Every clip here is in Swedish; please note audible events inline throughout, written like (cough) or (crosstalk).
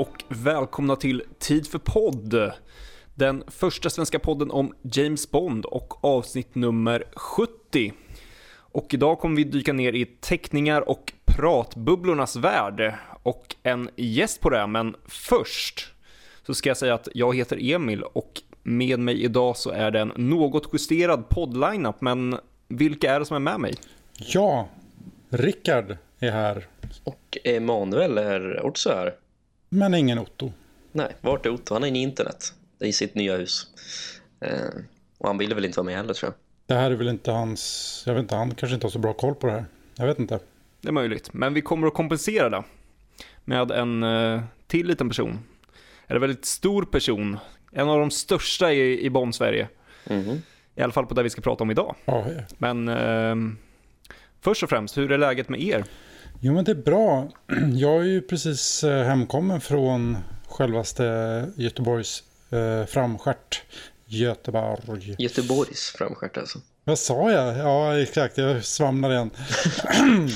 och välkomna till Tid för podd. Den första svenska podden om James Bond och avsnitt nummer 70. Och idag kommer vi dyka ner i teckningar och pratbubblornas värld och en gäst på det, men först så ska jag säga att jag heter Emil och med mig idag så är det en något justerad poddlineup, men vilka är det som är med mig? Ja, Rickard är här. Och Emanuel är också här. Men ingen Otto. Nej, vart är Otto? Han är inne i internet. I sitt nya hus. Eh, och han ville väl inte vara med heller tror jag. Det här är väl inte hans... Jag vet inte, han kanske inte har så bra koll på det här. Jag vet inte. Det är möjligt, men vi kommer att kompensera det med en uh, till liten person. En väldigt stor person. En av de största i, i Bonn-Sverige. Mm -hmm. I alla fall på det vi ska prata om idag. Ja, ja. Men uh, först och främst, hur är läget med er? Jo men det är bra. (clears throat) Jag är ju precis eh, hemkommen från självaste Göteborgs eh, framskärt. Göteborg. Göteborgs framskärt alltså. Vad sa jag? Ja exakt, jag svamlar igen. (clears throat)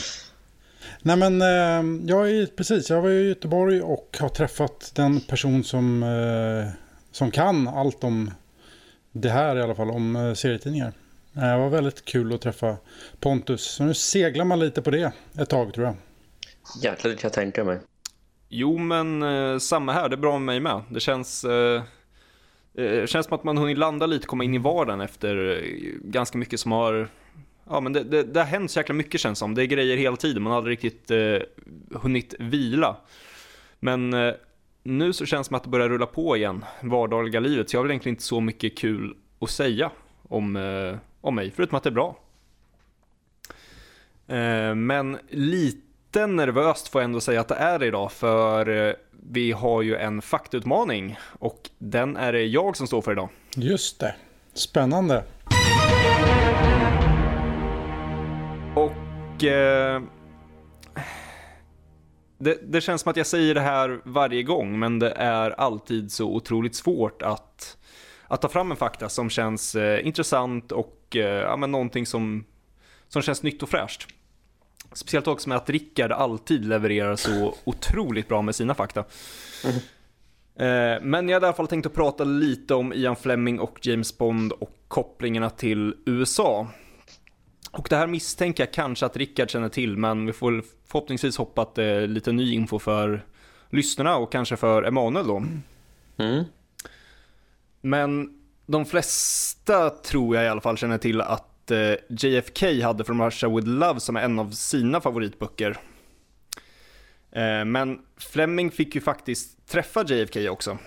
Nej men eh, jag är precis, jag var i Göteborg och har träffat den person som, eh, som kan allt om det här i alla fall, om eh, serietidningar. Det var väldigt kul att träffa Pontus. Så nu seglar man lite på det ett tag tror jag. Jäklar det kan jag tänka mig. Jo men eh, samma här, det är bra med mig med. Det känns, eh, eh, känns som att man hunnit landa lite, komma in i vardagen efter eh, ganska mycket som har Ja men det, det, det har hänt så jäkla mycket känns som. Det är grejer hela tiden, man har aldrig riktigt eh, hunnit vila. Men eh, nu så känns det som att det börjar rulla på igen, vardagliga livet. Så jag har väl egentligen inte så mycket kul att säga om, eh, om mig, förutom att det är bra. Eh, men lite nervöst får jag ändå säga att det är idag, för eh, vi har ju en faktutmaning och den är det jag som står för idag. Just det, spännande. Och eh, det, det, känns som att jag säger det här varje gång, men det är alltid så otroligt svårt att, att ta fram en fakta som känns eh, intressant och eh, ja, men någonting som, som känns nytt och fräscht. Speciellt också med att Rickard alltid levererar så otroligt bra med sina fakta. Mm. Eh, men jag hade i alla fall tänkt att prata lite om Ian Fleming och James Bond och kopplingarna till USA. Och det här misstänker jag kanske att Rickard känner till, men vi får förhoppningsvis hoppa att det är lite ny info för lyssnarna och kanske för Emanuel då. Mm. Men de flesta tror jag i alla fall känner till att eh, JFK hade From Russia With Love som är en av sina favoritböcker. Eh, men Fleming fick ju faktiskt träffa JFK också.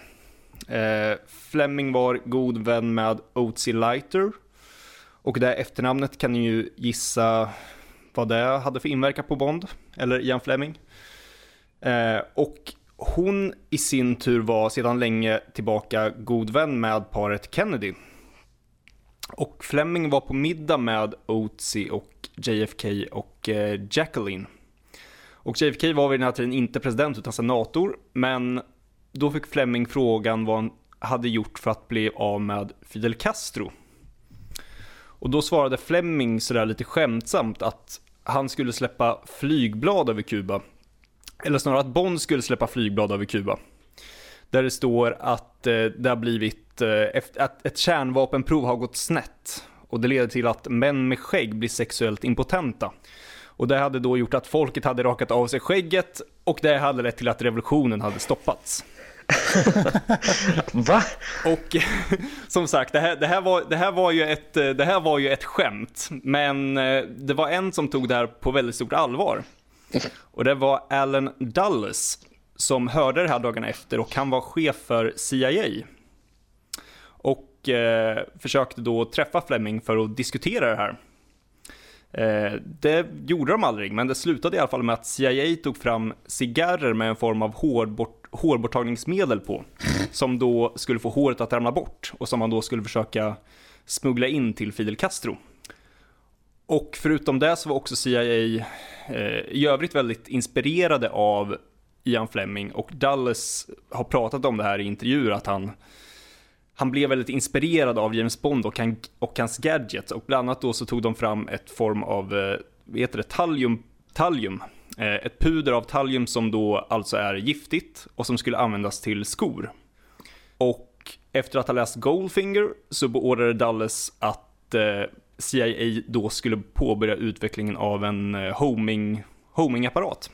Eh, Fleming var god vän med O.C. Lighter och det efternamnet kan ni ju gissa vad det hade för inverkan på Bond, eller Ian Fleming. Eh, och hon i sin tur var sedan länge tillbaka god vän med paret Kennedy. Och Fleming var på middag med Oatsy och JFK och eh, Jacqueline. Och JFK var vid den här tiden inte president utan senator, men då fick Fleming frågan vad han hade gjort för att bli av med Fidel Castro. Och då svarade Fleming sådär lite skämtsamt att han skulle släppa flygblad över Kuba. Eller snarare att Bond skulle släppa flygblad över Kuba. Där det står att eh, det har blivit, eh, att ett kärnvapenprov har gått snett. Och det leder till att män med skägg blir sexuellt impotenta. Och det hade då gjort att folket hade rakat av sig skägget och det hade lett till att revolutionen hade stoppats. (laughs) Va? Och (laughs) som sagt, det här, det, här var, det, här var ju ett, det här var ju ett skämt. Men eh, det var en som tog det här på väldigt stort allvar. Och det var Alan Dulles som hörde det här dagarna efter och han var chef för CIA. Och eh, försökte då träffa Fleming för att diskutera det här. Eh, det gjorde de aldrig, men det slutade i alla fall med att CIA tog fram cigarrer med en form av hårbort, hårborttagningsmedel på. Som då skulle få håret att ramla bort och som man då skulle försöka smuggla in till Fidel Castro. Och förutom det så var också CIA eh, i övrigt väldigt inspirerade av Ian Fleming. Och Dulles har pratat om det här i intervjuer att han han blev väldigt inspirerad av James Bond och, han, och hans gadgets. Och bland annat då så tog de fram ett form av, eh, vad heter det, talium, talium Eh, ett puder av talium som då alltså är giftigt och som skulle användas till skor. Och efter att ha läst Goldfinger så beordrade Dulles att eh, CIA då skulle påbörja utvecklingen av en eh, homing, homing-apparat.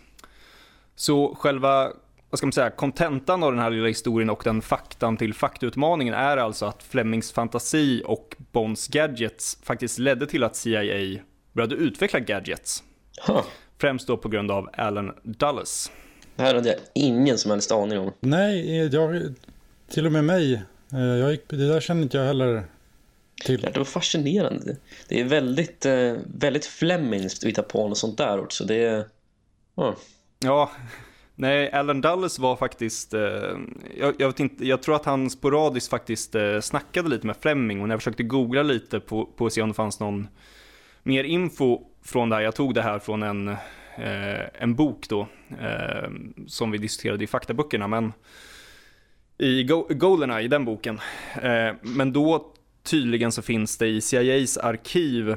Så själva, vad ska man säga, kontentan av den här lilla historien och den faktan till faktautmaningen är alltså att Flemings fantasi och Bonds gadgets faktiskt ledde till att CIA började utveckla gadgets. Huh. Främst då på grund av Alan Dulles. Det här hade jag ingen som helst aning om. Nej, jag, till och med mig. eh, Jag gick, det där känner inte jag heller Ja, det var fascinerande. Det är väldigt, eh, väldigt Flemings att hitta på något sånt där också. Det är... Ja. Ja, nej, Alan Dulles var faktiskt, eh, jag, jag, vet inte, jag tror att han sporadiskt faktiskt eh, snackade lite med Fleming och när jag försökte googla lite på, på att se om det fanns någon mer info från det här, jag tog det här från en, eh, en bok då, eh, som vi diskuterade i faktaböckerna, men i Go Goldeneye, i den boken, eh, men då tydligen så finns det i CIAs arkiv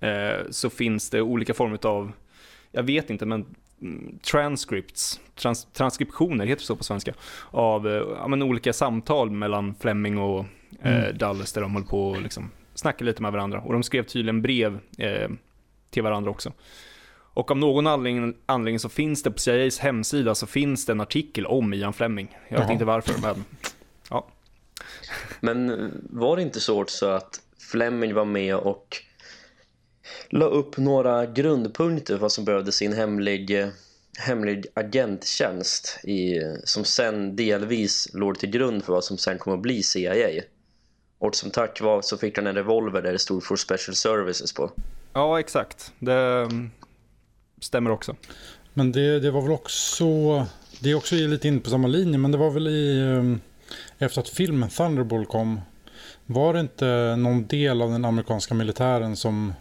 eh, så finns det olika former av, jag vet inte, men mm, transcripts, trans, transkriptioner heter det så på svenska, av eh, ja, men olika samtal mellan Fleming och eh, Mm. Dulles där de höll på och liksom snacka lite med varandra. Och de skrev tydligen brev eh, till varandra också. Och av någon anledning, anledning så finns det på CIAs hemsida så finns det en artikel om Ian Fleming. Jag vet Jaha. inte varför, men. Men var det inte så också att Fleming var med och la upp några grundpunkter för vad som behövdes i en hemlig, hemlig agenttjänst i, som sen delvis låg till grund för vad som sen kommer att bli CIA. Och som tack var så fick han en revolver där det stod for special services på. ja, exakt. Det mm, stämmer också. Men det, det var väl också, det är också lite in på samma linje, men det var väl i, eh, efter att filmen Thunderball kom, var det inte någon del av den amerikanska militären som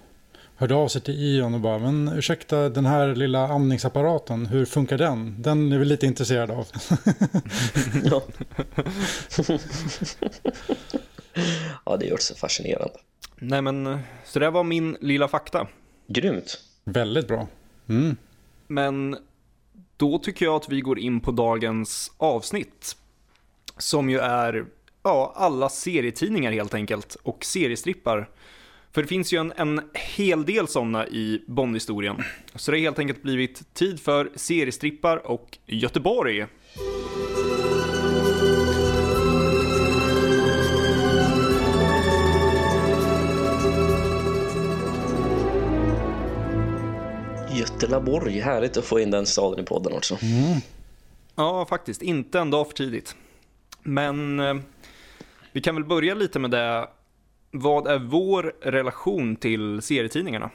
hörde av sig till Ion och bara, men ursäkta den här lilla andningsapparaten, hur funkar den? Den är vi lite intresserade av. (laughs) Ja, (laughs) ja det är också fascinerande. Nej men, så det var min lilla fakta. Grymt. Väldigt bra. Mm. Men då tycker jag att vi går in på dagens avsnitt. Som ju är, ja, alla serietidningar helt enkelt och seriestrippar. För det finns ju en, en hel del sådana i Bondhistorien. Så det har helt enkelt blivit tid för seriestrippar och Göteborg. Götelaborg, härligt att få in den staden i podden också. Ja, faktiskt. Inte en dag för tidigt. Men eh, vi kan väl börja lite med det. Vad är vår relation till serietidningarna?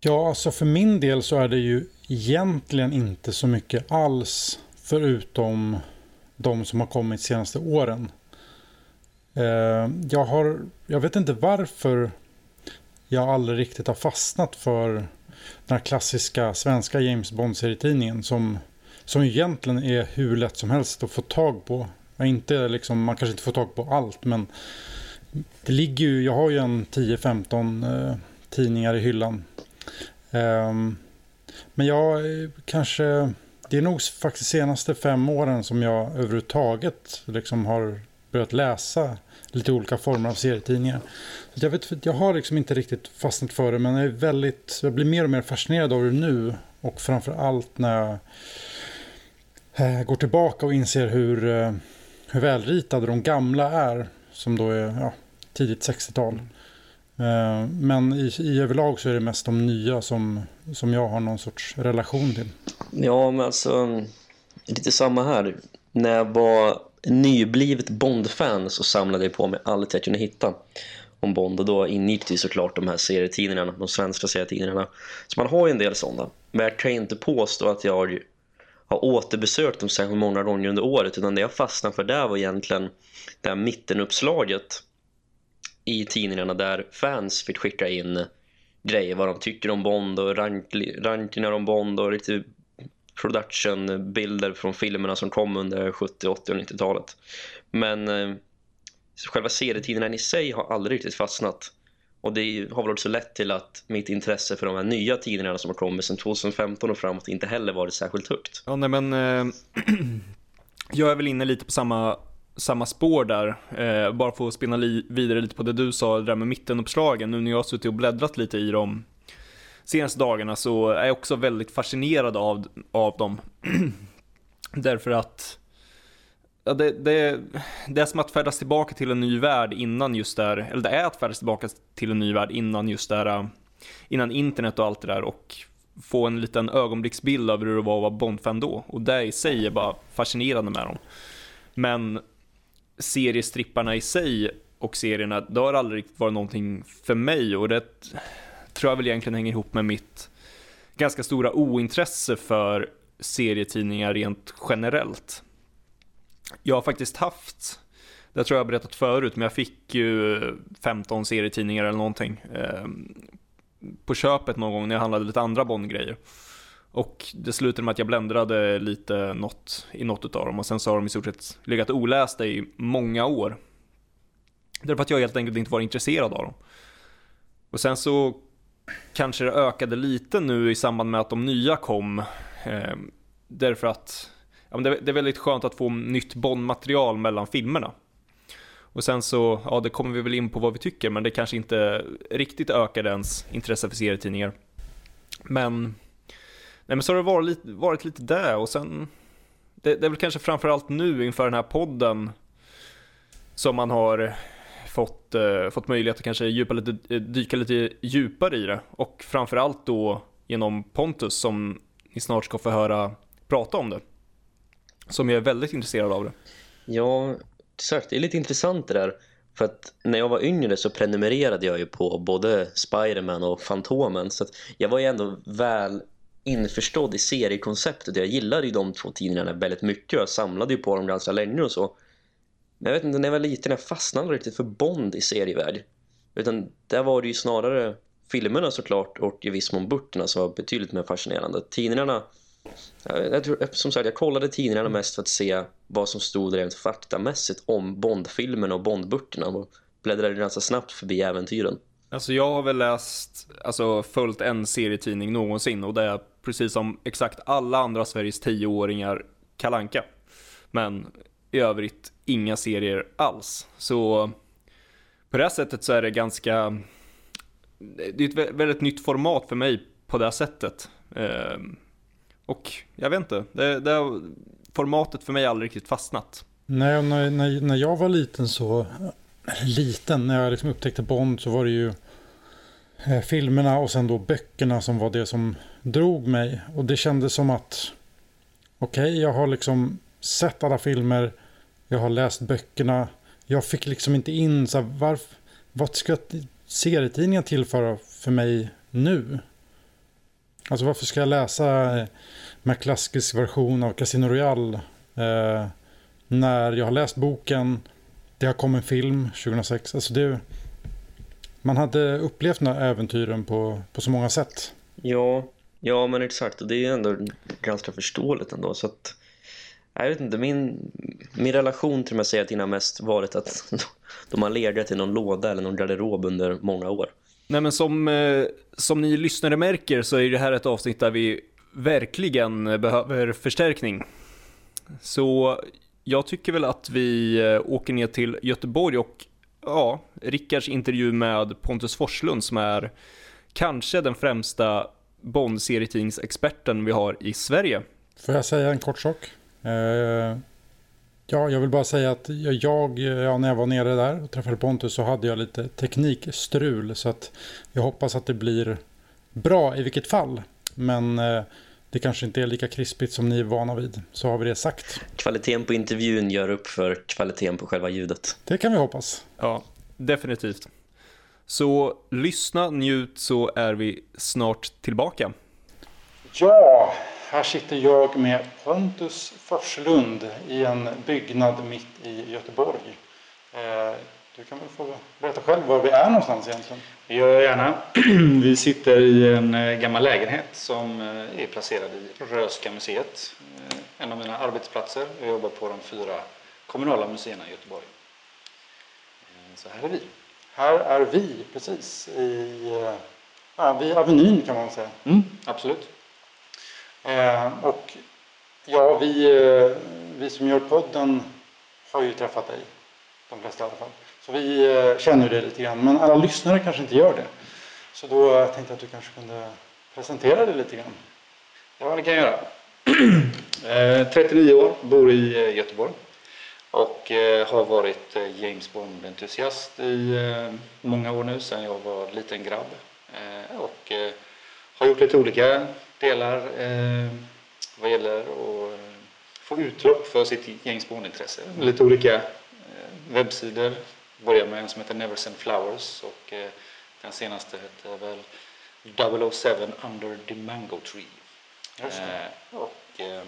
Ja, alltså för min del så är det ju egentligen inte så mycket alls förutom de som har kommit de senaste åren. Eh, jag har, jag vet inte varför jag aldrig riktigt har fastnat för den här klassiska svenska James Bond-serietidningen som, som egentligen är hur lätt som helst att få tag på. Jag inte liksom, man kanske inte får tag på allt men det ligger ju, jag har ju en 10-15 eh, tidningar i hyllan. Um, men jag eh, kanske, det är nog faktiskt senaste fem åren som jag överhuvudtaget liksom har börjat läsa lite olika former av serietidningar. Så jag, vet, jag har liksom inte riktigt fastnat för det men jag, är väldigt, jag blir mer och mer fascinerad av det nu. Och framför allt när jag eh, går tillbaka och inser hur, eh, hur välritade de gamla är. Som då är ja, tidigt 60-tal. Eh, Men i, i överlag så är det mest de nya som, som jag har någon sorts relation till. Ja, men alltså lite samma här. När jag var nyblivet Bond-fan så samlade jag på mig allt jag kunde hitta om Bond och då ingick det ju såklart de här serietidningarna, de svenska serietidningarna. Så man har ju en del sådana. Men jag kan inte påstå att jag har återbesökt dem särskilt många gånger under året utan det jag fastnade för där var egentligen det här mittenuppslaget i tidningarna där fans fick skicka in grejer, vad de tycker om Bond och rank, rankningar om Bond och lite production-bilder från filmerna som kom under 70-, 80 och 90-talet. Men eh, själva serietidningarna i sig har aldrig riktigt fastnat. Och det har väl också lett till att mitt intresse för de här nya tidningarna som har kommit sedan 2015 och framåt inte heller varit särskilt högt. Ja, nej men eh, (clears throat) jag är väl inne lite på samma, samma spår där. Eh, bara för att spinna li vidare lite på det du sa, det där med mittenuppslagen. Nu när jag har suttit och bläddrat lite i dem senaste dagarna så är jag också väldigt fascinerad av, av dem. (clears throat) Därför att ja, det, det, det är som att färdas tillbaka till en ny värld innan just där, eller det är att färdas tillbaka till en ny värld innan just där, innan internet och allt det där och få en liten ögonblicksbild över hur det var att vara Bond-fan då. Och det i sig är bara fascinerande med dem. Men seriestripparna i sig och serierna, det har aldrig riktigt varit någonting för mig och det tror jag väl egentligen hänger ihop med mitt ganska stora ointresse för serietidningar rent generellt. Jag har faktiskt haft, det tror jag har berättat förut, men jag fick ju 15 serietidningar eller någonting eh, på köpet någon gång när jag handlade lite andra Bond-grejer. Och det slutade med att jag bländrade lite något, i något av dem och sen så har de i stort sett legat olästa i många år. Därför att jag helt enkelt inte var intresserad av dem. Och sen så kanske det ökade lite nu i samband med att de nya kom. Eh, därför att ja, men det, det, är väldigt skönt att få nytt Bond-material mellan filmerna. Och sen så, ja det kommer vi väl in på vad vi tycker, men det kanske inte riktigt ökade ens intresse för serietidningar. Men, nej men så har det varit lite, varit lite där och sen, det, det är väl kanske framförallt nu inför den här podden som man har fått, eh, fått möjlighet att kanske djupa lite, eh, dyka lite djupare i det. Och framförallt då genom Pontus som ni snart ska få höra prata om det. Som jag är väldigt intresserad av det. Ja, exakt. Det är lite intressant det där. För att när jag var yngre så prenumererade jag ju på både Spiderman och Fantomen. Så att jag var ju ändå väl införstådd i seriekonceptet. Jag gillade ju de två tidningarna väldigt mycket. Jag samlade ju på dem ganska länge och så. Men jag vet inte, när jag var liten jag fastnade riktigt för Bond i serievärld. Utan där var det ju snarare filmerna såklart och i viss mån burterna som var betydligt mer fascinerande. Tidningarna, jag tror, som sagt jag kollade tidningarna mest för att se vad som stod rent faktamässigt om Bond-filmerna och Bondböckerna och bläddrade ganska snabbt förbi äventyren. Alltså jag har väl läst, alltså följt en serietidning någonsin och det är precis som exakt alla andra Sveriges tioåringar Kalanka. Men i övrigt inga serier alls. Så på det här sättet så är det ganska, det är ett väldigt nytt format för mig på det här sättet. Ehm, och jag vet inte, det, det har, formatet för mig har aldrig riktigt fastnat. Nej, när, när, när jag var liten så, liten, när jag liksom upptäckte Bond så var det ju eh, filmerna och sen då böckerna som var det som drog mig. Och det kändes som att, okej, okay, jag har liksom sett alla filmer, jag har läst böckerna. Jag fick liksom inte in så här, varför, vad ska serietidningar tillföra för mig nu? Alltså varför ska jag läsa eh, klassisk version av Casino Royale eh, när jag har läst boken, det har kommit en film 2006. Alltså det, man hade upplevt den här äventyren på, på så många sätt. Ja, ja men exakt. Och det är ändå ganska förståeligt ändå. Så att jag vet inte, min, min relation till de här serierna mest varit att (laughs) de har legat i någon låda eller någon garderob under många år. Nej men som, eh, som ni lyssnare märker så är det här ett avsnitt där vi verkligen behöver förstärkning. Så jag tycker väl att vi eh, åker ner till Göteborg och ja, Rickards intervju med Pontus Forslund som är kanske den främsta Bond-serietidningsexperten vi har i Sverige. Får jag säga en kort sak? Eh, ja, jag vill bara säga att jag, ja, när jag var nere där och träffade Pontus så hade jag lite teknikstrul så att jag hoppas att det blir bra i vilket fall. Men eh, det kanske inte är lika krispigt som ni är vana vid. Så har vi det sagt. Kvaliteten på intervjun gör upp för kvaliteten på själva ljudet. Det kan vi hoppas. Ja, definitivt. Så lyssna, njut så är vi snart tillbaka. Ja, här sitter jag med Pontus Forslund i en byggnad mitt i Göteborg. Eh, du kan väl få berätta själv var vi är någonstans egentligen? Det gör jag gärna. (clears throat) Vi sitter i en eh, gammal lägenhet som eh, är placerad i Röska museet. En av mina arbetsplatser. Jag jobbar på de fyra kommunala museerna i Göteborg. Så här är vi. här är vi precis i eh, ja, vid Avenyn kan man säga. Mm, absolut. Eh, och ja, vi, eh, vi som gör podden har ju träffat dig. De flesta i alla fall. Vi eh, känner ju dig lite grann. Men alla lyssnare kanske inte gör det. Så då tänkte jag att du kanske kunde presentera dig lite grann. Ja, det kan jag göra. (clears throat) Eh, 39 år, bor i eh, Göteborg och har varit James Bond-entusiast i många år nu, sedan jag var liten grabb. Och har gjort lite olika delar vad gäller att få utlopp för sitt James Bond-intresse. Lite olika webbsidor. Började med en som heter Never Send Flowers och eh, den senaste hette väl 007 Under the Mango Tree. Eh, och, eh,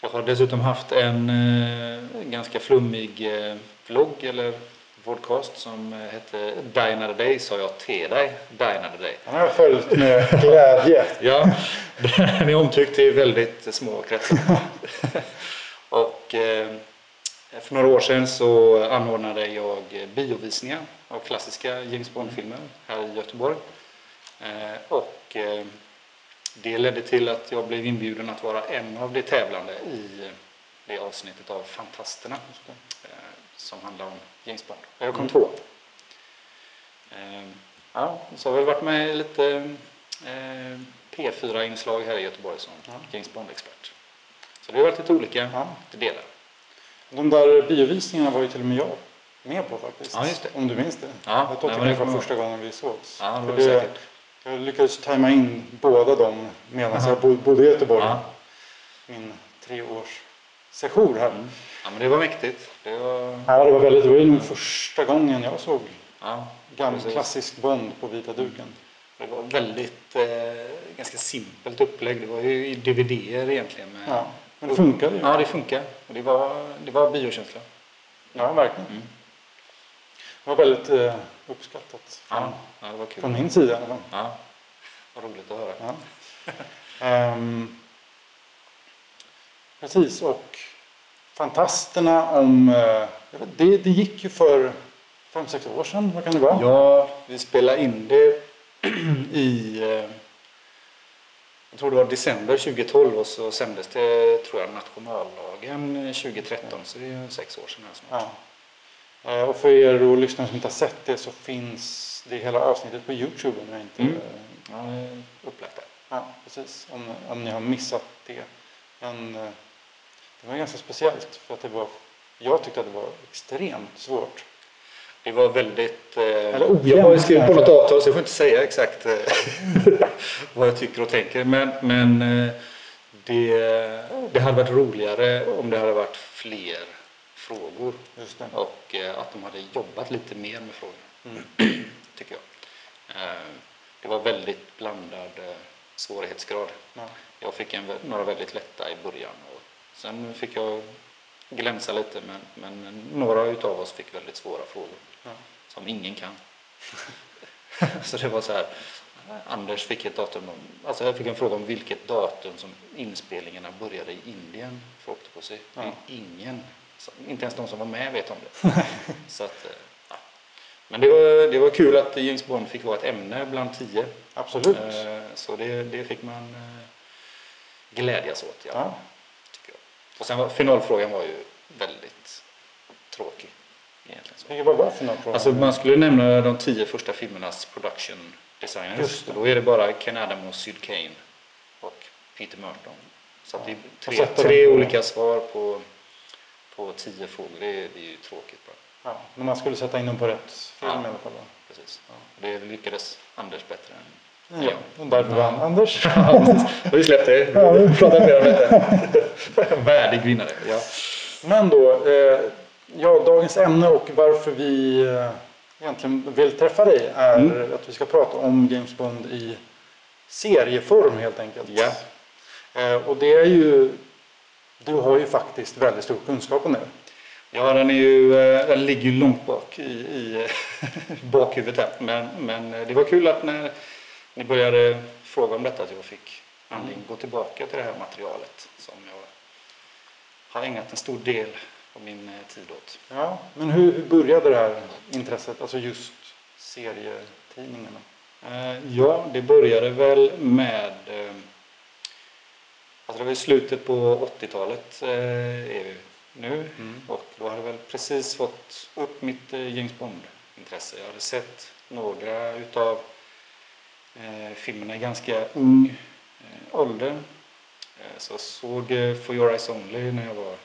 jag har dessutom haft en eh, ganska flummig vlogg eller podcast som hette Die Another Day sa jag till dig. Die Another Day. Den har jag följt med glädje. (laughs) Ja, den är omtyckt i väldigt små kretsar. (laughs) och för några år sedan så anordnade jag biovisningar av klassiska James Bond-filmer här i Göteborg. Eh, och eh, det ledde till att jag blev inbjuden att vara en av de tävlande i det avsnittet av Fantasterna eh, som handlar om James Bond. Jag kom två. Eh, ja, så har jag väl varit med i lite eh, P4-inslag här i Göteborg som James Bond-expert. Så det har varit lite olika delar. De där biovisningarna var ju till och med jag med på faktiskt. Ja. Om du minns det. Ja, jag tror nej, det var första gången vi sågs. Ja, det var det säkert. Jag lyckades tajma in båda dem medan Aha. jag bo- bodde i Göteborg. Ja. Min treårs session här. Mm. ja, men det var mäktigt. Det var... Ja, det var väldigt, det var ju första gången jag såg Ja, gammal klassisk Bond på vita duken. Det var väldigt, eh, ganska simpelt upplägg. Det var ju i dvd egentligen. Med... Ja, men det funkade ju. Ja, det funkar. Och det var, det var biokänsla. Ja, verkligen. Mm. Det var väldigt eh, uppskattat från, Ja, ja, det var kul. från min sida i fall. Ja, vad roligt att höra. Ja. Ehm, precis, och Fantasterna om... eh, vet, det, det gick ju för fem sex år sedan, vad kan det vara? Ja, vi spelade in det (clears throat) i eh, jag tror det var december 2012 och så sändes det tror jag nationaldagen 2013 så det är ju sex år sedan här snart. Ja. Eh, Och för er och lyssnare som inte har sett det så finns det hela avsnittet på Youtube om jag inte... Mm. Ja, är upplagt. Ja, precis. Om, om ni har missat det. Men eh, det var ganska speciellt för att det var... Jag tyckte att det var extremt svårt. Det var väldigt... Eh, ojämnt jag har ju skrivit på något avtal så jag får inte säga exakt eh, (laughs) vad jag tycker och tänker. Men, men eh, det, det hade varit roligare om det hade varit fler frågor. Just det. Och eh, att de hade jobbat lite mer med frågorna. tycker jag. Eh, det var väldigt blandad eh, svårighetsgrad. Ja. Jag fick en, några väldigt lätta i början. Och sen fick jag glänsa lite men, men några utav oss fick väldigt svåra frågor Ja. som ingen kan. (laughs) så det var så här. Anders fick ett datum, om, alltså jag fick en fråga om vilket datum som inspelningarna började i Indien för Octopussy. Det är Ja. ingen, inte ens de som var med vet om det. (laughs) så att, eh, ja. Men det var, det var kul att James Bond fick vara ett ämne bland tio. Absolut. Eh, Så det, det fick man eh, glädjas åt. Ja. Och sen var, finalfrågan var ju väldigt tråkig. Egentligen. Vilket var frågor? Alltså man skulle nämna de tio första filmernas production designers. Just det. Då är det bara Ken Adam och Syd Kane och Peter Merton. Så det är tre, tre olika svar på, på tio frågor. Det, är- det är ju tråkigt bara. Ja, men man skulle sätta in dem på rätt film Ja. i alla fall. Precis. Och det lyckades Anders bättre än Ja, och därför vann Anders. (laughs) Vi släppte (laughs) det. Vi pratar mer om detta. Värdig vinnare. Ja. Men då, eh, ja, dagens ämne och varför vi eh, egentligen vill träffa dig är Mm. att vi ska prata om James Bond i serieform helt enkelt. Ja. Eh, och det är ju, du har ju faktiskt väldigt stor kunskap om det. ja, den, är ju, den ligger ju långt bak i, i (laughs) bakhuvudet här. Men, men det var kul att när ni började fråga om detta att jag fick anledning att gå tillbaka till det här materialet som jag har ägnat en stor del och min eh, tid åt. Ja, men hur, började det här intresset, alltså just serietidningarna? Eh, ja, det började väl med eh, Alltså det var i slutet på 80-talet eh, är vi nu och då hade jag väl precis fått upp mitt James Bond-intresse. Jag hade sett några utav eh, filmerna i ganska ung eh, ålder. Eh, så jag såg eh, For Your Eyes Only när jag var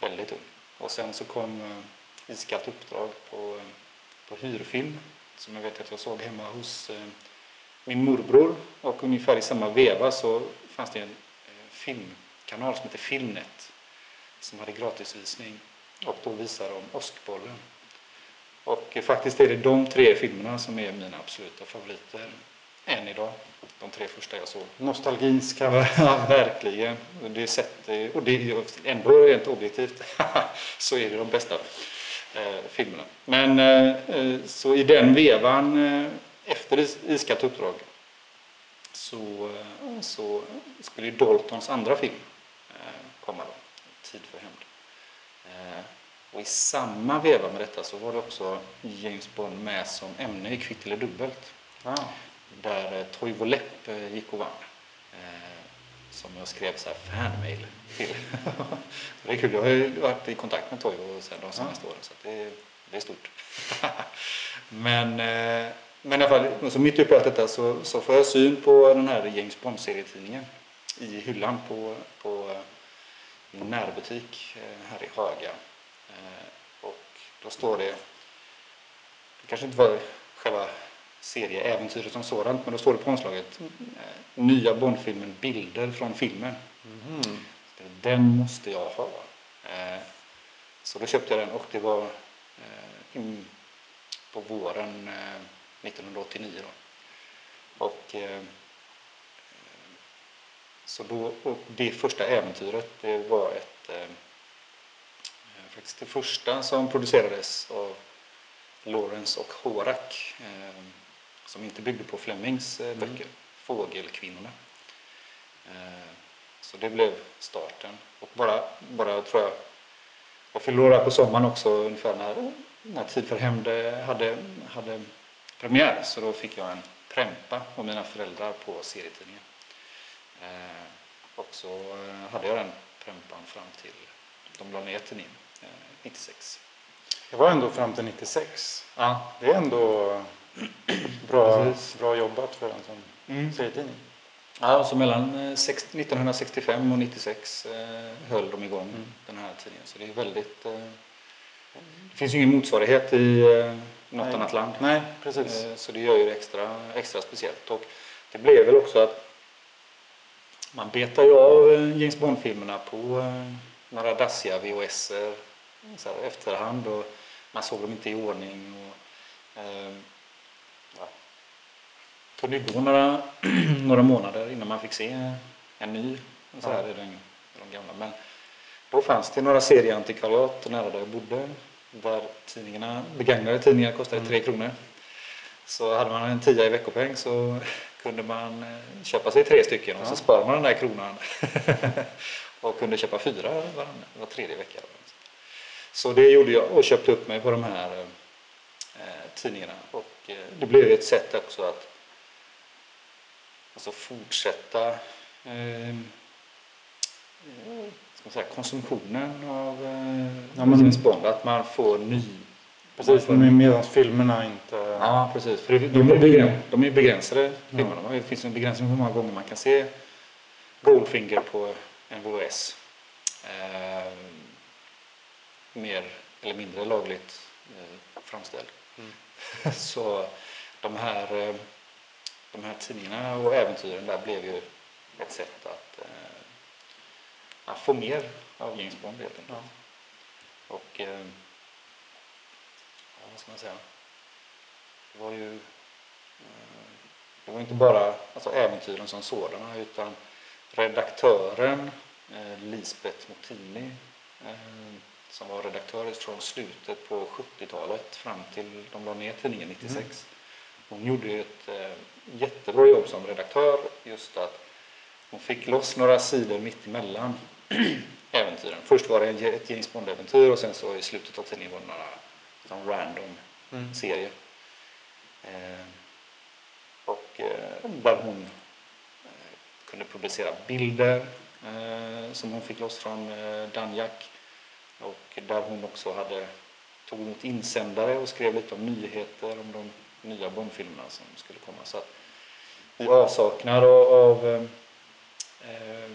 väldigt ung. Och sen så kom eh, Iskallt uppdrag på, eh, på hyrfilm som jag vet att jag såg hemma hos eh, min morbror och ungefär i samma veva så fanns det en eh, filmkanal som heter Filmnet som hade gratisvisning och då visade de Åskbollen. Och faktiskt är det de tre filmerna som är mina absoluta favoriter än idag. De tre första jag såg. Nostalgins (laughs) kall. Ja, verkligen. Och det, sätter, och det är ändå rent objektivt (laughs) så är det de bästa eh, filmerna. Men eh, eh, så i den vevan eh, efter Is- Iskallt uppdrag så, eh, så skulle ju Daltons andra film eh, komma då, Tid för hämnd. Eh, och i samma veva med detta så var det också James Bond med som ämne i Kvitt eller dubbelt Ja. där eh, Toivo Lepp eh, gick och vann. Eh, som jag skrev så här fanmail till. (laughs) det är kul, jag har ju varit i kontakt med Toivo sedan de senaste åren så det, det är stort. (laughs) men, eh, men i alla fall, så mitt uppe i allt detta så, så får jag syn på den här James Bond-serietidningen i hyllan på, på eh, närbutik här i Haga. Eh, och då står det det kanske inte var själva serieäventyret som sådant, men då står det på omslaget eh, nya Bondfilmen Bilder från filmen. Den måste jag ha. Eh, så då köpte jag den och det var på våren eh, 1989. Då. Och, så då, och det första äventyret det var ett faktiskt det första som producerades av Lawrence och Horak eh, som inte byggde på Flemings eh, böcker, Fågelkvinnorna. Eh, så det blev starten. Och bara, bara tror jag, jag förlorade på sommaren också ungefär när, när Tid för hämnd hade, hade premiär så då fick jag en prempa av mina föräldrar på serietidningen. Eh, och så eh, hade jag den prempan fram till de la ner tidningen 96. Det var ändå fram till 96. Ja, Det är ändå bra, Precis. bra jobbat för en sån Mm. serietidning. Ja, så mellan eh, sex- 1965 och 96 eh, höll de igång Mm. den här tidningen. Så det är väldigt... Eh, det finns ju ingen motsvarighet i eh, något Nej. annat land. Nej, precis. Eh, så det gör ju det extra, extra speciellt. Och det blev väl också att man betar ju av eh, James Bond-filmerna på eh, några dassiga VHS så här, efterhand och man såg dem inte i ordning. Och, eh, ja, kunde ju gå några, (clears throat) några månader innan man fick se en ny så här, i den, de gamla. Men då fanns det några serieantikvariat nära där jag bodde där tidningarna, begagnade tidningar kostade tre kronor. Så hade man en tia i veckopeng så (laughs) kunde man eh, köpa sig tre stycken och så sparar man den där kronan (laughs) och kunde köpa fyra varann, var tredje vecka. Så det gjorde jag och köpte upp mig på de här eh, tidningarna och eh, det blev ett sätt också att alltså fortsätta eh, eh, ska säga, konsumtionen av eh, Ja, men- Bond. Att man får ny... Precis, får- medan filmerna inte... Ja, precis. För de, de, är begränsade, de är begränsade filmerna. Det finns en begränsning på hur många gånger man kan se Goldfinger på en VHS. Eh, mer eller mindre lagligt eh, framställd. (laughs) Så de här, eh, de här tidningarna och äventyren där blev ju ett sätt att, eh, att få mer av James Bond helt enkelt. Och eh, ja, vad ska man säga? Det var ju eh, det var inte bara alltså, äventyren som sådana utan redaktören eh, Lisbeth Mottini eh, som var redaktör från slutet på 70-talet fram till de la ner tidningen 96. Hon gjorde ett eh, jättebra jobb som redaktör just att hon fick loss några sidor mitt emellan (clears throat) äventyren. Först var det ett James Bond-äventyr och sen så i slutet av tidningen var det några sån random Mm. serier. Eh, och eh, där hon eh, kunde publicera bilder eh, som hon fick loss från eh, Danjak. Och där hon också hade tog emot insändare och skrev lite om nyheter om de nya Bondfilmerna som skulle komma. Så att i avsaknad av, av eh,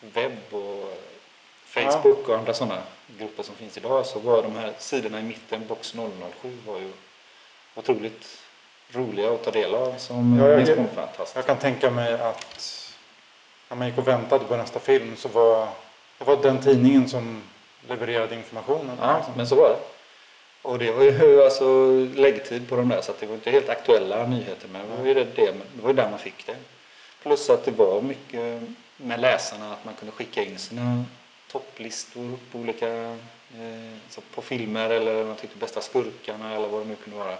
webb och Facebook och andra sådana grupper som finns idag så var de här sidorna i mitten, box 007, var ju otroligt roliga att ta del av som Ja, jag- Bond-fantast. Jag kan tänka mig att när man gick och väntade på nästa film så var det var den tidningen som levererade informationen. Ja, men så var det. Och det var ju (laughs) alltså läggtid på de där så att det var inte helt aktuella nyheter men det var ju det, det, var ju där man fick det. Plus att det var mycket med läsarna att man kunde skicka in sina topplistor på olika eh, så på filmer eller man tyckte bästa skurkarna eller vad det nu kunde vara.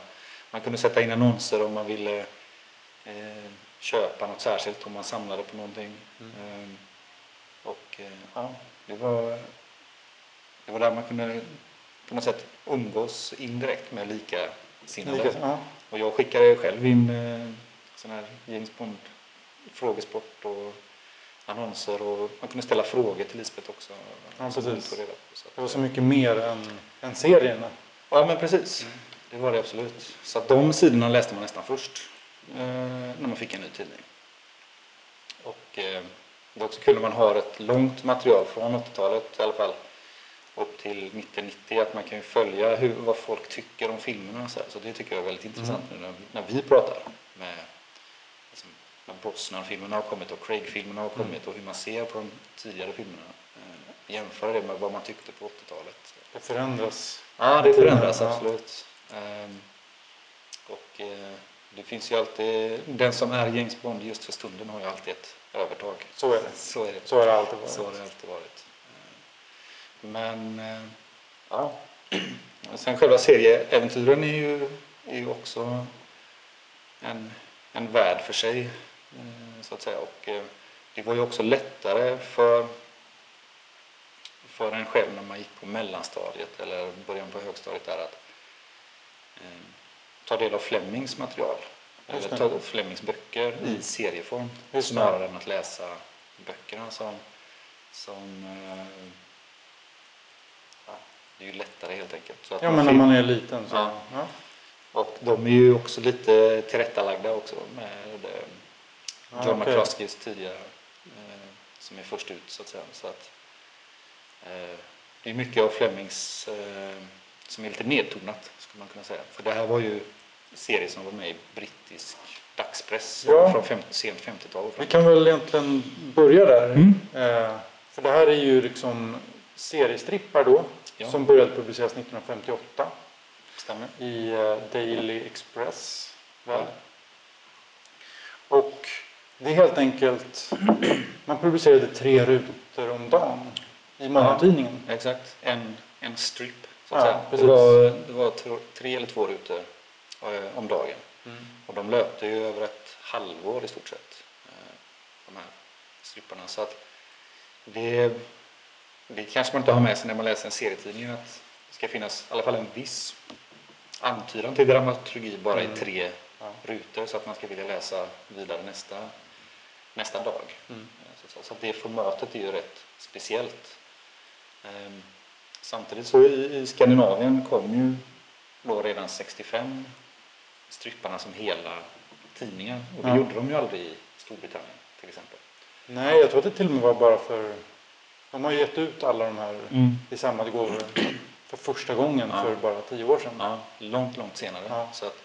Man kunde sätta in annonser om man ville eh, köpa något särskilt om man samlade på någonting. Eh, och eh, ja, det var det var där man kunde på något sätt umgås indirekt med likasinnade. Lika, ja. Och jag skickade själv in eh, sån här James Bond frågesport och annonser och man kunde ställa frågor till Lisbeth också. Ja, precis. på. Det var så mycket mer än, än serierna. Ja men precis, det var det absolut. Så att de sidorna läste man nästan först eh, när man fick en ny tidning. Och eh, det är också kul när man har ett långt material från 80-talet i alla fall upp till mitten 90 att man kan ju följa hur, vad folk tycker om filmerna så, här. så det tycker jag är väldigt intressant nu när, när vi pratar med liksom, när Brosnan-filmerna har kommit och Craig-filmerna har kommit och hur man ser på de tidigare filmerna. Eh, jämföra det med vad man tyckte på 80-talet. Det förändras. Ja, det förändras Ja. absolut. Ehm, och eh, det finns ju alltid, den som är James Bond just för stunden har ju alltid ett övertag. Så är det. Så är det. Så har det alltid varit. Så har det alltid varit. Men, eh, ja. (clears throat) Sen själva serieäventyren är ju, är ju också en, en värld för sig, eh, så att säga. Och eh, det var ju också lättare för för en själv när man gick på mellanstadiet eller början på högstadiet där att eh, ta del av Flemings material. Eller ta Flemings böcker i serieform snarare än att läsa böckerna som, som eh, det är ju lättare helt enkelt. Så att Ja, men när man är liten så. Ja. Ja. och de är ju också lite tillrättalagda också med Ja, John okej. McCluskys tidigare eh, som är först ut så att säga. Så att, eh, det är mycket av Flemings eh, som är lite nedtonat skulle man kunna säga. För det här var ju serier som var med i brittisk dagspress Ja. från fem, sent 50-tal. Vi kan väl egentligen börja där. Mm. Eh, för det här är ju liksom seriestrippar då. Ja. Som började publiceras 1958 Stämmer. i eh, Daily Express. Väl? Ja. Och det är helt enkelt, (clears throat) man publicerade tre rutor om dagen i morgontidningen. Exakt, en, en strip. Så att Ja, säga. Det var, det var tre eller två rutor eh, om dagen. Mm. Och de löpte ju över ett halvår i stort sett. eh, De här stripparna. Så att det, det kanske man inte har med sig när man läser en serietidning. Att det ska finnas i alla fall en viss antydan till dramaturgi bara i tre Ja. rutor. Så att man ska vilja läsa vidare nästa, nästa dag. Mm. Så, så att det formatet är ju rätt speciellt. Ehm, Samtidigt så i, i Skandinavien kom ju då redan 65 stripparna som hela tidningar. Och det Ja. gjorde de ju aldrig i Storbritannien till exempel. Nej, jag tror att det till och med var bara för... De har ju gett ut alla de här Mm. i samlade gåvor för första gången Ja. för bara tio år sedan. Ja, långt, långt senare. Ja. Så att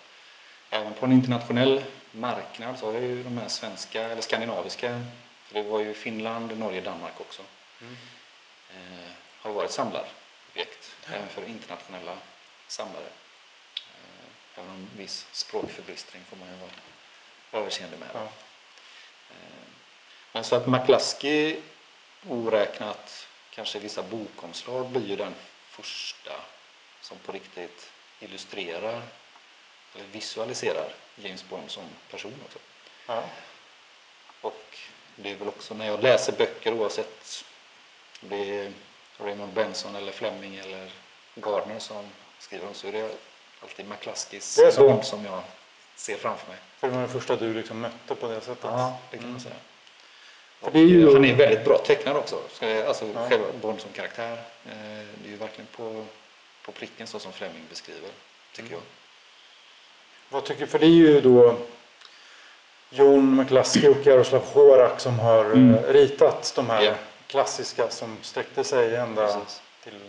även på en internationell marknad så har ju de här svenska eller skandinaviska, för det var ju Finland, Norge, Danmark också, Mm. eh, har varit samlarobjekt även för internationella samlare. Eh, även om viss språkförbistring får man ju vara överseende med. Ja. Eh, Men så att McCluskey, oräknat kanske vissa bokomslag, blir ju den första som på riktigt illustrerar eller visualiserar James Bond som person också. Ja. Och det är väl också när jag läser böcker oavsett Om det är Raymond Benson eller Fleming eller Gardner som skriver dem så är det alltid så. Bond som jag ser framför mig. För det var den första du liksom mötte på det sättet. det kan man säga. För Och är ju- Han är väldigt bra tecknad också. Alltså Ja. själva Bond som karaktär. eh, Det är ju verkligen på, på pricken så som Fleming beskriver, tycker jag. Vad tycker, för det är ju då John McCluskey och Jaroslav Horak som har Mm. eh, ritat de här Ja. klassiska som sträckte sig ända Precis. till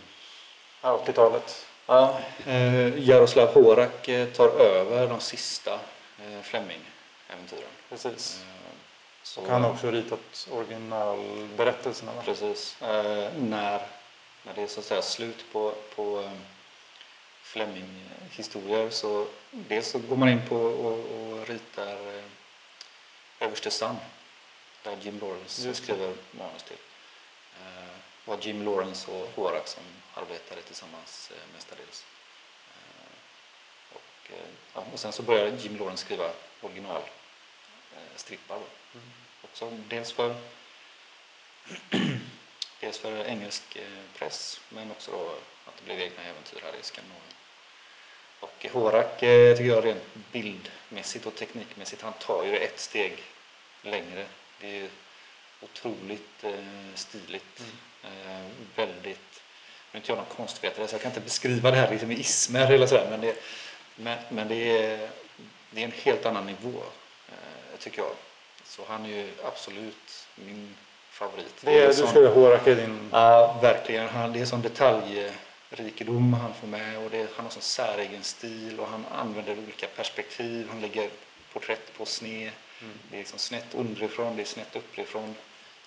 ja, 80-talet. Ja, eh, Jaroslav Horak eh, tar över de sista eh, Fleming-äventyren. Precis. Eh, Och han har också ritat originalberättelserna. Va? Precis. Eh, när, när det är så att säga slut på, på eh, Fleming-historier så dels så går man in på och, och ritar eh, Överste Sun där Jim Lawrence Just skriver manus till. Eh, var Jim Lawrence och Horak som arbetade tillsammans eh, mestadels. Eh, och, eh, ja, och sen så började Jim Lawrence skriva original strippar. då. Också dels för (clears throat) Dels för engelsk eh, press men också då att det blev egna äventyr här i Skandinavien. Och Horak eh, tycker jag rent bildmässigt och teknikmässigt, han tar ju ett steg längre. Det är otroligt eh, stiligt. Eh, väldigt, nu är inte jag någon konstvetare så jag kan inte beskriva det här liksom i ismer eller sådär men, det, men, men det, är, det är en helt annan nivå eh, tycker jag. Så han är ju absolut min favorit. Det är, du ska Horak är din... Ja, verkligen. Han, det är sån detaljrikedom han får med och det, han har sån säregen stil och han använder olika perspektiv. Han lägger porträtt på sned. Det är liksom snett underifrån, det är snett uppifrån.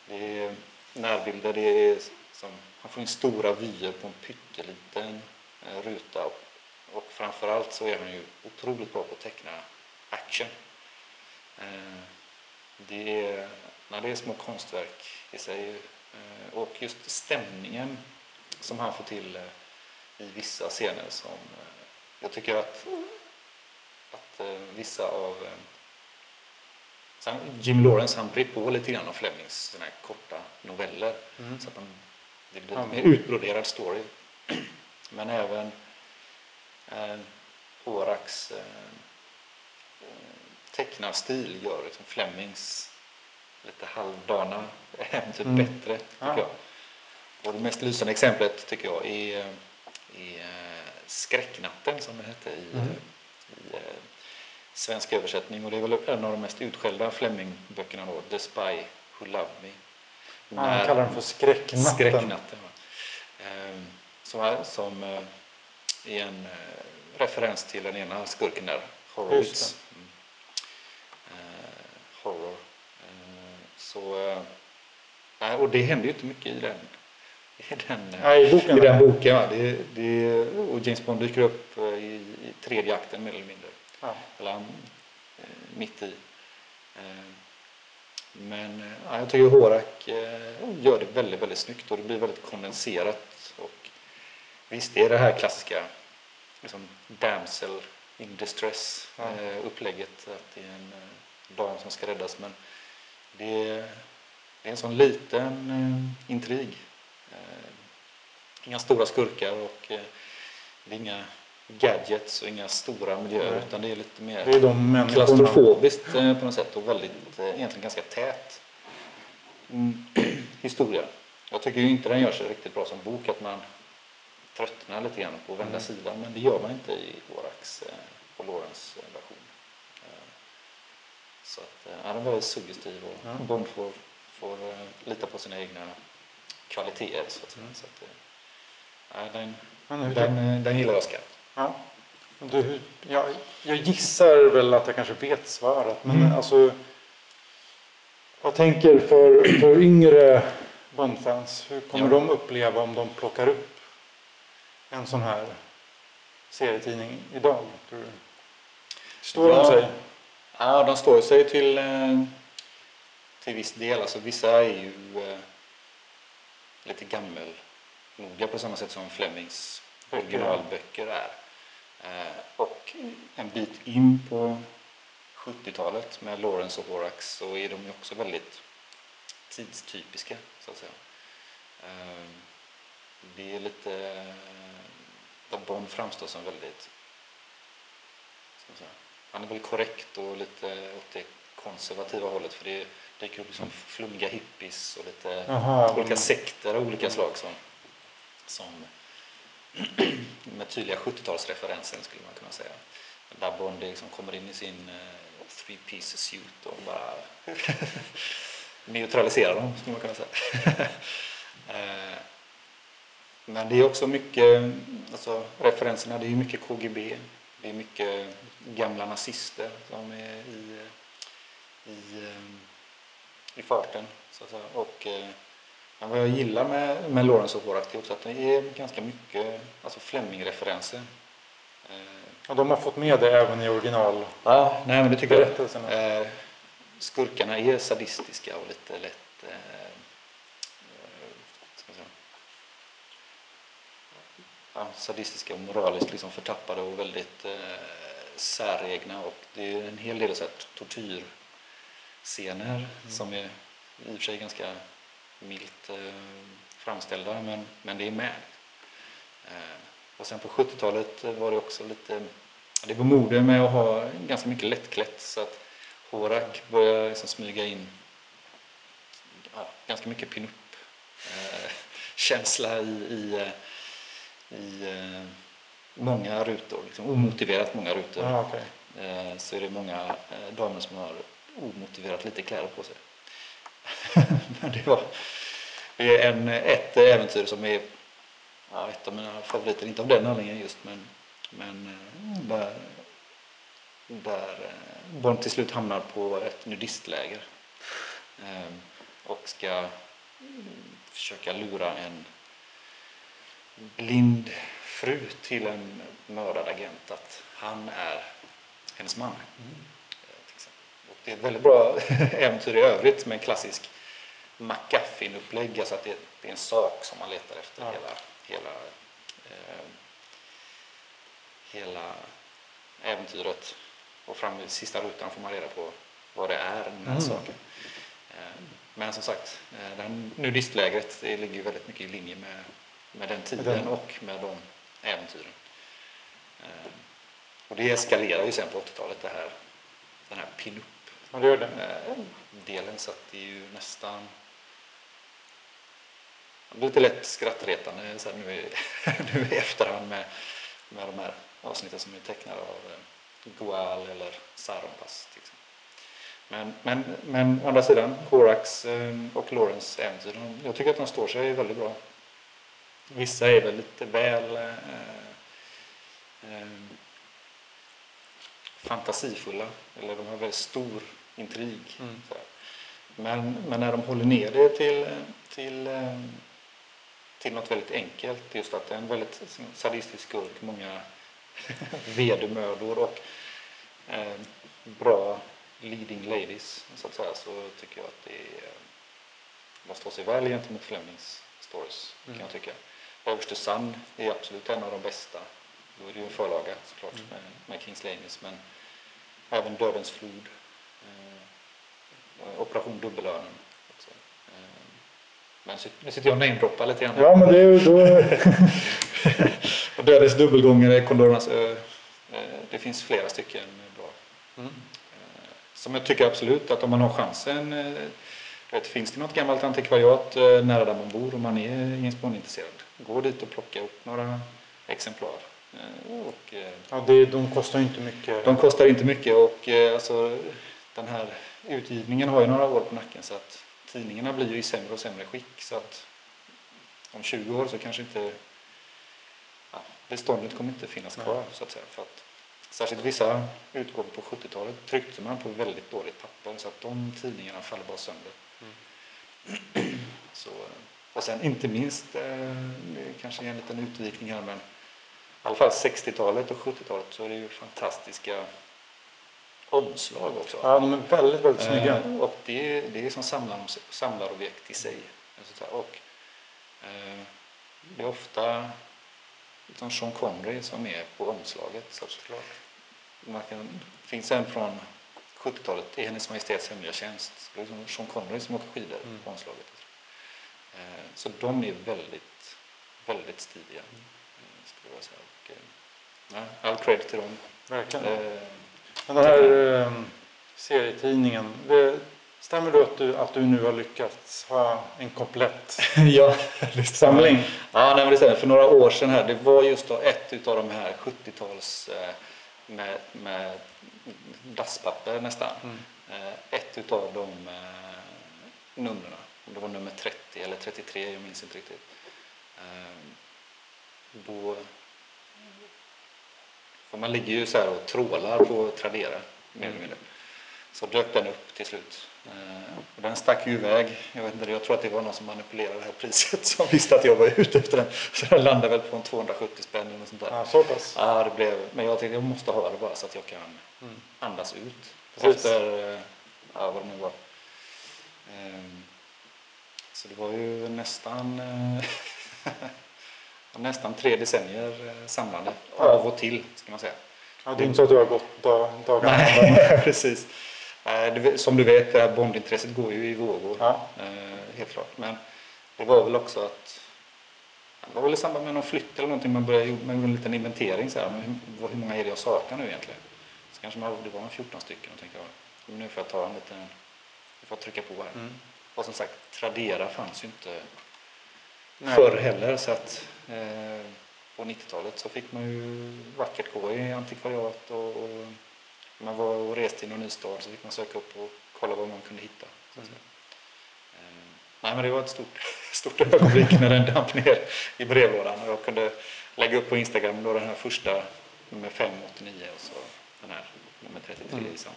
Det är närbilder, det är som, han får in stora vyer på en pytteliten eh, ruta. Och, och framförallt så är han ju otroligt bra på att teckna action. Eh, det är, nej, det är små konstverk i sig. Eh, Och just stämningen som han får till eh, i vissa scener som jag tycker att, att vissa av Jim Lawrence han brer på lite grann av Flemings såna här korta noveller så att man, det blir lite mer utbroderad story. (clears throat) Men även eh, Horaks eh, tecknarstil gör liksom Flemings lite halvdana äventyr (laughs) Mm. bättre, tycker Ja. jag. Och det mest lysande exemplet tycker jag är, är eh, Skräcknatten som det hette i, Mm. i eh, svensk översättning. Och det är väl en av de mest utskällda Fleming-böckerna då, The Spy Who Loved Me. Ja, han kallar den för Skräcknatten. Skräcknatten. va. Ehm, Som, är, som eh, är en eh, referens till den ena skurken där, Horowitz. Just Mm. Eh, horror. Eh, så, eh, och det händer ju inte mycket i den. I den, eh, Nej, boken. i den boken. Va? Det, det, och James Bond dyker upp eh, i, i tredje akten mer eller mindre. Ja. Eller eh, mitt i. Men ja, jag tycker Horak gör det väldigt, väldigt snyggt och det blir väldigt kondenserat. Och visst, det är det här klassiska liksom, damsel in distress Ja. upplägget. Att det är en dam som ska räddas. Men det är, det är en sån liten eh, intrig. Eh, inga stora skurkar och eh, det är inga gadgets och inga stora miljöer utan det är lite mer Det är de klaustrofobiskt på något sätt och väldigt, egentligen ganska tät mm, (clears throat) historia. Jag tycker ju inte den gör sig riktigt bra som bok, att man tröttnar lite grann på att vända sidan, men det gör man inte i Horax eh, och Lorentz eh, version. Så att, eh, ja, den väldigt suggestiv och Ja. Bond får, får eh, lita på sina egna kvaliteter. Så att säga. Så att, eh, ja, den, Men den, den gillar jag skarpt. Ja. Du, jag, jag gissar väl att jag kanske vet svaret. Men Mm. alltså. Jag tänker för, för yngre Bondfans. Hur kommer Ja. de uppleva om de plockar upp en sån här serietidning idag? Tror du? Står de Ja. sig? Ja, de står sig till, eh, till viss del. Alltså, vissa är ju eh, lite gammelmodiga på samma sätt som Flemings originalböcker är. Eh, och en bit in på 70-talet med Lawrence och Horax så är de ju också väldigt tidstypiska så att säga. Eh, det är lite... Eh, Där Bond framstår som väldigt... Ska man säga, han är väl korrekt och lite åt det konservativa hållet för det dyker upp liksom flummiga hippies och lite Aha, olika sekter av olika slag som, som (clears throat) med tydliga 70-talsreferenser skulle man kunna säga. Där Bond liksom kommer in i sin uh, three piece suit och bara (laughs) neutraliserar dem skulle man kunna säga. uh, (laughs) men det är också mycket, alltså referenserna, det är mycket KGB, det är mycket gamla nazister som är i, i, i farten. Så att säga. Och, men vad jag gillar med, med Lawrence of Warwick är också att det är ganska mycket alltså Fleming-referenser. Och de har fått med det även i original. Ja, nej men det tycker jag. Eh, skurkarna är sadistiska och lite lätt eh, ska man säga, ja, sadistiska och moraliskt liksom förtappade och väldigt eh, säregna och det är en hel del så här, tortyrscener Mm. som är i och för sig ganska milt eh, framställda men, men det är med. Eh, och sen på 70-talet var det också lite, det var mode med att ha ganska mycket lättklätt så att Horak började liksom smyga in ja, ganska mycket pinup eh, känsla i, i, eh, i eh, många rutor, liksom omotiverat många rutor. Ja, okej. Eh, så är det många eh, damer som har omotiverat lite kläder på sig. (laughs) Men det var det är en, ett äventyr som är ja, ett av mina favoriter, inte av den anledningen just men, men eh, där, där eh, Bond till slut hamnar på ett nudistläger och ska mm, försöka lura en blind fru till en mördad agent att han är hennes man. Exempel. Och det är ett väldigt bra (laughs) äventyr i övrigt med en klassisk McGuffin-upplägg, alltså att det är, en sak som man letar efter Ja. hela, hela, eh, hela äventyret. Och fram i sista rutan får man reda på vad det är, den här Mm. saken. Eh, men som sagt, eh, det här nudistlägret det ligger väldigt mycket i linje med, med den tiden den- och med de äventyren. Eh, och det eskalerar ju sen på 80-talet, det här, den här pinup Ja, det gör det. eh, delen så att det är ju nästan det blir lite lätt skrattretande så här, nu, i, (laughs) nu i efterhand med, med de här avsnitten som är tecknade av eh, Goal eller Saronpass. Exempel. Men, men, men å andra sidan, Horax eh, och Lawrence äventyr, jag tycker att de står sig väldigt bra. Vissa är väl lite väl eh, eh, fantasifulla, eller de har väldigt stor intrig. Mm. Men, men när de håller ner det till, till, eh, till något väldigt enkelt, just att det är en väldigt sadistisk skurk, många (laughs) vedermödor och eh, bra leading ladies, så att säga, så tycker jag att det är, de står sig väl gentemot Flemings stories, kan jag tycka. Sun är absolut en av de bästa. Då är det ju en förlaga såklart med, med Kings Lanis, men även Dödens flod. Eh, Operation Dubbelörnen också. Eh, men nu sitter jag och namedroppar lite grann. Ja, men det är ju då... (laughs) Och Dödens dubbelgångare, Kondorernas ö. Eh, Det finns flera stycken bra. Mm. Eh, Som jag tycker absolut att om man har chansen. Vet, finns det något gammalt antikvariat eh, nära där man bor och man är James Bond-intresserad. Gå dit och plocka upp några exemplar. Eh, Och, eh, Ja, det, de kostar inte mycket. de kostar inte mycket och alltså, den här utgivningen har ju några år på nacken så att tidningarna blir ju i sämre och sämre skick så att om 20 år så kanske inte ja, beståndet kommer inte finnas kvar så att säga. För att, särskilt vissa utgåvor på 70-talet tryckte man på väldigt dåligt papper så att de tidningarna faller bara sönder. Så, och sen inte minst, eh, kanske en liten utvikning här men i alla fall 60-talet och 70-talet så är det ju fantastiska omslag också. Ja, de är väldigt, väldigt snygga. Eh, och det, är- det är som samlar, samlarobjekt i sig. Alltså Och, eh, det är ofta liksom Sean Connery som är på omslaget. Så att man kan, det finns en från 70-talet i Hennes Majestäts Hemliga Tjänst. Det är liksom Sean Connery som åker skidor på omslaget. Eh, Så de är väldigt, väldigt stidiga. eh, Skulle jag säga. Och, eh, nej, all cred till dem. Verkligen. Eh, Men den här eh, serietidningen, det, stämmer det att du, att du nu har lyckats ha en komplett (laughs) ja, samling? Ja, nej, men det stämmer. För några år sedan här, det var just då ett utav de här 70-tals eh, med, med dasspapper nästan. Mm. Eh, ett utav de eh, numren. Det var nummer 30 eller 33, jag minns inte riktigt. Eh, då, för man ligger ju så här och trålar på Tradera, mer eller mindre. Så dök den upp till slut. Eh, och den stack ju iväg. Jag, vet inte, jag tror att det var någon som manipulerade det här priset som visste att jag var ute efter den. Så den landade väl på en 270 spänn eller sånt där. Ja, så pass. Ja, det blev, men jag tänkte jag måste ha det bara så att jag kan Mm. andas ut. Precis. Efter, eh, ja, vad det nu var. Ehm, Så det var ju nästan, eh, (laughs) nästan tre decennier eh, samlande. Av och till, ska man säga. Ja, det är inte så att du har gått dag, dagarna. Nej, (laughs) precis. Eh, Som du vet, det här bondintresset går ju i vågor. Ja. Eh, Helt klart. Men det var väl också att det var väl i samband med någon flytt eller någonting man började gjorde en liten inventering. Så här, hur, hur många är det jag saknar nu egentligen? Så kanske man, det var en 14 stycken och tänkte jag, nu får jag ta en liten, jag får trycka på här. Mm. Och som sagt, Tradera fanns ju inte Nej. förr heller. Så att eh, på 90-talet så fick man ju vackert gå i antikvariat och, och man var och reste i någon ny stad så fick man söka upp och kolla vad man kunde hitta. Säga. Eh, nej men det var ett stort, (laughs) stort ögonblick när den damp ner i brevlådan och jag kunde lägga upp på Instagram då den här första nummer 589 och så den här nummer 33 i samma.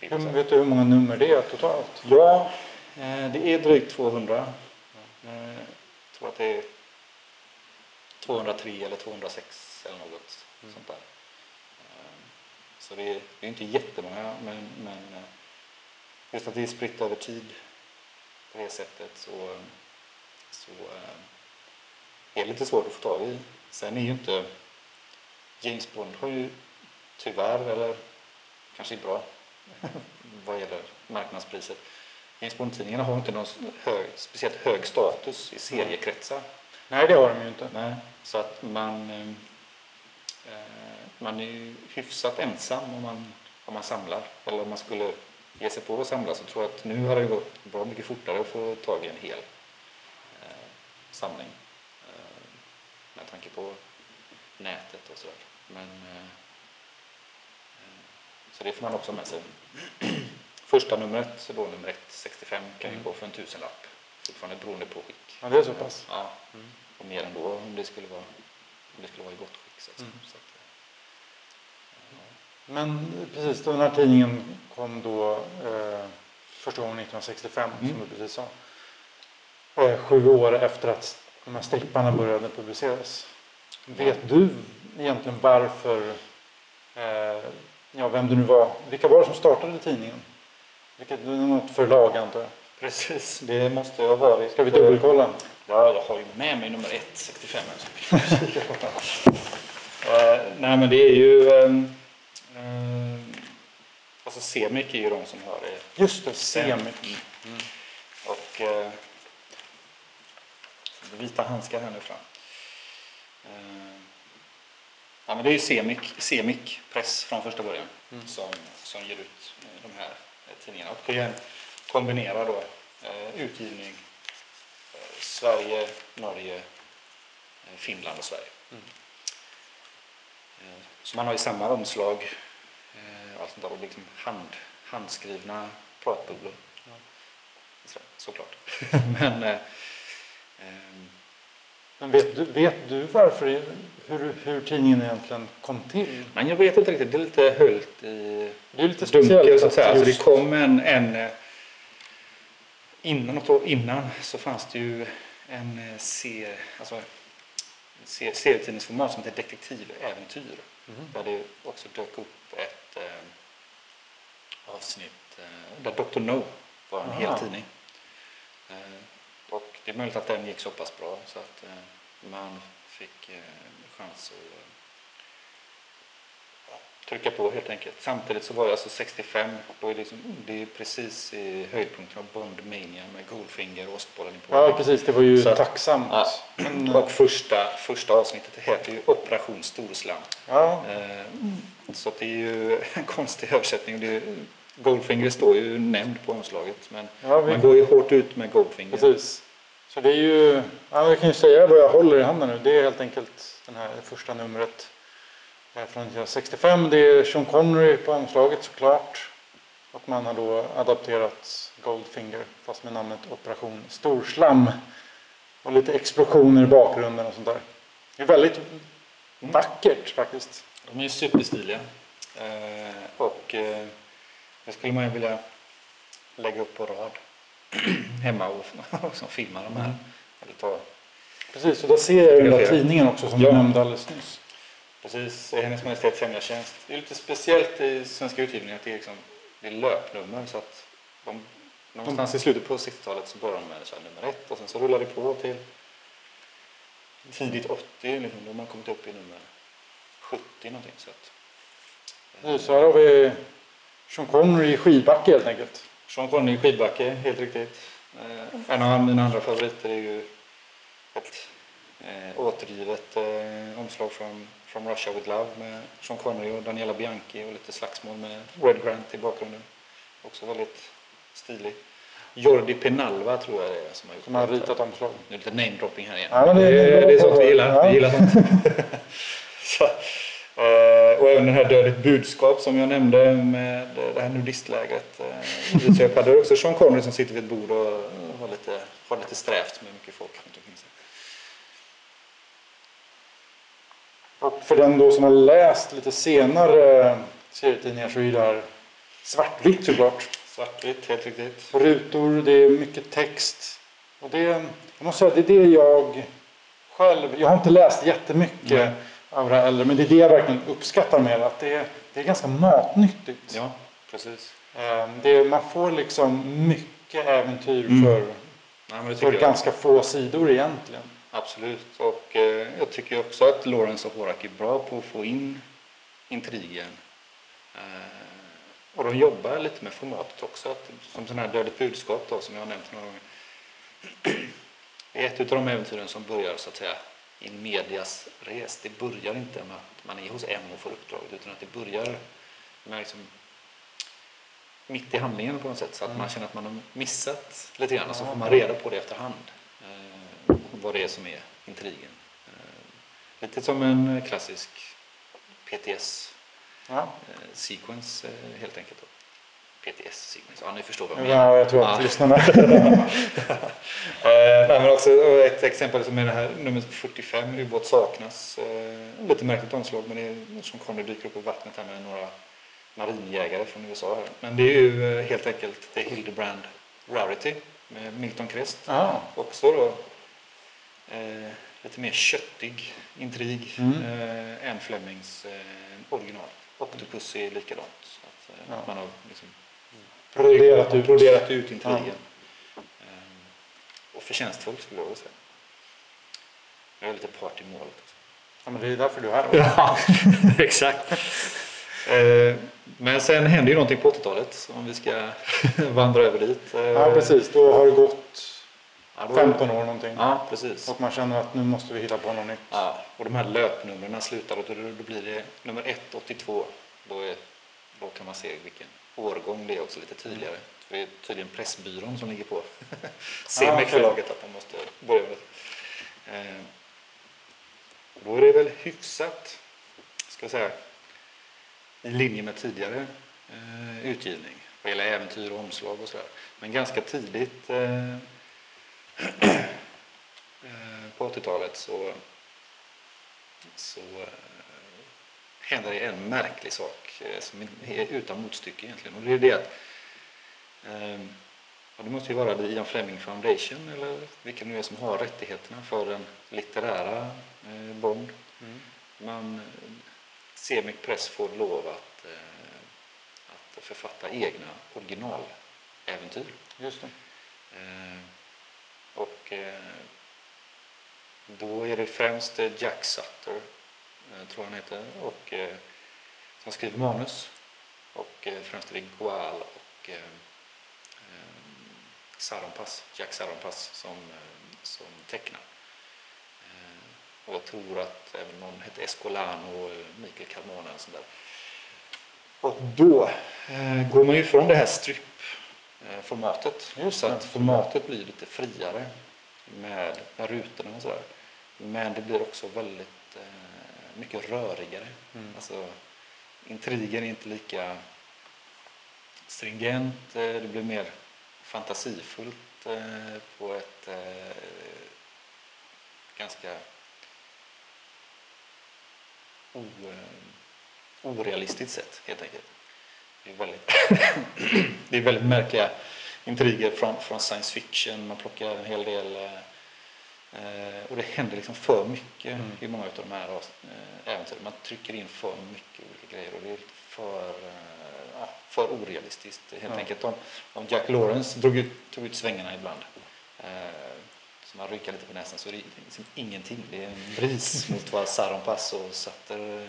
Hur, vet du hur många nummer det är totalt? Ja, eh, det är drygt 200. Eh, Jag tror att det är 203 eller 206 eller något sånt där. Så det är, det är inte jättemånga men, men eh, just att det är spritt över tid på det sättet så, så eh, är det lite svårt att få tag i. Sen är ju inte James Bond har ju tyvärr, eller kanske är bra (laughs) vad gäller marknadspriset. James Bond-tidningarna har inte någon hög, speciellt hög status i seriekretsar. Nej, det har de ju inte. Nej, så att man, eh, eh, man är ju hyfsat ensam om man, om man samlar. Eller om man skulle ge sig på att samla så tror jag att nu har det gått bra mycket fortare att få tag i en hel eh, samling. Eh, med tanke på nätet och sådär. Men, eh, eh, så det får man också med sig. (clears throat) Första numret, så då nummer 165, kan ju gå för en tusenlapp. Fortfarande beroende på skick. Ja, det är så pass. Ja, och mer ändå om det skulle vara, om det skulle vara i gott skick. Så säga. så Men precis, den här tidningen kom då eh, första gången 1965, som Mm. du precis sa. Eh, sju år efter att de här stripparna började publiceras. Vet du egentligen varför, eh, ja vem det nu var, vilka var det som startade tidningen? Vilket, något förlag antar jag. Precis, det måste ha varit. Ska vi dubbelkolla? Ja, jag har ju med mig nummer 165 uh, (laughs) Nej, men det är ju... Um, um, alltså Semik är ju de som har det. Just det, Semik. Mm. Och uh, vita handskar här nu fram. Uh, ja, men det är ju Semik, Semik Press från första början som, som ger ut eh, de här eh, tidningarna. Och det kombinerad då, eh, utgivning eh, Sverige, Norge, eh, Finland och Sverige. Eh, Så man har ju samma omslag, eh, allt sånt där, och liksom hand, handskrivna pratbubblor. Så, såklart. (laughs) Men eh, ehm, Men vet du, vet du varför, hur, hur tidningen egentligen kom till? Men jag vet inte riktigt, det är lite höljt i Det är lite dunkel speciellt så att säga. Alltså, det kom en, en eh, innan, något år innan så fanns det ju en eh, serie, alltså, serietidningsformat som heter Detektiväventyr. Mhm. Där det också dök upp ett eh, avsnitt eh, där Dr. No var en Aha. hel tidning. Eh, och det är möjligt att den gick så pass bra så att eh, man fick eh, chans att trycka på helt enkelt. Samtidigt så var jag alltså 65, då är det, liksom, det är precis i höjdpunkten av Bond Mania med Goldfinger och ostbollen på. Ja, precis. Det var ju Så- tacksamt. Ja. Men, (clears throat) Och första, första avsnittet heter ju Operation Storslam. ja, Eh, Så det är ju (laughs) en konstig översättning. Det är, Goldfinger står ju nämnd på omslaget men Ja, vi- man går ju hårt ut med Goldfinger. precis. Så det är ju, ja, jag kan ju säga vad jag håller i handen nu. Det är helt enkelt den här det första numret eh, från 1965. Det är Sean Connery på omslaget såklart. Och man har då adapterat Goldfinger fast med namnet Operation Storslam. Och lite explosioner i bakgrunden och sånt där. Det är väldigt vackert faktiskt. De är superstiliga. Eh, och eh, det skulle man ju vilja lägga upp på rad (clears throat) hemma och, och som filma de här. Eller ta, Precis, och där ser jag den där tidningen också som Ja. du nämnde alldeles nyss. Precis, Hennes Majestäts Hemliga Tjänst. Det är lite speciellt i svenska utgivningar att det är, liksom, det är löpnummer så att de, någonstans i slutet på 60-talet så börjar de med så här, nummer ett och sen så rullar det på till tidigt 80, liksom, då har man kommit upp i nummer 70 någonting. Så att, Nu så här har vi Sean Connery i skidbacke helt enkelt. Sean Connery i skidbacke, helt riktigt. Eh, en av mina andra favoriter är ju ett eh, återgivet eh, omslag från From Russia with Love med Sean Connery och Daniela Bianchi och lite slagsmål med Red Grant i bakgrunden. Också väldigt stilig. Jordi Penalva tror jag det är som har gjort Som har det. ritat omslag. Nu är det lite namedropping här igen. Ja, men det, det- är, det är sånt vi gillar. Ja. Vi gillar sånt. (laughs) Så, eh, och även den här Dödligt budskap som jag nämnde med det här nudistlägret. Eh, jag hade också Sean Connery som sitter vid ett bord och har lite, har lite strävt med mycket folk runt omkring sig. Och för den då som har läst lite senare serietidningar så är det här svartvitt såklart. Svartvitt, helt riktigt. Rutor, det är mycket text. Och det, jag måste säga, det är det jag själv, jag har inte läst jättemycket Nej. av det här äldre, men det är det jag verkligen uppskattar med att det, det är ganska matnyttigt. Ja, precis. Eh, Det, man får liksom mycket äventyr Mm. för, Nej, för ganska få sidor egentligen. Absolut. Och eh, jag tycker också att Lawrence och Horak är bra på att få in intrigen. Eh, och de jobbar lite med formatet också. Att, som sån här Dödligt budskap då, som jag har nämnt några gånger. (clears throat) Det är ett av de äventyren som börjar så att säga i medias res. Det börjar inte med att man är hos M och får uppdraget utan att det börjar med liksom mitt i handlingen på något sätt så att man känner att man har missat lite grann och så får man reda på det efterhand. Vad det är som är intrigen. Eh, lite som en klassisk PTS Ja. eh, eh, helt enkelt. Då. PTS sequence, ja ni förstår vad jag menar. Ja, jag tror att Ja. lyssnarna... (laughs) Eh, men också ett exempel som är det här nummer 45, Ubåt saknas. Eh, lite märkligt omslag men det är som kommer dyker upp i vattnet här med några marinjägare från USA. Här. Men det är ju helt enkelt The Hildebrand Rarity med Milton Crest. Ja. Också då eh, lite mer köttig intrig Mm. eh, än Flemings eh, original. Octopus är likadant. Så att, eh, Ja. Man har liksom Broderat ut. broderat ut intrigen. Ehm, och förtjänstfullt skulle jag vilja säga. Jag är lite part i målet. också. Ja, men det är därför du är här. (laughs) Ja, (laughs) exakt. Eh, Men sen hände ju någonting på 80-talet om vi ska (laughs) vandra över dit. Eh, Ja, precis. Då har det gått ja, då- 15 år någonting. Ja, precis. Och man känner att nu måste vi hitta på något nytt. Ja, och de här löpnumren slutar och då, då blir det nummer 1, 82. Då, är, då kan man se vilken årgång det är också lite tydligare. För det är tydligen Pressbyrån som ligger på (laughs) CMEC-förlaget att man måste börja med. Eh, då är det väl hyfsat, ska jag säga, i linje med tidigare eh, utgivning vad gäller äventyr och omslag och sådär. Men ganska tidigt eh, på 80-talet så, så eh, händer det en märklig sak eh, som är utan motstycke egentligen. Och det är det att eh, och det måste ju vara Ian Fleming Foundation eller vilka nu är som har rättigheterna för den litterära eh, Bond. Mm. Man, eh, Semic Press får lov att, eh, att författa egna originaläventyr. Just det. Eh, och eh, då är det främst eh, Jack Sutter, eh, tror jag han heter, och som skriver manus. Och främst är det Goal och Saronpass, Jack Saronpass som, som tecknar. Och jag tror att även någon hette Escolano och Mikael Carmona och sånt där. Och då eh, går man ju från det här strip-formatet. Så att formatet blir lite friare med, med rutorna och sådär. Men det blir också väldigt eh, mycket rörigare. Mm. Alltså, intrigen är inte lika stringent, eh, det blir mer fantasifullt eh, på ett eh, ganska o, eh, orealistiskt sätt helt enkelt. Det är väldigt, (clears throat) det är väldigt märkliga intriger från, från science fiction, man plockar en hel del eh, och det händer liksom för mycket Mm. i många av de här eh, äventyren. Man trycker in för mycket olika grejer och det är för, eh, för orealistiskt helt Ja. enkelt. Om, om Jack Lawrence drog ut, tog ut svängarna ibland eh, så man rycker lite på näsan så är det liksom ingenting. Det är en bris (laughs) mot vad Saron Pass och Sutter eh,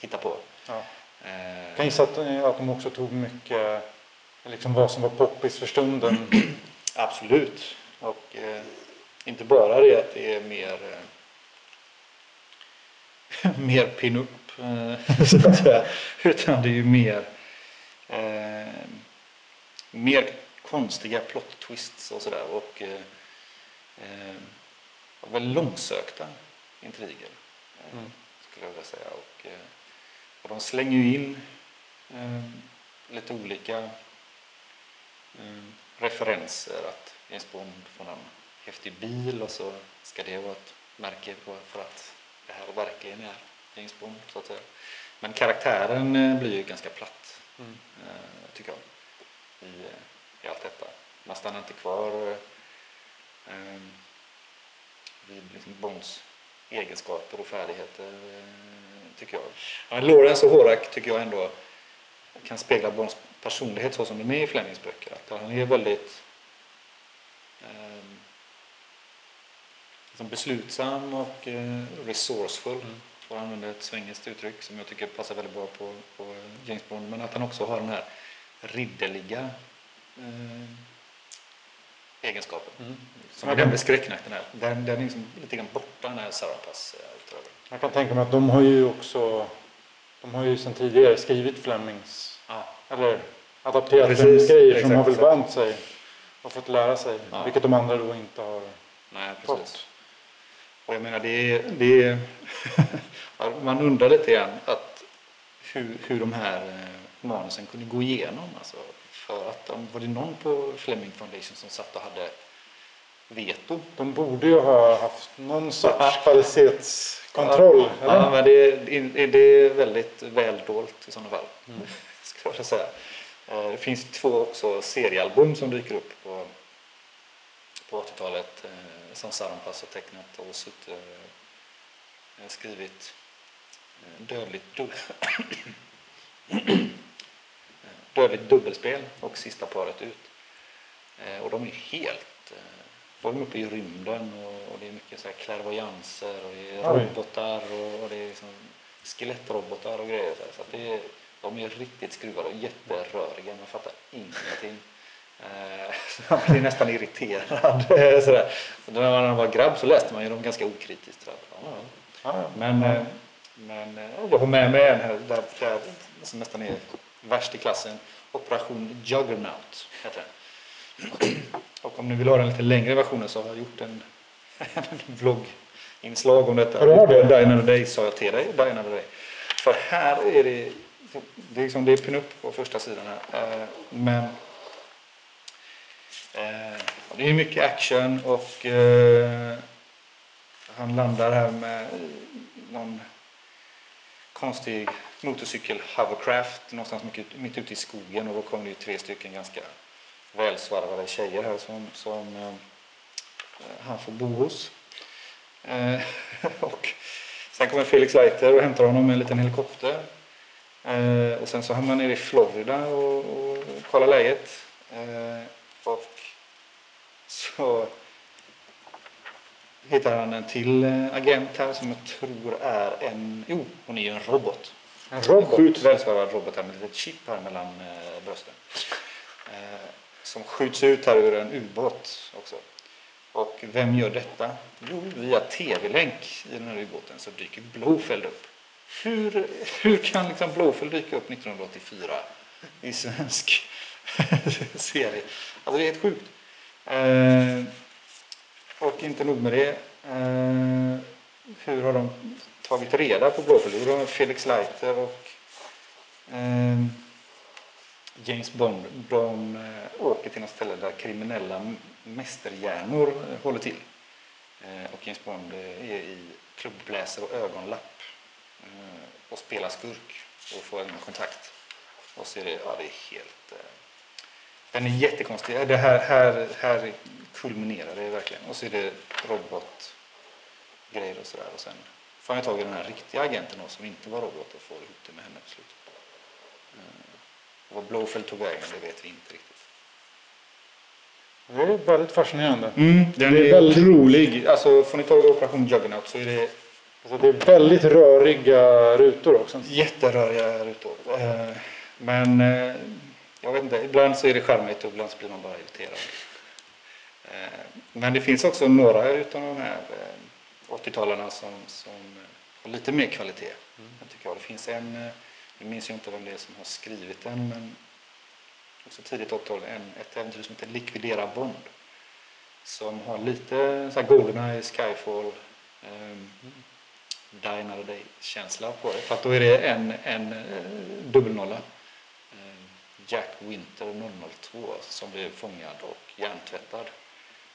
hittar på. Ja. Eh, Jag kan gissa att, att de också tog mycket, liksom vad som var poppis för stunden. (clears throat) Absolut. Och eh, inte bara det att det är mer eh, (laughs) mer pin-up eh, (laughs) så att säga. Utan det är ju mer eh, mer konstiga plot twists och sådär. Och eh, eh, väl långsökta intriger. Eh, Mm. Skulle jag vilja säga. Och, eh, och de slänger ju in eh, lite olika eh, referenser. Att James Bond får någon häftig bil och så ska det vara ett märke på för att det här verkligen är James Bond så att säga. Men karaktären eh, blir ju ganska platt Mm. eh, tycker jag i, eh, i allt detta. Man stannar inte kvar eh, eh, vid liksom Bonds egenskaper och färdigheter eh, tycker jag. Ja, Lawrence och Horak tycker jag ändå kan spegla Bonds personlighet så som de är i Flemings böcker. Att han är väldigt eh, liksom beslutsam och eh, resourceful. Mm. För att använda ett svengelskt uttryck som jag tycker passar väldigt bra på, på James Bond. Men att han också har den här ridderliga eh, egenskapen. Mm. Som är den med skräcknakten här. Den, den är liksom lite grann borta när Sarapass eh, tar över. Jag kan tänka mig att de har ju också, de har ju sedan tidigare skrivit Flemings, Ja. eller adapterat Precis, Flemings grejer som exakt, de har väl vant sig och fått lära sig. Ja. Vilket de andra då inte har Nej, precis. fått. Och jag menar, det är... Det (laughs) man undrar lite grann att hur, hur de här eh, manusen kunde gå igenom. Alltså, för att om, var det någon på Fleming Foundation som satt och hade veto? De borde ju ha haft någon sorts kvalitetskontroll. Ja, eller? men det, det, det är väldigt väl dolt i sådana fall. Skulle jag säga. Eh, Det finns två också seriealbum som dyker upp på, på 80-talet eh, som Saronpass har tecknat och Sutter eh, skrivit eh, Dödligt, du Dödligt dubbelspel och Sista paret ut. Eh, Och de är helt... eh, Då är de uppe i rymden och, det är mycket så här klärvoajanser och det är robotar och, det är liksom skelettrobotar och grejer. Så, det är, de är riktigt skruvade och jätteröriga. Man fattar ingenting. Eh, (laughs) så man blir nästan irriterad. (laughs) Sådär. Så när man var grabb så läste man ju dem ganska okritiskt. Så att, ja, ja. Ja, ja. Men, men jag har med mig en här där, där, som nästan är värst i klassen. Operation Juggernaut heter den. Och om ni vill höra den lite längre versionen så har jag gjort en, en (laughs) vlogginslag om detta. Du har det? Die Another Day sa jag till dig. Die Another Day. För här är det, det är, liksom, det är pinup på första sidan här. Eh, Men eh, det är mycket action och eh, han landar här med någon konstig motorcykel hovercraft någonstans mitt, mitt ute i skogen och då kom det ju tre stycken ganska välsvarvade tjejer här som, som eh, han får bo hos. Eh, (laughs) och sen kommer Felix Leiter och hämtar honom med en liten helikopter. Eh, och sen så hamnar han nere i Florida och, och kollar läget. Eh, och så hittar han en till eh, agent här som jag tror är en, jo hon är ju en robot. En robot? Sjukt välsvarvad robot här med ett litet chip här mellan eh, brösten. Eh, som skjuts ut här ur en ubåt också. Och vem gör detta? Jo, via tv-länk i den här ubåten så dyker Blåfeld upp. Hur, hur kan liksom Blåfeld dyka upp 1984 i svensk (laughs) serie? Alltså det är helt sjukt. Eh, och inte nog med det. Eh, hur har de tagit reda på Blåfeld? Felix Leiter och eh, James Bond. De eh, åker till något ställe där kriminella mästerhjärnor eh, håller till. Eh, och James Bond eh, är i klubbläser och ögonlapp eh, och spelar skurk och får en kontakt. Och så är det, ja det är helt... Eh, den är jättekonstig. Det här, här, här kulminerar det verkligen. Och så är det robotgrejer och sådär. Och sen får han tag i den här riktiga agenten som inte var robot och får ihop det med henne på slutet. Vad Blåfält tog vägen, det vet vi inte riktigt. Det är väldigt fascinerande. Mm, den det är, är väldigt rolig. Alltså, får ni tag i Operation Juggernaut så är det... Alltså, det är väldigt röriga rutor också. Jätteröriga rutor. Eh, men eh, jag vet inte, ibland så är det charmigt och ibland så blir man bara irriterad. Eh, men det finns också några utav de här 80-talarna som, som har lite mer kvalitet. Mm. Jag tycker jag. Det finns en nu minns jag inte vem det är som har skrivit den, men också tidigt 80-tal, ett äventyr som heter Likvidera Bond. Som har lite så här Goldeneye, Skyfall, um, Die Another Day-känsla på det. För att då är det en, en uh, dubbelnolla. Uh, Jack Winter 002 som blir fångad och hjärntvättad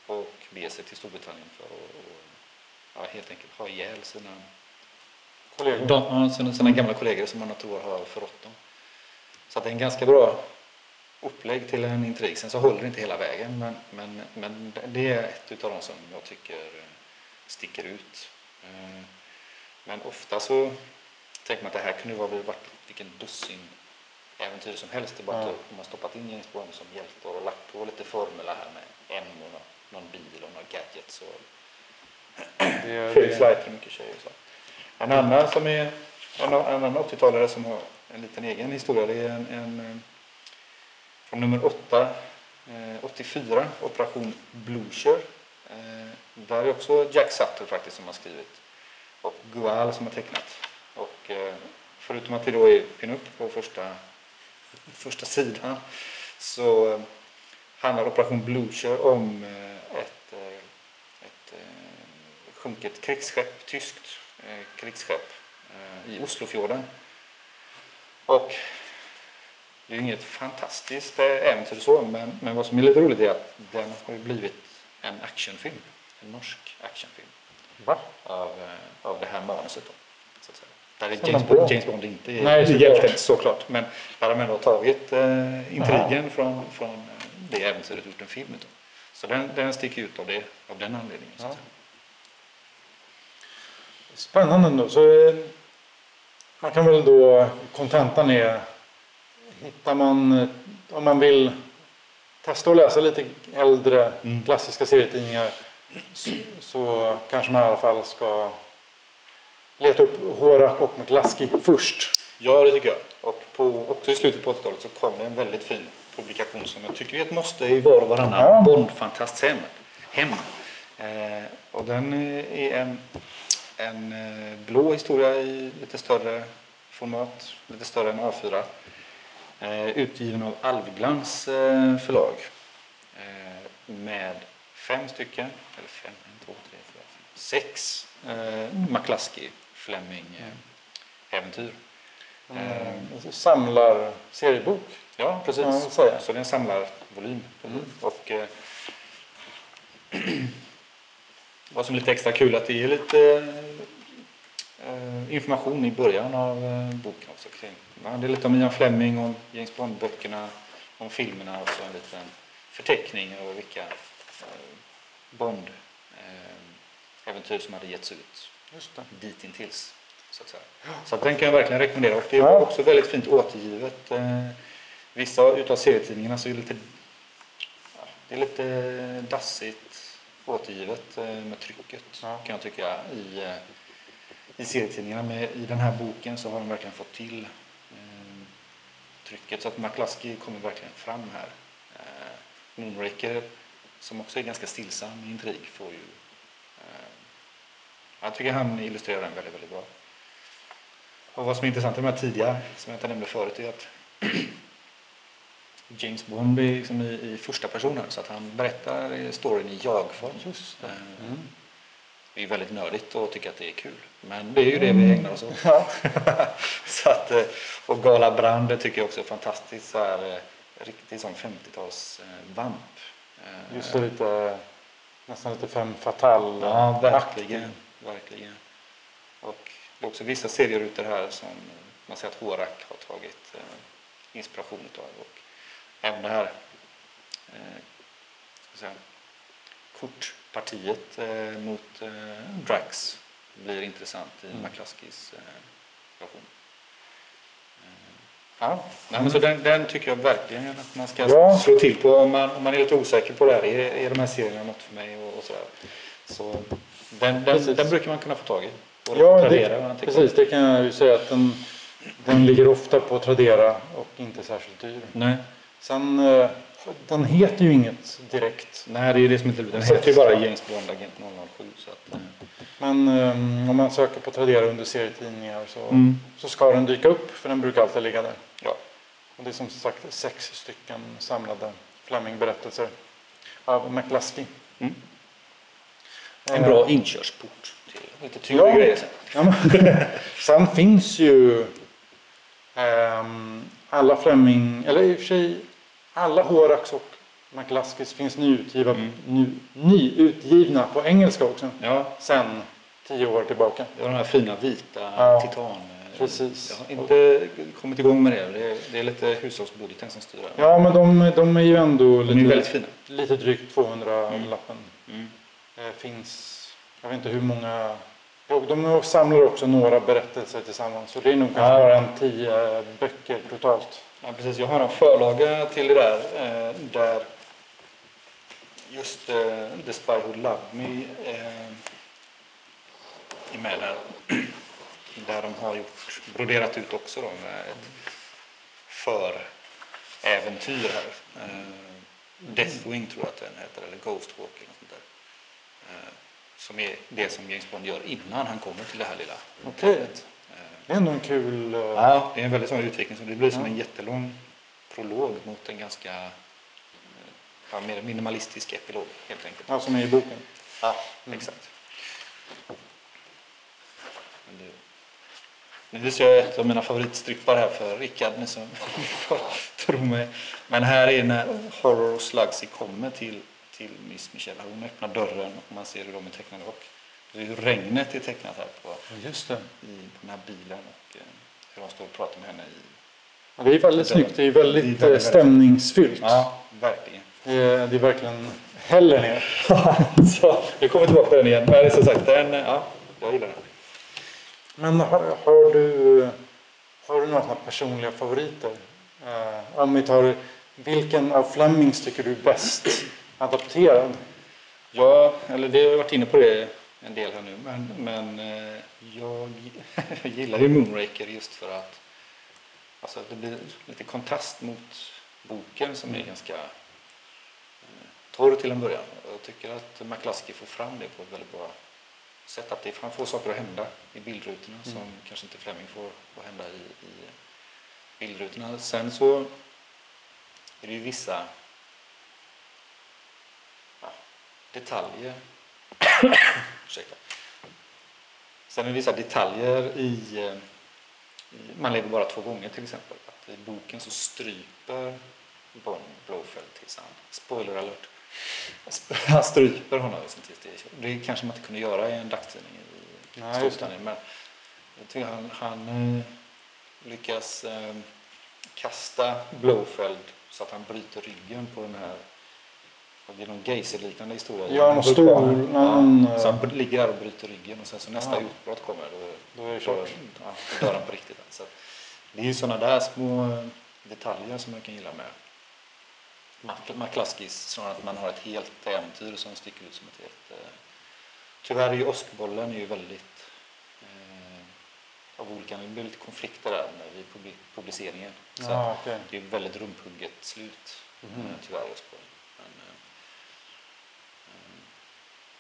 och beger sig till Storbritannien för att ja, helt enkelt ha ihjäl sina kollegor. De, sina, sina gamla kollegor som man tror har förrått dem. Så det är en ganska bra upplägg till en intrig. Sen så håller det inte hela vägen men, men, men det är ett av de som jag tycker sticker ut. Eh, men ofta så tänker man att det här kunde vara varit vilken dussin äventyr som helst. Det är bara att ja. man stoppat in James Bond som hjälte och lagt på lite formula här med en och någon bil och några gadgets. Och... Felix Leiter mycket tjejer. Så. En annan som är en annan 80-talare som har en liten egen historia det är en, en eh, från nummer 8 eh, 84 Operation Blucher. Eh, där är också Jack Sutter faktiskt som har skrivit och Gual som har tecknat. Och eh, förutom att det då är pinup på första, första sidan så eh, handlar Operation Blucher om eh, sjunket krigsskepp, tyskt Eh, krigsskepp eh, i Oslofjorden. Och det är inget fantastiskt eh, äventyr så, men, men vad som är lite roligt är att den har blivit en actionfilm. En norsk actionfilm. Va? Av, av det här manuset då. Så att säga. Där är James, Bond, James Bond inte Nej, hjälten såklart. Men där har de ändå tagit eh, intrigen från, från det äventyret och gjort en film utav. Så den, den sticker ut av, det, av den anledningen. Så ja. Spännande ändå. Så eh, man kan väl då, kontentan är, hittar man, eh, om man vill testa att läsa lite äldre mm. klassiska serietidningar så, så, kanske man i alla fall ska leta upp Horak och McCluskey först. Ja, det tycker jag. Och på, också i slutet på 80-talet så kom det en väldigt fin publikation som jag tycker är ett måste i var och varannan ja. Bondfantasts hem. hem. Eh, och den är en en eh, blå historia i lite större format, lite större än A4. Eh, utgiven av Alvglans eh, förlag. Med fem stycken, eller fem, en, två, tre, fyra, fem, sex McCluskey Fleming-äventyr. Mm. Samlar seriebok? Ja, precis. Så det är en samlarvolym. Mm. Och, (clears throat) vad som är lite extra kul att det är lite eh, information i början av eh, boken också kring. Det är lite om Ian Fleming, om James Bond-böckerna, om filmerna och så en liten förteckning över vilka eh, Bond-äventyr som hade getts ut Just det. dit intills. Så att, säga. så att den kan jag verkligen rekommendera och det är också väldigt fint återgivet. Vissa utav serietidningarna så är det lite, det är lite dassigt återgivet med trycket ja. kan jag tycka i i serietidningarna. Men i den här boken så har de verkligen fått till eh, trycket så att McCluskey kommer verkligen fram här. Eh, Moonraker som också är ganska stillsam i intrig får ju eh, jag tycker han illustrerar den väldigt, väldigt bra. Och vad som är intressant med de här tidiga, som jag inte nämnde förut, är att (clears throat) James Bond liksom i, i första personen så att han berättar storyn i jag-form. Just det. Eh, Mm. Det är väldigt nördigt och tycker att det är kul. Men det är ju det vi ägnar oss åt. (laughs) så att, eh, och Gala Brand tycker jag också är fantastiskt. Så här, eh, riktigt sån 50-tals eh, vamp. Eh, Just det, lite, nästan lite fem fatal Ja, verkligen. verkligen. Och det är också vissa serierutor här som man ser att Horak har tagit inspiration av. Och det här eh, kortpartiet eh, mot eh, Drax blir intressant i Mm. McCluskys eh, version. Eh, Ja, nej, men så den, den tycker jag verkligen att man ska Ja. slå till på om man, om man är lite osäker på det här. Är, är de här serierna något för mig och, och sådär. Så den, den, den brukar man kunna få tag i. Ja, det, precis. Det kan jag ju säga att den, den ligger ofta på Tradera och inte särskilt dyr. Nej. Sen, eh, den heter ju inget direkt. Nej, det är det som är Den Så- heter ju bara James Bond Agent 007. Så att, eh, Men eh, om man söker på Tradera under serietidningar så, Mm. så ska den dyka upp för den brukar alltid ligga där. ja. Och det är som sagt sex stycken samlade Fleming-berättelser av McCluskey. Mm. Eh, En bra inkörsport till lite tyngre Ja. grejer. Ja, (laughs) sen finns ju ehm, alla Fleming, eller i och för sig alla Horax och McCluskeys finns nyutgivna, Mm. ny, nyutgivna på engelska också. Ja, Sen tio år tillbaka. det var de här fina vita Ja, titan. precis. Jag har inte kommit igång med det. Det är, det är lite hushållsbudgeten som styr. Ja, men de, de är ju ändå De lite, fina. lite drygt 200 Mm. lappen. Mm. Det finns, jag vet inte hur många, och de samlar också några berättelser tillsammans. Så det är nog kanske bara en tio böcker totalt. Ja, precis. Jag har en förlaga till det där. Eh, där just eh, The Spy Who Loved Me eh, är med där. Där de har gjort, broderat ut också då med ett för-äventyr här. Eh, Deathwing tror jag att den heter, eller Ghostwalk eller något sånt där. Eh, som är det som James Bond gör innan han kommer till det här lilla hotellet. Det är ändå en kul... eh, Ja, det är en väldigt sån utveckling. Så det blir som Ja. en jättelång prolog mot en ganska eh, ja, mer minimalistisk epilog helt enkelt. Ja, som är i boken. Ja, Mm. exakt. Men det- Nu visar jag ett av mina favoritstrippar här för Rickard, ni som (laughs) tror mig. Men här är när Horror och Slugsy kommer till, till Miss Michelle. Hon öppnar dörren och man ser hur de är tecknade. Och det är ju regnet är tecknat här på, Just det. i, på den här bilen och eh, hur de står och pratar med henne i Ja, det är väldigt Det- snyggt. Det är det är väldigt väldigt, eh, stämningsfyllt. Ja, verkligen. Det, är, det är verkligen häller ner. (laughs) så, vi kommer tillbaka till den igen. Men som sagt, den, ja, jag gillar den. Men har, har, du, har du några personliga favoriter? Eh, om vi tar, vilken av Flemings tycker du är bäst adapterad? Ja, eller det har jag varit inne på det en del här nu. Men, men eh, jag (laughs) gillar ju Moonraker just för att alltså, det blir lite kontrast mot boken som är ganska eh, torr till en början. Jag tycker att McCluskey får fram det på ett väldigt bra sätt. Att det han får saker att hända i bildrutorna som kanske inte Fleming får, får hända i, i bildrutorna. Sen så är det ju vissa ja, detaljer. Sen är det vissa detaljer i, eh, i Man lever bara två gånger till exempel. Att I boken så stryper Blofeld tills han, spoiler alert, (laughs) han stryper honom. det, kanske man inte kunde göra i en dagstidning i. Storbritannien. Men jag tycker han, han eh, lyckas eh, kasta Blofeld så att han bryter ryggen på den här det är någon geyserliknande historia. Ja, någon stor- någon, ja, så han eh, ligger där och bryter ryggen och sen så nästa Ja. utbrott kommer. Då, Då är det då, klart. ja, då dör han på riktigt. Så det är ju sådana där små eh, detaljer som jag kan gilla med McCluskys snarare att man har ett helt äventyr som sticker ut som ett helt... Eh, tyvärr är ju åskbollen är ju väldigt eh, av olika, det blev lite konflikter där med vid publi- publiceringen. Så Ja, okej. det är väldigt rumphugget slut eh, tyvärr just på men, eh,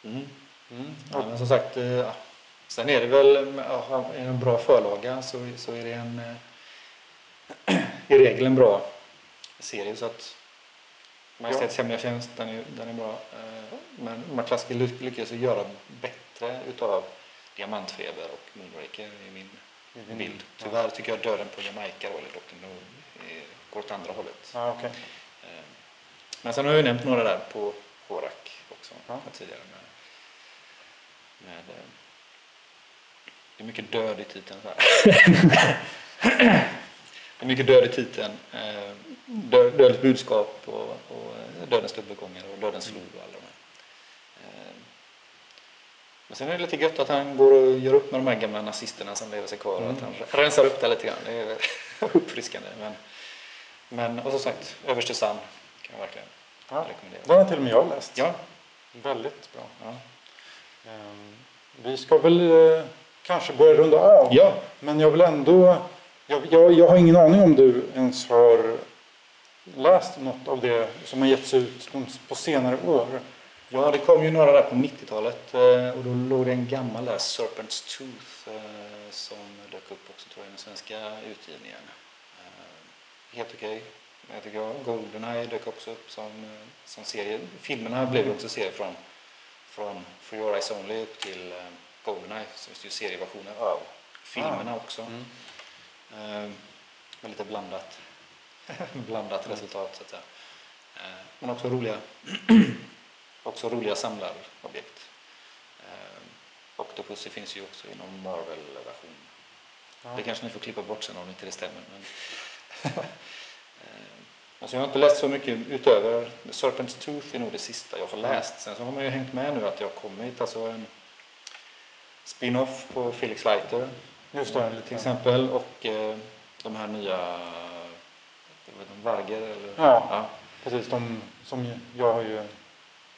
mm. Mm. Ja, men som sagt, eh, ja. sen är det väl, är det en bra förlaga så, så är det en eh, (clears throat) i regel en bra serie så att Majestäts hemliga tjänst, den är, den är bra. Eh, Men McCluskey ly- lyckas göra bättre utav Diamantfeber och Moonraker i min din- bild. Tyvärr tycker jag Döden på Jamaica eller Dr. No går åt andra hållet. Okej. Eh, Men sen har jag ju nämnt några där på Horak också Ja. tidigare. Med, eh, det är mycket död i titeln. Så (laughs) det är mycket död i titeln. Eh, Dö, dödligt budskap och, och eh, Dödens dubbelgångare och Dödens flod och alla de här. Men sen är det lite gött att han går och gör upp med de här gamla nazisterna som lever sig kvar. och Att han rensar upp det lite grann. Det är (laughs) uppfriskande. Men, men och som sagt, Överste Sam kan jag verkligen Ja. rekommendera. Den har till och med jag läst. Ja, Väldigt bra. ja. Ehm, Vi ska väl eh, kanske börja runda av. Ja. Men jag vill ändå... Jag, jag, jag har ingen aning om du ens har läst något av det som har getts ut på senare år. Ja, det kom ju några där på 90-talet eh, och då låg det en gammal där, Serpent's Tooth, eh, som dök upp också tror jag i den svenska utgivningen. Helt okej. Men Jag tycker Goldeneye dök också upp som, som serie. Filmerna blev ju också serier från, från Your Eyes Only upp till eh, Goldeneye. Det ju serieversioner av filmerna också. Eh, Med lite blandat, (laughs) blandat resultat så att säga. Eh, Men också roliga (clears throat) också roliga samlarobjekt. Eh, Octopussy finns ju också inom Marvel-version. Det kanske ni får klippa bort sen om inte det stämmer. Men (laughs) (laughs) alltså jag har inte läst så mycket utöver Serpent's Tooth är nog det sista jag har läst. Sen så har man ju hängt med nu att det har kommit alltså en spin-off på Felix Leiter Just det, till lite. exempel och eh, de här nya Varger eller Ja. ja. Precis, de som jag har ju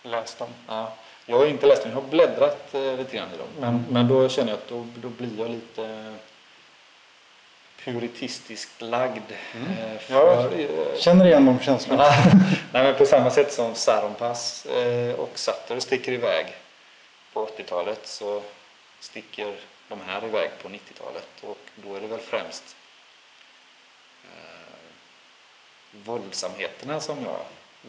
läst dem. Ja, jag har inte läst den, jag har bläddrat eh, lite grann i dem. Men, men då känner jag att då, då blir jag lite puritistiskt lagd. eh, Ja. för, eh, Känner igen de känslorna. (laughs) Nej, men på samma sätt som Saronpass eh, och Sutter sticker iväg på 80-talet så sticker de här iväg på 90-talet. Och då är det väl främst eh, våldsamheterna som jag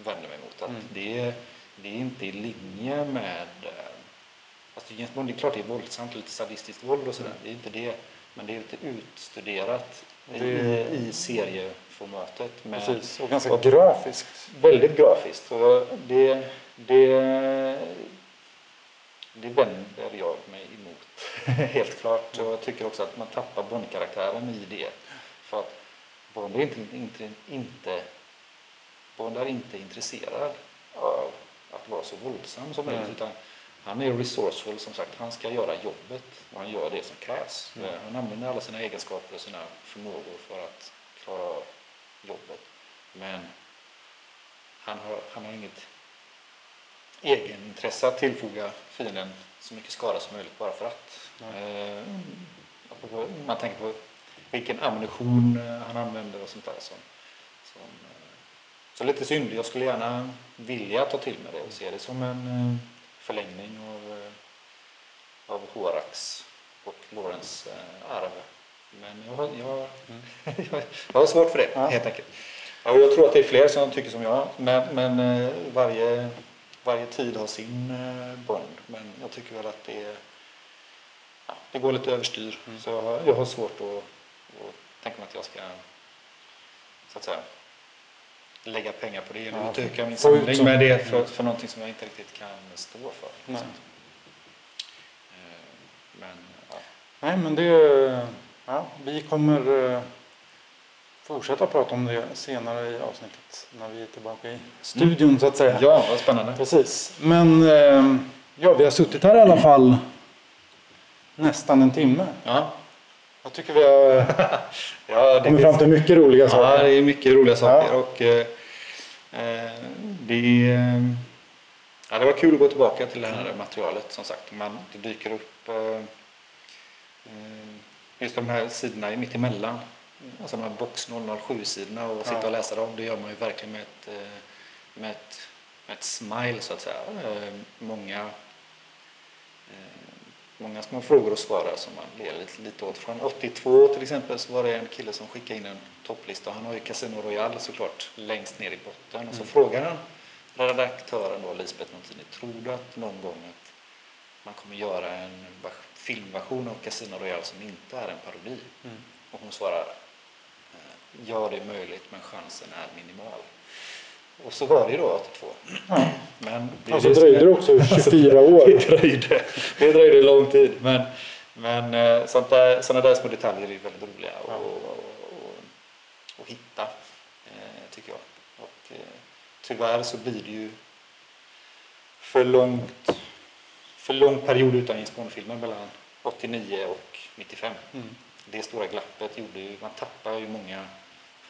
vänder mig mot. Att Mm. det, det är inte i linje med... Eh, alltså det är klart det är våldsamt, lite sadistiskt våld och sådär. Det är inte det. Men det är lite utstuderat i, Det- i serieformatet. Med, Precis, och ganska och- grafiskt. Väldigt grafiskt. Och det, det, det vänder jag mig emot. (laughs) Helt klart. Och jag tycker också att man tappar Bond-karaktären i det. För att Bond är inte, inte, inte, Bond är inte intresserad av att vara så våldsam som möjligt. Nej. Han är resourceful som sagt. Han ska göra jobbet och han gör det som krävs. Mm. Han använder alla sina egenskaper och sina förmågor för att klara av jobbet. Men han har, han har inget egenintresse att tillfoga fienden så mycket skada som möjligt bara för att. Eh, apropå- man tänker på vilken ammunition eh, han använder och sånt där. Som, som, eh, så lite synd. Jag skulle gärna vilja ta till mig det och se det som en eh, förlängning av, eh, av Horax och Lawrence eh, arv. Men jag, jag, jag, (laughs) jag har svårt för det Ja. helt enkelt. Ja, och jag tror att det är fler som tycker som jag. Men, men eh, varje, varje tid har sin Bond. Men jag tycker väl att det, är- ja, det går lite överstyr. Så jag, har- jag har svårt att, att tänka mig att jag ska så att säga, lägga pengar på det eller utöka min samling med det för, för någonting som jag inte riktigt kan stå för. Nej. Eh, Men ja, Nej, men det... Ja, vi kommer eh, fortsätta prata om det senare i avsnittet. När vi är tillbaka i studion så att säga. ja vad spännande. Precis. Men eh, ja, vi har suttit här i alla fall nästan en timme. Ja, Jag tycker vi har (laughs) ja det kommit fram till mycket roliga Ja, saker. det är mycket roliga saker. Ja. Och, eh, eh, det, ja, det var kul att gå tillbaka till det här materialet som sagt. Man, det dyker upp eh, eh, just de här sidorna mitt emellan. Alltså de här box 007-sidorna och sitta Ja. och läsa dem. Det gör man ju verkligen med ett, eh, med ett, med ett smile så att säga. Många, många små frågor och svar som man ler lite, lite åt. Från 82 till exempel så var det en kille som skickade in en topplista. Han har ju Casino Royale såklart längst ner i botten. Och så frågar han redaktören då, Lisbeth Montini, tror du att någon gång att man kommer göra en vers- filmversion av Casino Royale som inte är en parodi? Och hon svarar ja det är möjligt men chansen är minimal. Och så var det ju då 82. Ja. Men det, Alltså det dröjde det också 24 (laughs) år. det dröjde. Det dröjde lång tid. Men, men eh, sånt där, sådana där små detaljer är väldigt roliga att Ja. och, och, och hitta, eh, tycker jag. Och, eh, tyvärr så blir det ju för långt för lång period utan James Bond-filmer mellan 89 och 95. Mm. Det stora glappet gjorde ju, man tappar ju många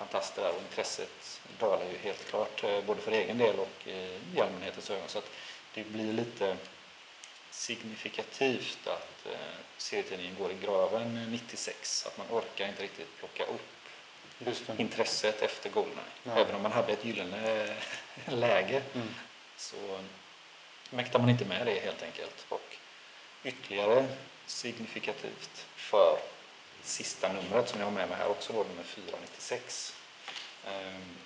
fantaster där och intresset dalar ju helt klart, eh, både för egen del och eh, i allmänhetens ögon. Så att det blir lite signifikativt att eh, serietidningen går i graven 96. Att man orkar inte riktigt plocka upp intresset efter Goldeneye. Ja. Även om man hade ett gyllene (laughs) läge Mm. så mäktar man inte med det helt enkelt. Och ytterligare signifikativt för sista numret som jag har med mig här också, då, nummer 496, ehm,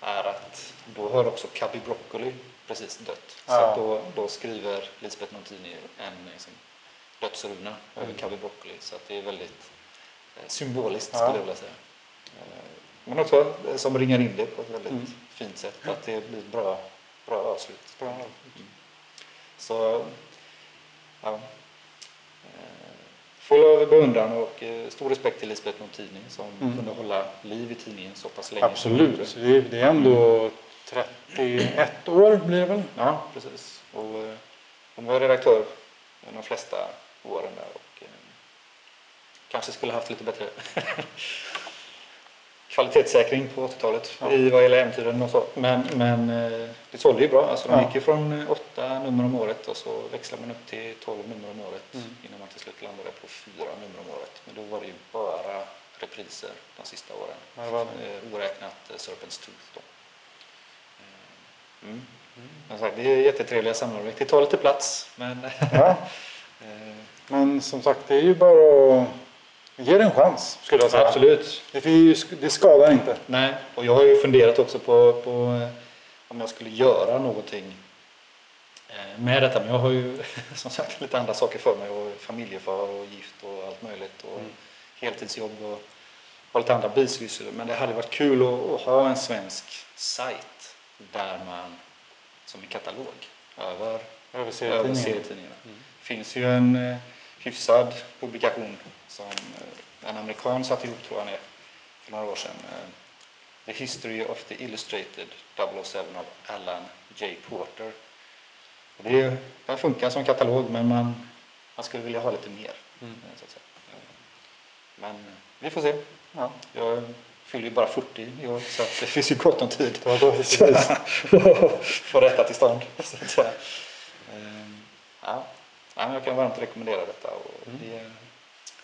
är att då har också Cubby Broccoli precis dött. Så Ja. då, då skriver Lisbeth Montini en liksom, dödsruna över Mm. Cubby Broccoli. Så att det är väldigt eh, symboliskt Ja. skulle jag vilja säga. Eh, Men också eh, som ringar in det på ett väldigt Mm. fint sätt. Att det blir ett bra, bra avslut. Bra. Mm. Så, ja. Full av beundran och eh, stor respekt till Lisbeth Montini som Mm. kunde hålla liv i tidningen så pass länge. Absolut. gjorde. Det är, det är ändå 31 år blir det väl? Ja, precis. Och, eh, hon var redaktör de flesta åren där och eh, kanske skulle haft lite bättre (laughs) kvalitetssäkring på 80-talet Ja. i vad gäller äventyren och så. Men, men eh, det sålde ju bra. Alltså, de Ja. gick ju från eh, åtta nummer om året och så växlade man upp till 12 nummer om året Mm. innan man till slut landade på fyra nummer om året. Men då var det ju bara repriser de sista åren. Ja, det var. Eh, oräknat eh, Serpent's Tooth då. Mm. Som sagt, det är jättetrevliga samarbeten. Det tar lite plats men Ja. (laughs) eh, Men som sagt, det är ju bara att ge det en chans skulle jag säga. absolut. Det, ju, det skadar inte. Nej, och jag har ju funderat också på, på eh, om jag skulle göra någonting eh, med detta. Men jag har ju (laughs) som sagt lite andra saker för mig. Och är familjefar och gift och allt möjligt. Och Mm. heltidsjobb och har lite andra bisysslor. Men det hade varit kul att, att ha en svensk sajt där man som en katalog över Över serietidningarna. Det finns ju en eh, hyfsad publikation som eh, en amerikan satte ihop, tror jag han är, för några år sedan. Eh, the History of the Illustrated 007 av Alan J. Porter. Och det, är- den funkar som katalog, men man, man skulle vilja ha lite mer. Mm. eh, Men vi får se. Ja. Jag fyller ju bara 40 i år, så det finns ju gott om tid. Var då, precis. (laughs) Få rätta till stånd. (laughs) Så att säga. Ja. Ja, jag kan varmt rekommendera detta. Och det,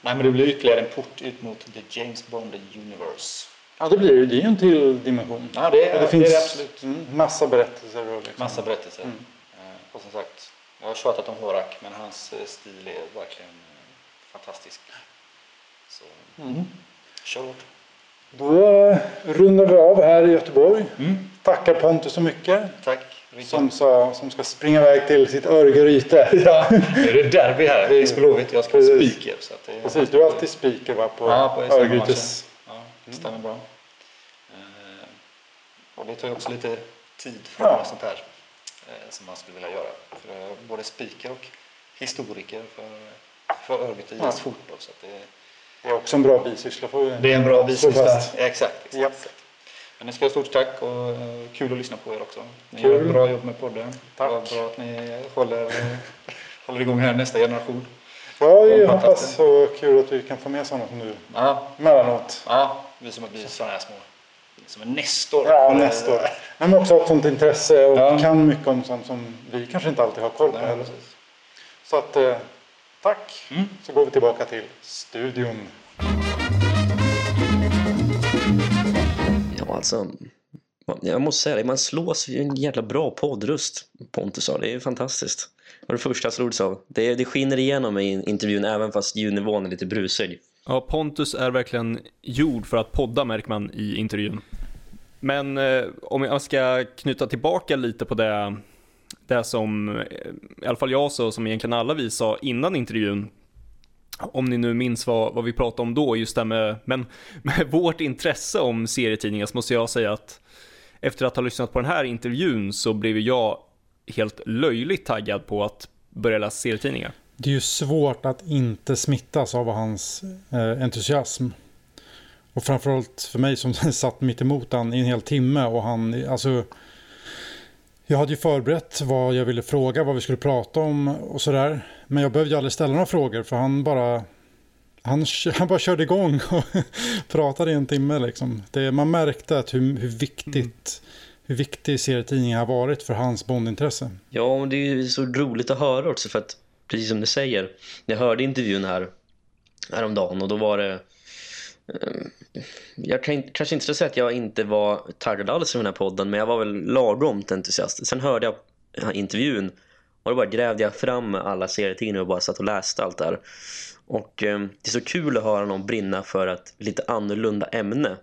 nej, men det blir ytterligare en port ut mot The James Bond Universe. Ja, det blir det. Det är ju en till dimension. Ja, det, är, det finns det är absolut. Mm, massa berättelser. Och liksom. Massa berättelser. Mm. Eh, Och som sagt, jag har tjatat om Horak, men hans eh, stil är verkligen eh, fantastisk. Så, Mm. kör hårt. Då eh, rundar vi av här i Göteborg. Mm. Tackar Pontus så mycket. Tack. Som, sa, som ska springa iväg till sitt Örgryte. (laughs) Ja, nu är det derby här i Blåvitt. Jag ska Precis. speaker. Så att det, Precis, du är alltid speaker va, på, Ja, på. Örgrytes. Ja, det stämmer bra. Eh, och det tar ju också lite tid för Ja. sånt här eh, som man skulle vilja göra. För är både speaker och historiker för, för Örgryte IS Ja. fotboll. Så det, Det är också en bra bisyssla. Det är en bra bisyssla. Exakt. exakt. Japp. Men ni ska ha stort tack och eh, kul att lyssna på er också. Ni Kul. gör ett bra jobb med podden. Tack. Vad bra att ni håller, eh, håller igång här nästa generation. Ja, jag hoppas så kul att vi kan få med sådana som du Ja, emellanåt. ja vi som att bli sådana här små, som en nestor. Ja, nästa år. Men också ha ett sånt intresse och Ja. kan mycket om sånt som vi kanske inte alltid har koll på. Så att, eh, Tack. Mm. Så går vi tillbaka till studion. Ja, alltså. Jag måste säga det, man slås ju en jävla bra poddröst Pontus sa. Det är fantastiskt. Det var det första jag slogs av. Det, det skiner igenom i intervjun även fast ljudnivån är lite brusig. Ja, Pontus är verkligen gjord för att podda märker man i intervjun. Men eh, om jag ska knyta tillbaka lite på det, det som eh, i alla fall jag sa, som egentligen alla vi sa innan intervjun. Om ni nu minns vad, vad vi pratade om då, just det med, men (laughs) med vårt intresse om serietidningar så måste jag säga att efter att ha lyssnat på den här intervjun så blev jag helt löjligt taggad på att börja läsa serietidningar. Det är ju svårt att inte smittas av hans eh, entusiasm. Och framförallt för mig som (laughs) satt mitt emot han i en hel timme och han, alltså jag hade ju förberett vad jag ville fråga, vad vi skulle prata om och sådär. Men jag behövde ju aldrig ställa några frågor för han bara han, han bara körde igång (laughs) och pratade i en timme liksom. Det, man märkte att hur, hur viktigt mm. hur viktig serietidningen har varit för hans bondintresse. Ja, men det är ju så roligt att höra också för att precis som du säger, jag hörde intervjun här häromdagen och då var det Ehm, jag kan, kanske inte ska säga att jag inte var taggad alls i den här podden men jag var väl lagom entusiastisk. Sen hörde jag intervjun och då bara grävde jag fram alla serietidningar och bara satt och läste allt där. Och eh, det är så kul att höra någon brinna för ett lite annorlunda ämne.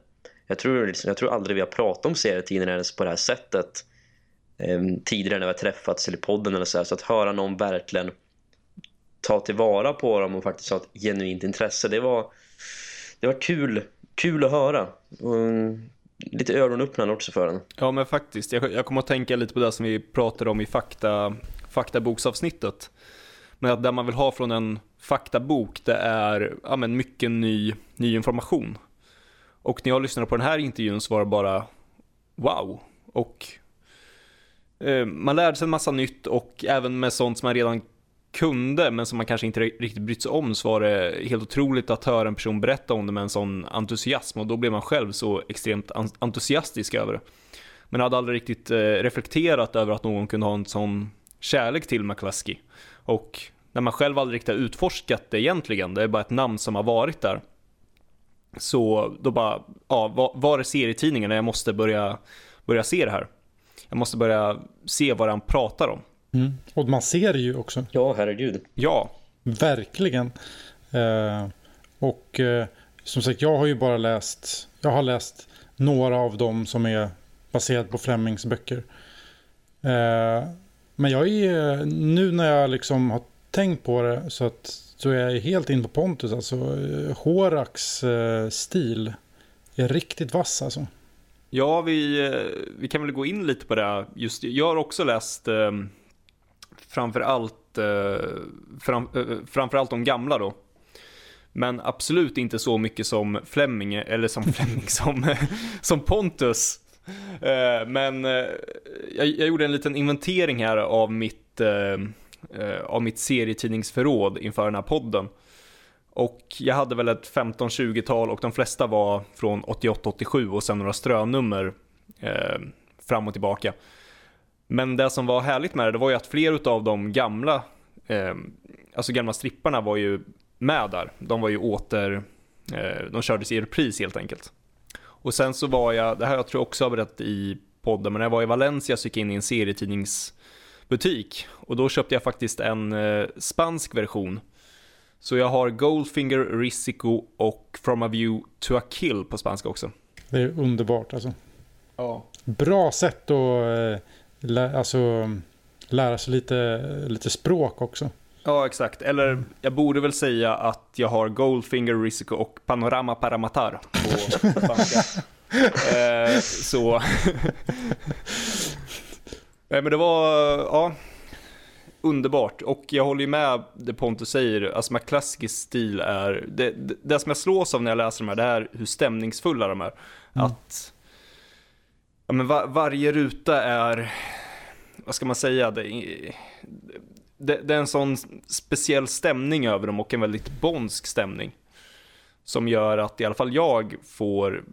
Jag tror, liksom, jag tror aldrig vi har pratat om serietidningar ens på det här sättet eh, tidigare när vi har träffats eller podden eller så här. Så att höra någon verkligen ta tillvara på dem och faktiskt ha ett genuint intresse, det var det var kul, kul att höra. Och mm, lite ögonöppnande också för den. Ja men faktiskt, jag, jag kommer att tänka lite på det som vi pratade om i fakta, faktaboksavsnittet. Men att det man vill ha från en faktabok det är ja, men mycket ny, ny information. Och när jag lyssnade på den här intervjun så var det bara wow. Och eh, man lärde sig en massa nytt och även med sånt som man redan kunde men som man kanske inte riktigt brytt sig om så var det helt otroligt att höra en person berätta om det med en sån entusiasm och då blev man själv så extremt entusiastisk över det. Men hade aldrig riktigt eh, reflekterat över att någon kunde ha en sån kärlek till McCluskey. Och när man själv aldrig riktigt har utforskat det egentligen, det är bara ett namn som har varit där. Så då bara, ja, var är serietidningen jag måste börja, börja se det här? Jag måste börja se vad han pratar om. Mm. Och man ser det ju också. Ja, herregud. Ja. Verkligen. Eh, och eh, som sagt, jag har ju bara läst, jag har läst några av dem som är baserade på Flemings böcker. Eh, men jag är, nu när jag liksom har tänkt på det så att så är jag helt in på Pontus. Alltså eh, Horax eh, stil är riktigt vass alltså. Ja, vi, eh, vi kan väl gå in lite på det. Just, jag har också läst framförallt eh, fram, eh, framförallt de gamla då. Men absolut inte så mycket som Fleming, eller som (laughs) Fleming, som, som Pontus. Eh, men jag, jag, gjorde en liten inventering här av mitt, av mitt serietidningsförråd inför den här podden. Och jag hade väl ett 15-20-tal och de flesta var från 88-87 och sen några strönummer fram och tillbaka. Men det som var härligt med det, det var ju att fler av de gamla, eh, alltså gamla stripparna var ju med där. De var ju åter, eh, de kördes i repris helt enkelt. Och sen så var jag, det här jag tror jag också har berättat i podden, men när jag var i Valencia så gick jag in i en serietidningsbutik och då köpte jag faktiskt en eh, spansk version. Så jag har Goldfinger, Risico och From a View to a Kill på spanska också. Det är underbart alltså. Ja. Bra sätt att eh, lä alltså, lära sig lite, lite språk också. Ja, exakt. Eller jag borde väl säga att jag har Goldfinger, Risico och Panorama Paramatar på spanska. (laughs) eh, så... Nej, men det var, ja, underbart. Och jag håller ju med det Pontus säger, alltså klassisk stil är, det, det, det, som jag slås av när jag läser de här, det är hur stämningsfulla de är. Mm. Att Ja, men var, varje ruta är, vad ska man säga, det, det, det, är en sån speciell stämning över dem och en väldigt bonsk stämning. Som gör att i alla fall jag får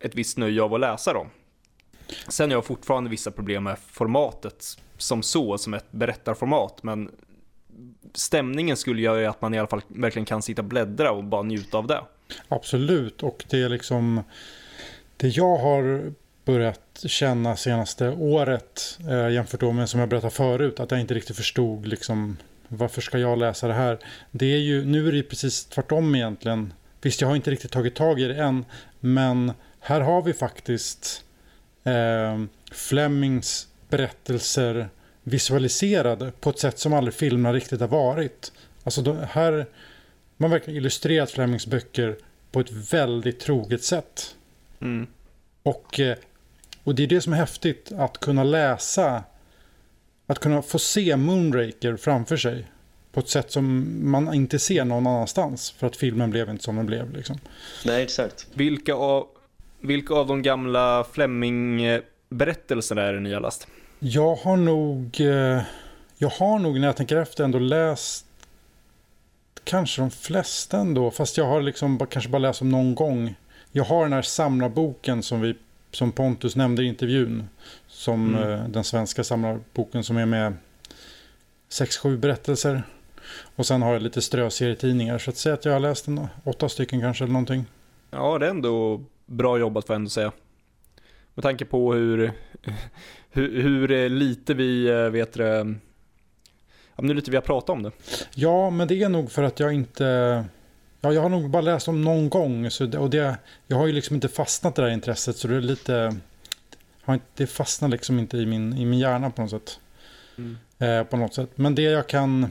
ett visst nöje av att läsa dem. Sen har jag fortfarande vissa problem med formatet som så, som ett berättarformat, men stämningen skulle göra att man i alla fall verkligen kan sitta och bläddra och bara njuta av det. Absolut, och det är liksom det jag har börjat känna senaste året eh, jämfört med som jag berättade förut att jag inte riktigt förstod liksom varför ska jag läsa det här? Det är ju, nu är det precis tvärtom egentligen. Visst, jag har inte riktigt tagit tag i det än, men här har vi faktiskt eh, Flemings berättelser visualiserade på ett sätt som aldrig filmerna riktigt har varit. Alltså då, här man verkar illustrerat Flemings böcker på ett väldigt troget sätt. Mm. Och, eh, och det är det som är häftigt, att kunna läsa, att kunna få se Moonraker framför sig på ett sätt som man inte ser någon annanstans för att filmen blev inte som den blev. Liksom. Nej, exakt. Vilka av, vilka av de gamla Fleming-berättelserna är det ni har läst? Jag har nog, eh, jag har nog när jag tänker efter ändå läst kanske de flesta ändå, fast jag har liksom kanske bara läst dem någon gång. Jag har den här samlarboken som, vi, som Pontus nämnde i intervjun. Som mm. eh, den svenska samlarboken som är med 6-7 berättelser. Och sen har jag lite ströserietidningar. Så att säga att jag har läst en, åtta stycken kanske eller någonting. Ja, det är ändå bra jobbat får jag ändå säga. Med tanke på hur, (laughs) hur, hur lite vi eh, vet det, ja, nu lite vi har pratat om det. Ja, men det är nog för att jag inte... Ja, jag har nog bara läst om någon gång. Så det, och det, jag har ju liksom inte fastnat i det här intresset. Så det är lite... Har det fastnar liksom inte i min, i min hjärna på något sätt. Mm. Eh, på något sätt. Men det jag kan...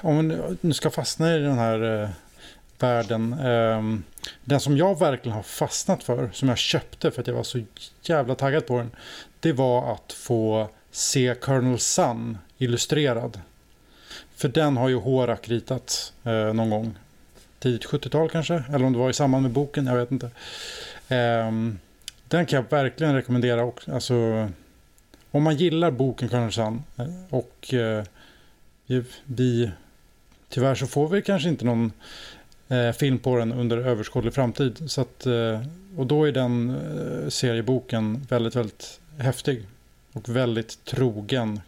Om man nu ska fastna i den här eh, världen. Eh, den som jag verkligen har fastnat för. Som jag köpte för att jag var så jävla taggad på den. Det var att få se Colonel Sun illustrerad. För den har ju Horak ritat eh, någon gång. Tidigt 70-tal kanske, eller om det var i samband med boken, jag vet inte. Eh, den kan jag verkligen rekommendera. Också. Alltså, om man gillar boken Colonel eh, och eh, vi tyvärr så får vi kanske inte någon eh, film på den under överskådlig framtid. Så att, eh, och då är den eh, serieboken väldigt, väldigt häftig och väldigt trogen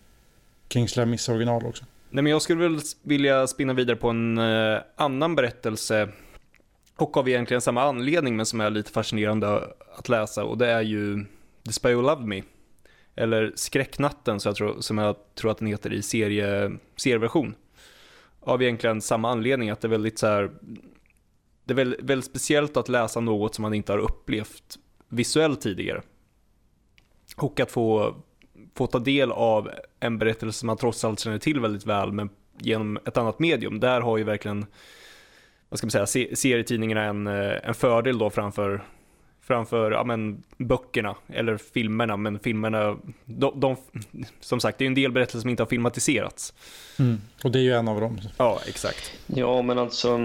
Kingsley Miss original också. Nej, men jag skulle väl vilja spinna vidare på en eh, annan berättelse och av egentligen samma anledning men som är lite fascinerande att läsa och det är ju The Spy Who Loved Me. Eller Skräcknatten så jag tror, som jag tror att den heter i serie, serieversion. Av egentligen samma anledning att det är väldigt så här, det är väldigt, väldigt speciellt att läsa något som man inte har upplevt visuellt tidigare. Och att få få ta del av en berättelse som man trots allt känner till väldigt väl, men genom ett annat medium. Där har ju verkligen, vad ska man säga, serietidningarna en, eh, en fördel då framför framför ja, men, böckerna eller filmerna, men filmerna, de, de, som sagt, det är en del berättelser som inte har filmatiserats. Mm. Och det är ju en av dem. Ja, exakt. Ja, men alltså,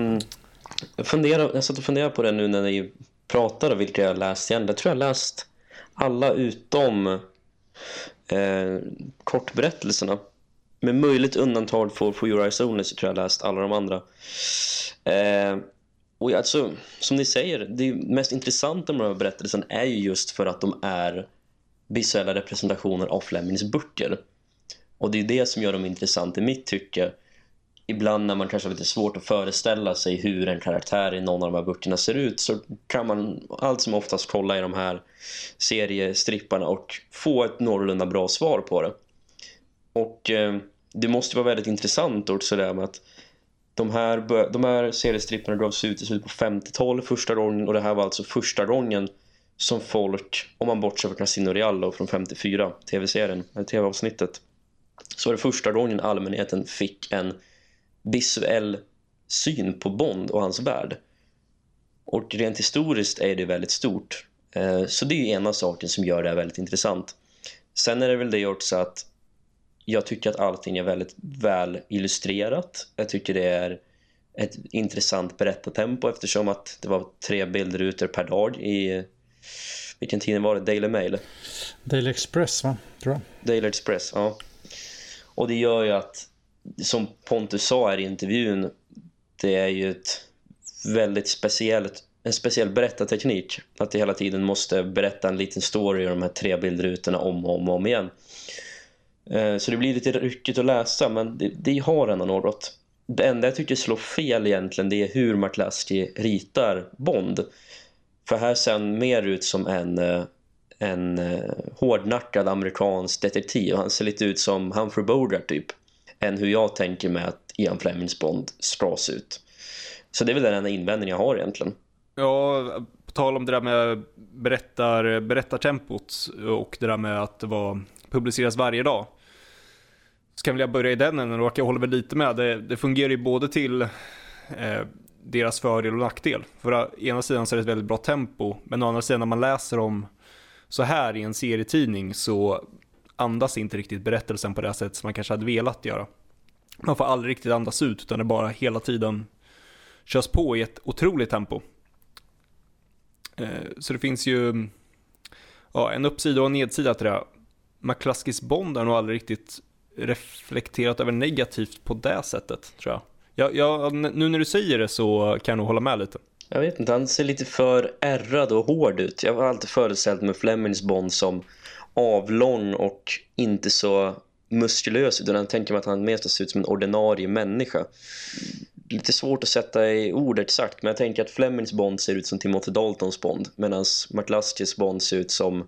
jag, funderar, jag satt och funderade på det nu när ni pratade, vilka jag läst igen. Jag tror jag läst alla utom eh, kortberättelserna. Med möjligt undantag för For Your Eyes Only så tror jag läst alla de andra. Eh, och alltså, som ni säger, det mest intressanta med de här berättelserna är ju just för att de är visuella representationer av Flemings böcker. Och det är det som gör dem intressanta i mitt tycke ibland när man kanske har lite svårt att föreställa sig hur en karaktär i någon av de här böckerna ser ut så kan man allt som oftast kolla i de här seriestripparna och få ett någorlunda bra svar på det. Och eh, det måste vara väldigt intressant också det med att de här, de här seriestripparna gavs ut i slutet på 50-talet första gången och det här var alltså första gången som folk, om man bortser från Casino Real från 54, tv-serien, eh, tv-avsnittet så var det första gången allmänheten fick en visuell syn på Bond och hans värld. Och rent historiskt är det väldigt stort. Eh, så det är ena saken som gör det väldigt intressant. Sen är det väl det också att jag tycker att allting är väldigt väl illustrerat. Jag tycker det är ett intressant berättartempo eftersom att det var tre bildrutor per dag i vilken tid var det? Daily Mail? Daily Express va? Tror jag. Daily Express, ja. Och det gör ju att som Pontus sa här i intervjun det är ju ett väldigt speciellt en speciell berättarteknik att det hela tiden måste berätta en liten story i de här tre bildrutorna om och om, och om igen. Eh, så det blir lite ryckigt att läsa men det, det har ändå något. Det enda jag tycker slår fel egentligen det är hur McCluskey ritar Bond. För här ser han mer ut som en, eh, en eh, hårdnackad amerikansk detektiv. Han ser lite ut som Humphrey Bogart typ. Än hur jag tänker mig att Ian Flemings Bond ska se ut. Så det är väl den enda invändning jag har egentligen. Ja, på tal om det där med berättar, berättartempot och det där med att det var, publiceras varje dag. Så kan jag börja i den änden och jag håller väl lite med. Det, det fungerar ju både till eh, deras fördel och nackdel. För å ena sidan så är det ett väldigt bra tempo, men å andra sidan när man läser om så här i en serietidning så andas inte riktigt berättelsen på det sätt som man kanske hade velat göra. Man får aldrig riktigt andas ut utan det bara hela tiden körs på i ett otroligt tempo. Eh, så det finns ju ja, en uppsida och en nedsida till det. McCluskys Bond har nog aldrig riktigt reflekterat över negativt på det sättet, tror jag. Ja, ja, nu när du säger det så kan jag nog hålla med lite. Jag vet inte, han ser lite för ärrad och hård ut. Jag har alltid föreställt mig Flemings Bond som avlång och inte så muskulös utan jag tänker mig att han mest ser ut som en ordinarie människa. Lite svårt att sätta i ord exakt men jag tänker att Flemings Bond ser ut som Timothy Daltons Bond medan McCluskys Bond ser ut som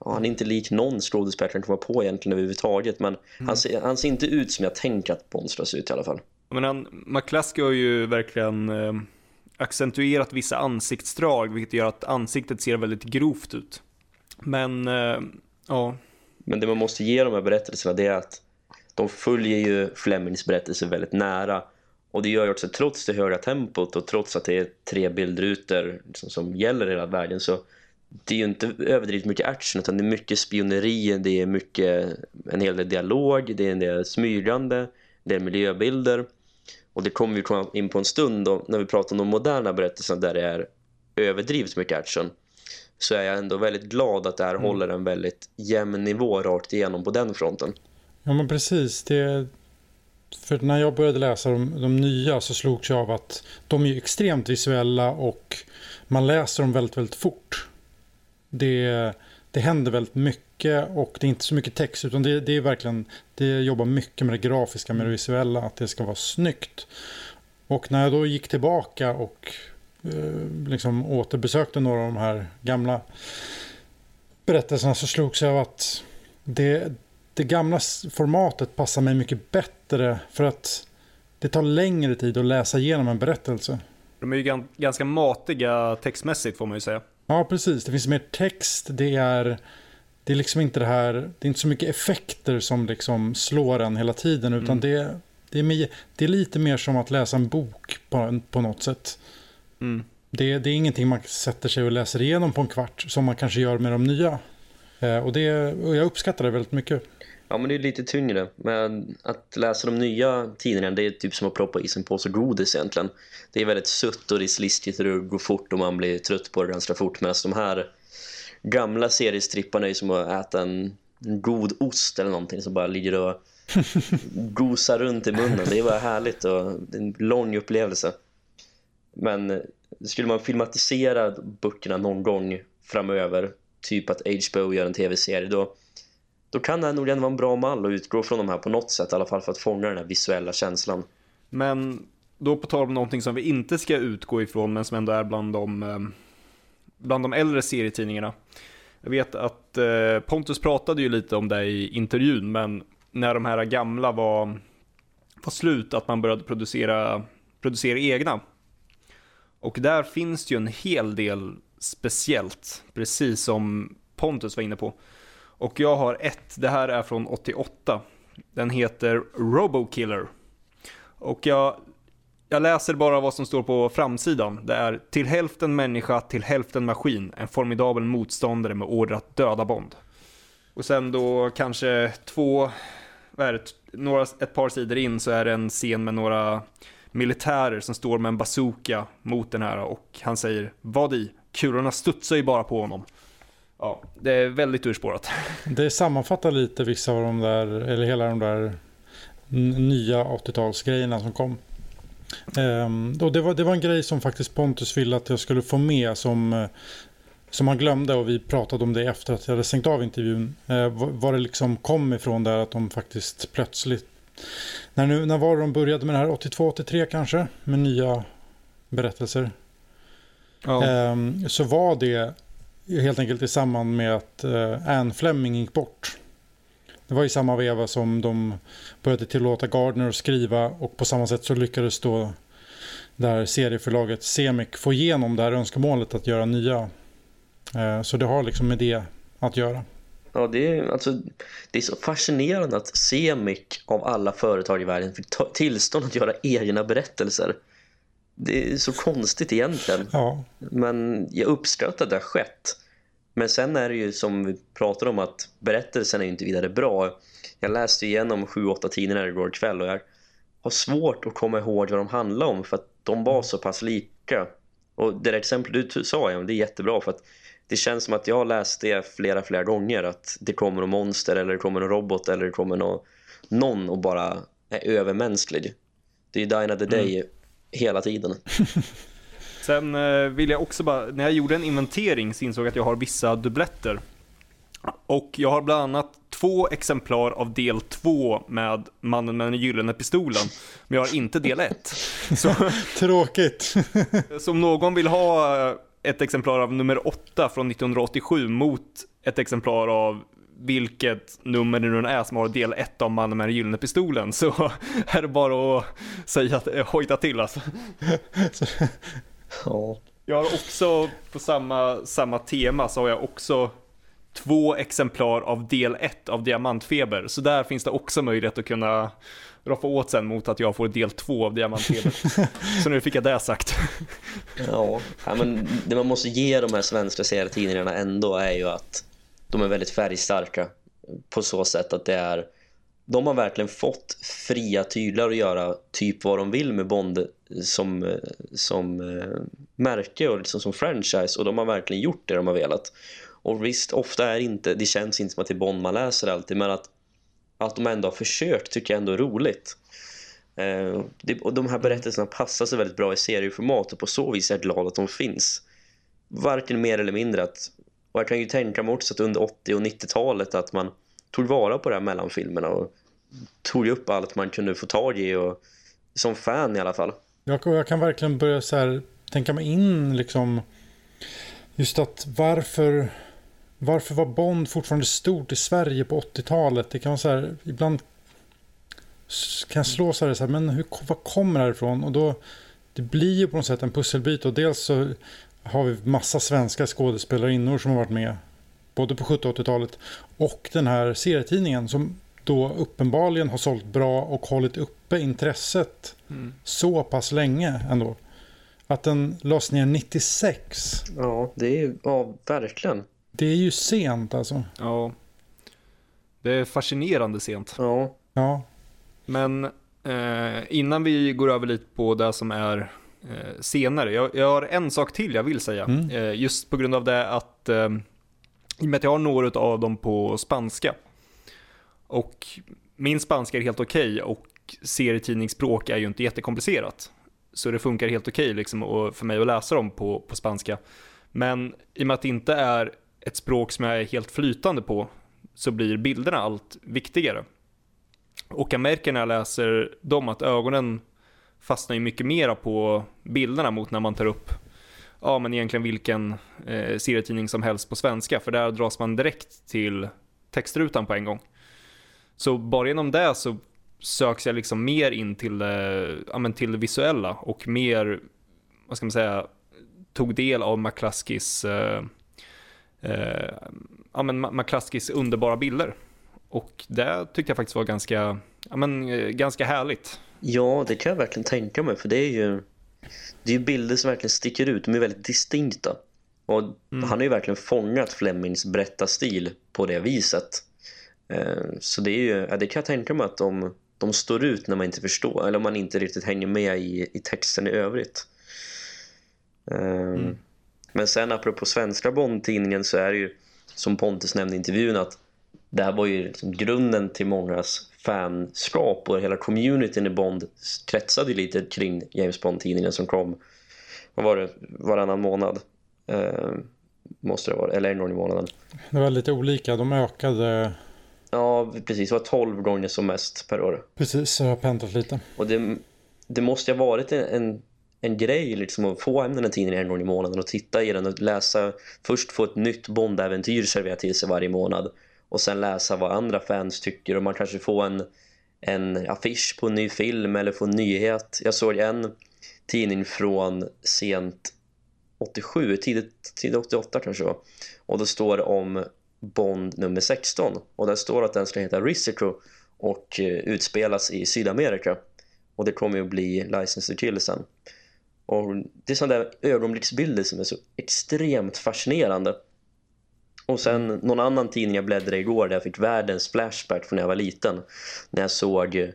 ja, han är inte lik någon skådespelare som var på egentligen överhuvudtaget men mm. han, ser, han ser inte ut som jag tänker att Bond ska se ut i alla fall. Men han, McCluskey har ju verkligen eh, accentuerat vissa ansiktsdrag vilket gör att ansiktet ser väldigt grovt ut. Men, eh, ja. Men det man måste ge de här berättelserna det är att de följer ju Flemings berättelse väldigt nära. Och det gör ju också, trots det höga tempot och trots att det är tre bildrutor liksom, som gäller hela världen så det är ju inte överdrivet mycket action utan det är mycket spioneri, det är mycket en hel del dialog, det är en del smygande, det är miljöbilder. Och det kommer vi in på en stund då, när vi pratar om de moderna berättelserna där det är överdrivet mycket action så är jag ändå väldigt glad att det här mm. håller en väldigt jämn nivå rakt igenom på den fronten. Ja men precis, det, för när jag började läsa de, de nya så slogs jag av att de är extremt visuella och man läser dem väldigt, väldigt fort. Det, det händer väldigt mycket och det är inte så mycket text utan det, det är verkligen, det jobbar mycket med det grafiska, med det visuella, att det ska vara snyggt. Och när jag då gick tillbaka och liksom återbesökte några av de här gamla berättelserna så slogs jag av att det, det gamla formatet passar mig mycket bättre för att det tar längre tid att läsa igenom en berättelse. De är ju ganska matiga textmässigt får man ju säga. Ja, precis. Det finns mer text. Det är, det är liksom inte det här, det är inte så mycket effekter som liksom slår en hela tiden utan mm. det, det, är det är lite mer som att läsa en bok på, på något sätt. Mm. Det, det är ingenting man sätter sig och läser igenom på en kvart som man kanske gör med de nya. Eh, och, det, och jag uppskattar det väldigt mycket. Ja, men det är lite tyngre. Men att läsa de nya tidningarna, det är typ som att proppa i sig en påse godis egentligen. Det är väldigt sutt och det är slistigt och det går fort och man blir trött på det ganska fort. Medan de här gamla seriestripparna är som att äta en god ost eller någonting som bara ligger och (laughs) gosar runt i munnen. Det är bara härligt och en lång upplevelse. Men skulle man filmatisera böckerna någon gång framöver, typ att HBO gör en tv-serie, då då kan det nog ändå vara en bra mall att utgå från de här på något sätt i alla fall för att fånga den här visuella känslan. Men då på tal om någonting som vi inte ska utgå ifrån men som ändå är bland de, eh, bland de äldre serietidningarna. Jag vet att eh, Pontus pratade ju lite om det i intervjun men när de här gamla var, var slut att man började producera, producera egna. Och där finns det ju en hel del speciellt, precis som Pontus var inne på. Och jag har ett, det här är från 88. Den heter Robokiller. Och jag, jag läser bara vad som står på framsidan. Det är till hälften människa, till hälften maskin. En formidabel motståndare med order att döda Bond. Och sen då kanske två, vad är det, några, ett par sidor in så är det en scen med några militärer som står med en bazooka mot den här och han säger vad i, kulorna studsar ju bara på honom. Ja, det är väldigt urspårat. (laughs) Det sammanfattar lite vissa av de där, eller hela de där nya 80-talsgrejerna som kom. Ehm, och det, var, det var en grej som faktiskt Pontus ville att jag skulle få med som eh, som han glömde och vi pratade om det efter att jag hade stängt av intervjun. Eh, var det liksom kom ifrån där att de faktiskt plötsligt... När, nu, när var de började med det här? 82-83 kanske? Med nya berättelser. Ja. Eh, så var det helt enkelt i samband med att eh, Anne Fleming gick bort. Det var i samma veva som de började tillåta Gardner att skriva och på samma sätt så lyckades då där serieförlaget Semic få igenom det här önskemålet att göra nya. Eh, så det har liksom med det att göra. Ja, det är, alltså, det är så fascinerande att Semic av alla företag i världen fick tillstånd att göra egna berättelser. Det är så konstigt egentligen. Ja. Men jag uppskattar att det har skett. Men sen är det ju som vi pratade om att berättelsen är inte vidare bra. Jag läste igenom 7-8 tidningar igår kväll och jag har svårt att komma ihåg vad de handlar om för att de var så pass lika. Och det där exempel du sa, ja, det är jättebra för att det känns som att jag har läst det flera, flera gånger att det kommer en monster eller det kommer en robot eller det kommer någon, någon och bara är övermänsklig. Det är ju Die Another Day mm. hela tiden. (laughs) Sen eh, vill jag också bara, när jag gjorde en inventering så insåg jag att jag har vissa dubbletter. Och jag har bland annat två exemplar av del två med mannen med den gyllene pistolen. Men jag har inte del ett. (laughs) Så, Tråkigt. (laughs) så om någon vill ha ett exemplar av nummer åtta från 1987 mot ett exemplar av vilket nummer det nu är som har del ett av mannen med den gyllene pistolen så (laughs) är det bara att säga att eh, hojta till alltså. (laughs) Ja. Jag har också på samma, samma tema så har jag också två exemplar av del 1 av Diamantfeber. Så där finns det också möjlighet att kunna roffa åt sen mot att jag får del två av Diamantfeber. så nu fick jag det sagt. ja, men det man måste ge de här svenska serietidningarna ändå är ju att de är väldigt färgstarka på så sätt att det är de har verkligen fått fria tyglar att göra typ vad de vill med Bond som, som eh, märke och liksom som franchise och de har verkligen gjort det de har velat. Och visst, ofta är inte, det känns inte som att det är Bond man läser alltid men att, att de ändå har försökt tycker jag ändå är roligt. Eh, det, och de här berättelserna passar sig väldigt bra i serieformat och på så vis är jag glad att de finns. Varken mer eller mindre att, och jag kan ju tänka mig också att under 80- och 90-talet att man tog vara på det här mellanfilmerna och tog upp allt man kunde få tag i och som fan i alla fall. Jag, jag kan verkligen börja så här, tänka mig in liksom just att varför varför var Bond fortfarande stort i Sverige på 80-talet? Det kan vara så här, ibland kan jag slå så här, så här men hur, vad kommer det ifrån? Och då, det blir ju på något sätt en pusselbit och dels så har vi massa svenska skådespelarinnor som har varit med både på 70 och 80-talet och den här serietidningen som då uppenbarligen har sålt bra och hållit uppe intresset mm. så pass länge ändå. Att den lades ner 96. Ja, det är ja, verkligen. Det är ju sent alltså. Ja. Det är fascinerande sent. Ja. Ja. Men eh, innan vi går över lite på det som är eh, senare. Jag, jag, har en sak till jag vill säga. Mm. Eh, just på grund av det att eh, i och med att jag har några av dem på spanska. Och min spanska är helt okej okay och serietidningsspråk är ju inte jättekomplicerat. Så det funkar helt okej okay liksom, för mig att läsa dem på, på spanska. Men i och med att det inte är ett språk som jag är helt flytande på så blir bilderna allt viktigare. Och jag märker när jag läser dem att ögonen fastnar ju mycket mera på bilderna mot när man tar upp ja men egentligen vilken eh, serietidning som helst på svenska för där dras man direkt till textrutan på en gång. Så bara genom det så söks jag liksom mer in till det, ja, men till det visuella och mer, vad ska man säga, tog del av McCluskys, eh, eh, ja, men McCluskys underbara bilder. Och det tyckte jag faktiskt var ganska, ja, men, eh, ganska härligt. Ja, det kan jag verkligen tänka mig för det är ju det är bilder som verkligen sticker ut, de är väldigt distinkta. Och mm. han har ju verkligen fångat Flemings berättarstil på det viset. Eh, så det är ju, ja, det kan jag tänka mig att de, de står ut när man inte förstår eller om man inte riktigt hänger med i, i texten i övrigt. Mm. Men sen apropå svenska Bond-tidningen så är det ju som Pontus nämnde i intervjun att det här var ju liksom grunden till mångas fanskap och hela communityn i Bond kretsade lite kring James Bond-tidningen som kom vad var det, varannan månad. Uh, måste det vara, eller en gång i månaden. Det var lite olika, de ökade... Ja, precis. Det var 12 gånger som mest per år. Precis, så jag har pendlat lite. Och det, det måste ha varit en, en, en grej liksom att få hem den här tidningen en gång i månaden och titta i den och läsa. Först få ett nytt Bond-äventyr serverat till sig varje månad och sen läsa vad andra fans tycker och man kanske får en, en affisch på en ny film eller få en nyhet. Jag såg en tidning från sent 87, tidigt, tidigt 88 kanske var. Och då står det om Bond nummer 16 och där står att den ska heta Risiko och eh, utspelas i Sydamerika och det kommer ju att bli License to Kill sen och det är sådana där ögonblicksbilder som är så extremt fascinerande. Och sen någon annan tidning jag bläddrade igår där jag fick världens flashback från när jag var liten. När jag såg eh,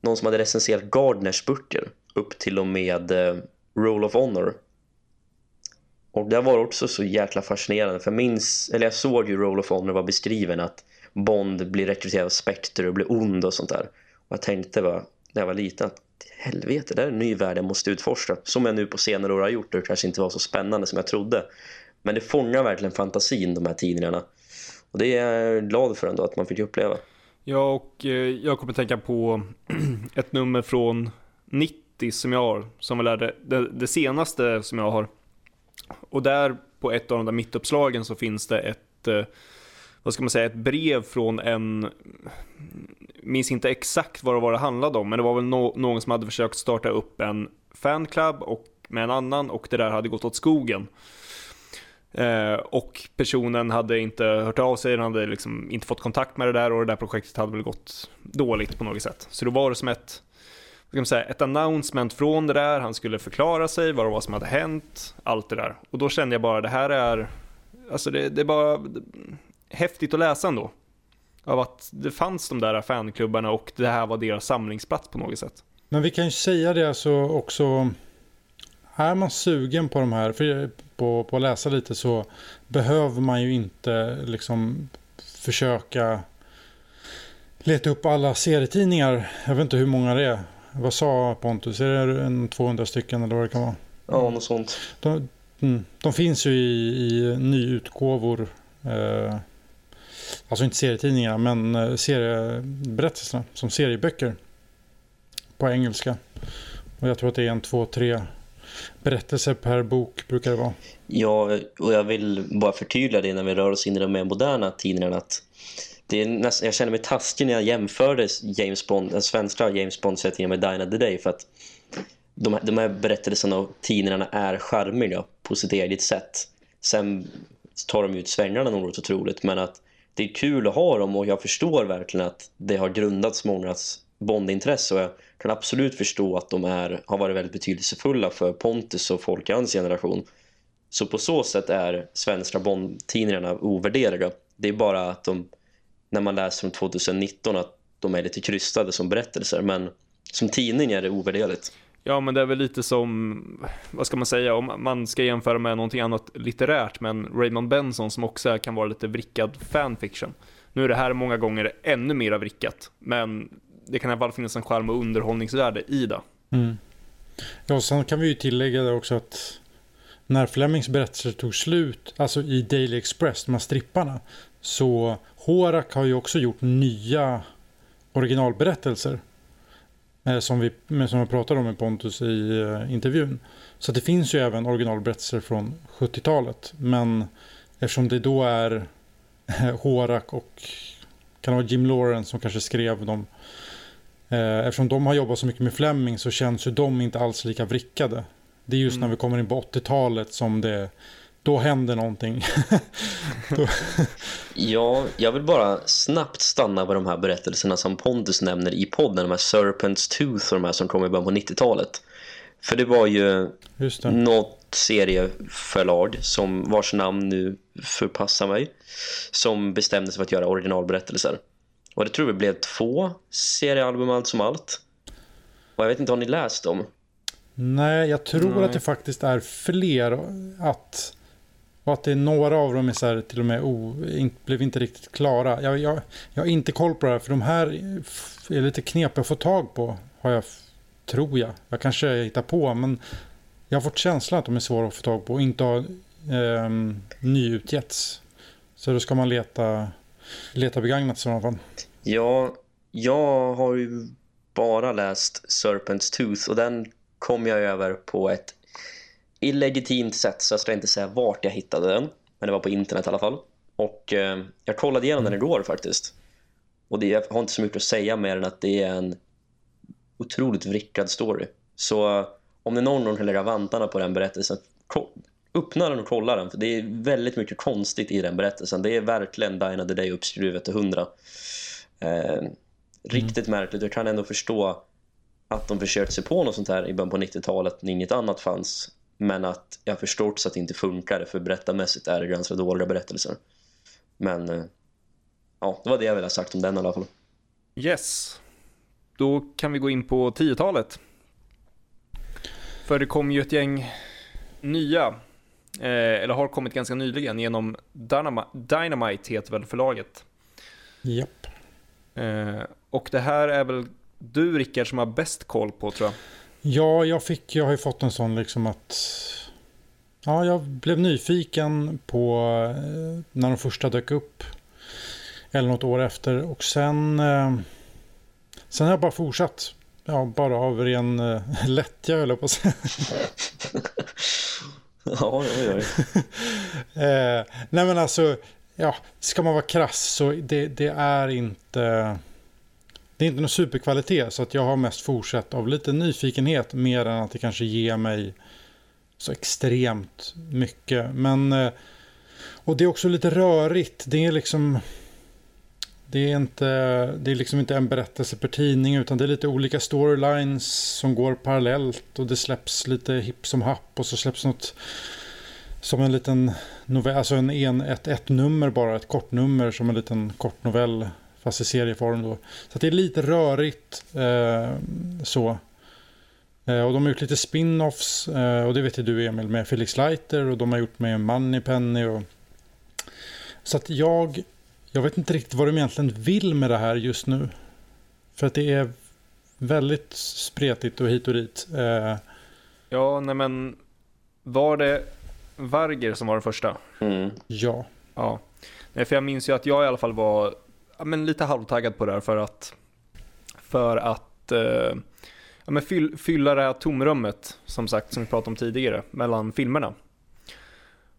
någon som hade recenserat Gardners böcker upp till och med eh, Roll of Honor. Och det var också så jäkla fascinerande för jag minns, eller jag såg ju Roll of Honor var beskriven att Bond blir rekryterad av Spectre och blir ond och sånt där. Och jag tänkte var, när jag var liten att helvete, det är en ny värld jag måste utforska. Som jag nu på senare år har gjort och det kanske inte var så spännande som jag trodde. Men det fångar verkligen fantasin, de här tidningarna. Och det är jag glad för ändå att man fick uppleva. Ja, och eh, jag kommer tänka på (clears throat) ett nummer från 90 som jag har. Som väl är det, det, det senaste som jag har. Och där på ett av de där mittuppslagen så finns det ett, eh, vad ska man säga, ett brev från en, minns inte exakt vad det var det handlade om, men det var väl no någon som hade försökt starta upp en fanclub och med en annan och det där hade gått åt skogen. Eh, och personen hade inte hört av sig, den hade liksom inte fått kontakt med det där och det där projektet hade väl gått dåligt på något sätt. Så då var det som ett ska man säga, ett announcement från det där, han skulle förklara sig, vad det var som hade hänt, allt det där. Och då kände jag bara, det här är, alltså det, det är bara det, häftigt att läsa ändå. Av att det fanns de där fanklubbarna och det här var deras samlingsplats på något sätt. Men vi kan ju säga det alltså också, är man sugen på de här, för, på, på att läsa lite så behöver man ju inte liksom försöka leta upp alla serietidningar. Jag vet inte hur många det är. Vad sa Pontus? Är det en 200 stycken eller vad det kan vara? Ja, något sånt. De, mm, de finns ju i, i nyutgåvor. Eh, alltså inte serietidningarna men eh, serieberättelserna som serieböcker. På engelska. Och jag tror att det är en, två, tre berättelser per bok brukar det vara. Ja, och jag vill bara förtydliga det när vi rör oss in i de mer moderna tidningarna att det är nästan, jag känner mig taskig när jag jämförde James Bond, den svenska James Bond-sättningen med Dine the Day för att de, de här berättelserna och tidningarna är charmiga på sitt eget sätt. Sen tar de ut svängarna något otroligt men att det är kul att ha dem och jag förstår verkligen att det har grundats mångas Bondintresse och jag kan absolut förstå att de är, har varit väldigt betydelsefulla för Pontus och folk i hans generation. Så på så sätt är svenska Bondtidningarna ovärderliga. Det är bara att de när man läser om 2019 att de är lite krystade som berättelser men som tidning är det ovärderligt. Ja, men det är väl lite som, vad ska man säga, om man ska jämföra med någonting annat litterärt, men Raymond Benson som också kan vara lite vrickad fanfiction. Nu är det här många gånger ännu mer vrickat, men det kan i alla fall finnas en charm och underhållningsvärde i det. Mm. Ja, sen kan vi ju tillägga det också att när Flemings berättelser tog slut, alltså i Daily Express, de här stripparna, så Horak har ju också gjort nya originalberättelser. Eh, som vi, som jag pratade om med Pontus i eh, intervjun. Så det finns ju även originalberättelser från 70-talet. Men eftersom det då är Horak och kan vara Jim Lawrence som kanske skrev dem. Eh, eftersom de har jobbat så mycket med Fleming så känns ju de inte alls lika vrickade. Det är just mm. när vi kommer in på 80-talet som det då händer någonting. (laughs) ja, jag vill bara snabbt stanna på de här berättelserna som Pontus nämner i podden, de här Serpent's Tooth och de här som kom i början på 90-talet. För det var ju något serieförlag som vars namn nu förpassar mig som bestämde sig för att göra originalberättelser. Och det tror vi blev två seriealbum allt som allt. Och jag vet inte, har ni läst dem? Nej, jag tror Nej. att det faktiskt är fler att och att det är några av dem är så här, till och med oh, in, blev inte riktigt klara. Jag, jag, jag har inte koll på det här för de här är lite knepiga att få tag på. Har jag, tror jag. Jag kanske hittar på men jag har fått känslan att de är svåra att få tag på och inte har eh, nyutgetts. Så då ska man leta, leta begagnat i sådana fall. Ja, jag har ju bara läst Serpent's Tooth och den kom jag över på ett illegitimt sätt så jag ska inte säga vart jag hittade den. Men det var på internet i alla fall. Och eh, jag kollade igenom den igår faktiskt. Och det, jag har inte så mycket att säga mer än att det är en otroligt vrickad story. Så eh, om det är någon som lägger vantarna på den berättelsen, öppna den och kolla den. För det är väldigt mycket konstigt i den berättelsen. Det är verkligen Dine of the Day uppskruvet till hundra. Eh, riktigt mm. märkligt. Jag kan ändå förstå att de försökte sig på något sånt här i början på 90-talet när inget annat fanns. Men att jag förstår också att det inte funkar för berättarmässigt är det ganska dåliga berättelser. Men eh, ja, det var det jag ville ha sagt om den i alla fall. Yes. Då kan vi gå in på 10-talet. För det kom ju ett gäng nya, eh, eller har kommit ganska nyligen genom Dynamite, Dynamite heter väl förlaget. Japp. Eh, och det här är väl du Rickard som har bäst koll på tror jag. Ja, jag, fick, jag har ju fått en sån liksom att... Ja, jag blev nyfiken på eh, när de första dök upp. Eller något år efter. Och sen... Eh, sen har jag bara fortsatt. Ja, bara av ren eh, (laughs) lättja höll jag på att säga. (laughs) ja, gör (laughs) det. eh, nej men alltså, ja, ska man vara krass så det, det är inte det är inte någon superkvalitet så att jag har mest fortsatt av lite nyfikenhet mer än att det kanske ger mig så extremt mycket. Men eh, och det är också lite rörigt. Det är liksom det är inte det är liksom inte en berättelse per tidning utan det är lite olika storylines som går parallellt och det släpps lite hipp som happ och så släpps något som en liten novell, alltså en, en ett, ett nummer bara, ett kort nummer som en liten kort novell Fast i serieform då. Så det är lite rörigt eh, så. Eh, och de har gjort lite spin-offs. Eh, och det vet ju du Emil med Felix Leiter. Och de har gjort med Moneypenny. Och... Så att jag, jag vet inte riktigt vad de egentligen vill med det här just nu. För att det är väldigt spretigt och hit och dit. Eh... Ja, nej men var det Varger som var den första? Mm. Ja. Ja. Nej, för jag minns ju att jag i alla fall var men lite halvtaggad på det här för att, för att eh, ja, men fyll, fylla det här tomrummet, som sagt, som vi pratade om tidigare, mellan filmerna.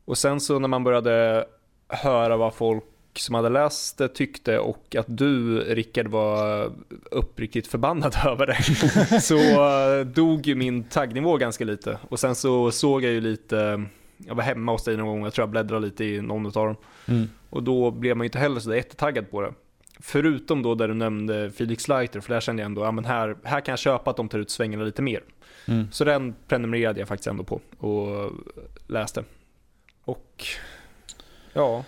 Och sen så när man började höra vad folk som hade läst det tyckte och att du, Rickard, var uppriktigt förbannad (laughs) över det. (laughs) så uh, dog ju min taggnivå ganska lite. Och sen så såg jag ju lite, jag var hemma hos dig någon gång, jag tror jag bläddrade lite i någon av dem. Mm. Och då blev man ju inte heller så jättetaggad på det. Förutom då där du nämnde Felix Leiter, för där kände jag ändå, ja men här, här kan jag köpa att de tar ut svängarna lite mer. Mm. Så den prenumererade jag faktiskt ändå på och läste. Och ja,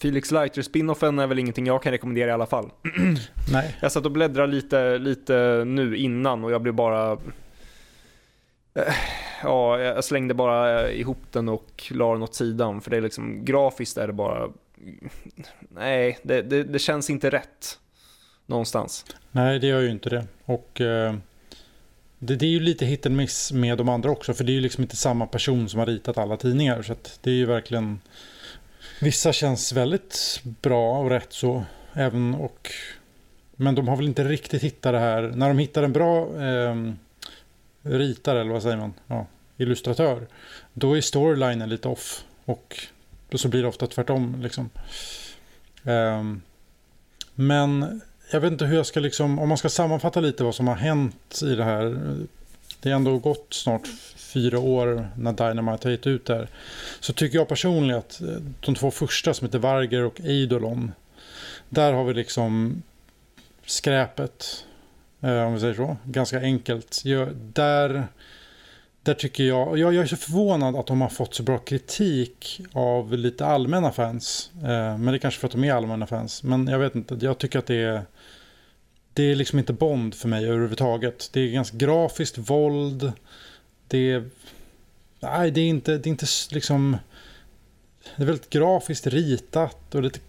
Felix Leiter spinoffen är väl ingenting jag kan rekommendera i alla fall. (clears throat) Nej. Jag satt och bläddrade lite, lite nu innan och jag blev bara... Eh, ja, jag slängde bara ihop den och la den åt sidan. För det är liksom, grafiskt är det bara nej, det, det, det, känns inte rätt någonstans. Nej, det gör ju inte det. Och eh, det, det, är ju lite hit and miss med de andra också. För det är ju liksom inte samma person som har ritat alla tidningar. Så det är ju verkligen... Vissa känns väldigt bra och rätt så. Även och... Men de har väl inte riktigt hittat det här. När de hittar en bra eh, ritare, eller vad säger man? Ja, illustratör. Då är storylinen lite off. Och och så blir det ofta tvärtom. Liksom. Um, men jag vet inte hur jag ska liksom, om man ska sammanfatta lite vad som har hänt i det här. Det är ändå gått snart fyra år när Dynamite har gett ut det här. Så tycker jag personligen att eh, de två första som heter Varger och Eidolon. Där har vi liksom skräpet. Eh, om vi säger så. Ganska enkelt. Där där tycker jag, jag, jag är så förvånad att de har fått så bra kritik av lite allmänna fans. Eh, men det är kanske för att de är allmänna fans. Men jag vet inte, jag tycker att det är det är liksom inte Bond för mig överhuvudtaget. Det är ganska grafiskt våld. Det är... Nej, det är inte, det är inte liksom... Det är väldigt grafiskt ritat och lite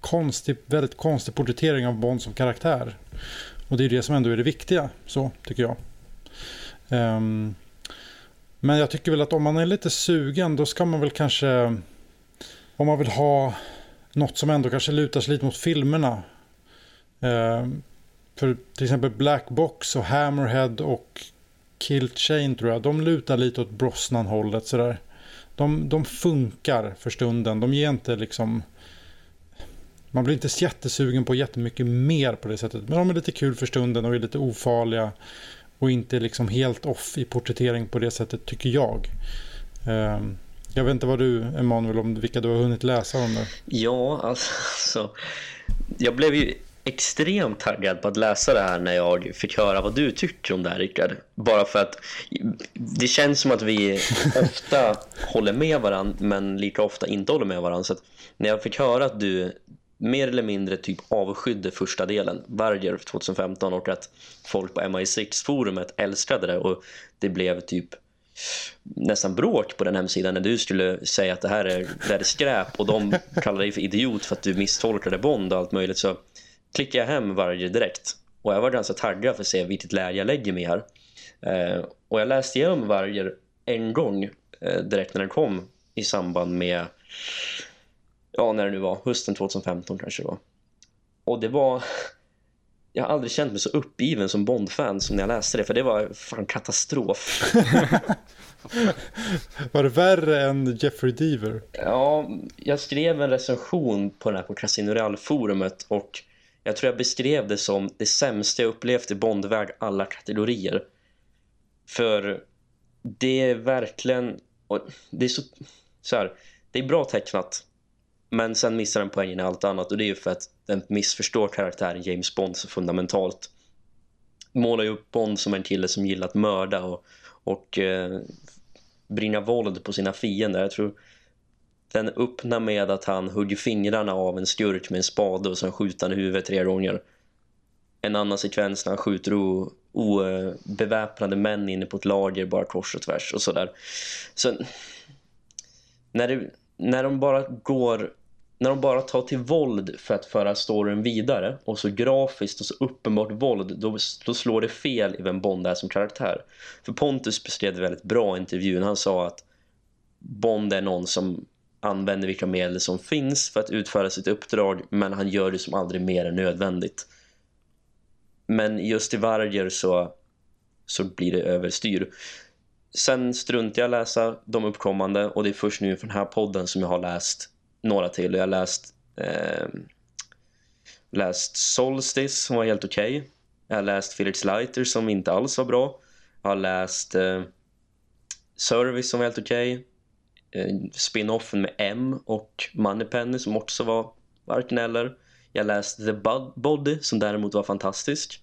konstig, väldigt konstig porträttering av Bond som karaktär. Och det är det som ändå är det viktiga, så tycker jag. Um, men jag tycker väl att om man är lite sugen då ska man väl kanske... Om man vill ha något som ändå kanske lutar sig lite mot filmerna. Eh, för till exempel Black Box och Hammerhead och Kill Chain tror jag. De lutar lite åt Brosnan-hållet sådär. De, de funkar för stunden. De ger inte liksom... Man blir inte jättesugen på jättemycket mer på det sättet. Men de är lite kul för stunden och är lite ofarliga. Och inte liksom helt off i porträttering på det sättet tycker jag. Um, jag vet inte vad du, Emanuel, om vilka du har hunnit läsa om det. Ja, alltså. Jag blev ju extremt taggad på att läsa det här när jag fick höra vad du tycker om det här, Rickard. Bara för att det känns som att vi (laughs) ofta håller med varandra, men lika ofta inte håller med varandra. Så när jag fick höra att du mer eller mindre typ avskydde första delen, Varger 2015, och att folk på MI6-forumet älskade det. Och det blev typ nästan bråk på den hemsidan när du skulle säga att det här är, det här är skräp och de kallar dig för idiot för att du misstolkade Bond och allt möjligt. Så klickade jag hem Varger direkt och jag var ganska taggad för att se vilket läge jag lägger mig här. Eh, och jag läste igenom Varger en gång eh, direkt när den kom i samband med ja när det nu var, hösten 2015 kanske det var och det var jag har aldrig känt mig så uppgiven som Bond-fan som när jag läste det, för det var fan katastrof. (laughs) var det värre än Jeffrey Deaver? Ja, jag skrev en recension på den här på Casino Real-forumet och jag tror jag beskrev det som det sämsta jag upplevt i Bond-värld alla kategorier. För det är verkligen, det är så, så här, det är bra tecknat men sen missar den poängen i allt annat och det är ju för att den missförstår karaktären James Bond så fundamentalt. Målar ju upp Bond som en kille som gillar att mörda och, och eh, bringa våld på sina fiender. Jag tror den öppnar med att han hugger fingrarna av en skurk med en spade och sen skjuter han i huvudet tre gånger. En annan sekvens när han skjuter obeväpnade eh, män inne på ett lager bara kors och tvärs och sådär. Så när, det, när de bara går när de bara tar till våld för att föra storyn vidare och så grafiskt och så uppenbart våld då, då slår det fel i vem Bond är som karaktär. För Pontus beskrev det väldigt bra i intervjun. Han sa att Bond är någon som använder vilka medel som finns för att utföra sitt uppdrag men han gör det som aldrig mer är nödvändigt. Men just i Varger så, så blir det överstyr. Sen struntar jag läsa de uppkommande och det är först nu för den här podden som jag har läst några till. Jag har läst, eh, läst Solstice som var helt okej. Okay. Jag har läst Felix Leiter som inte alls var bra. Jag har läst eh, Service som var helt okej. Okay. Eh, Spin-offen med M och Moneypenny som också var varken eller. Jag läste The Body som däremot var fantastisk.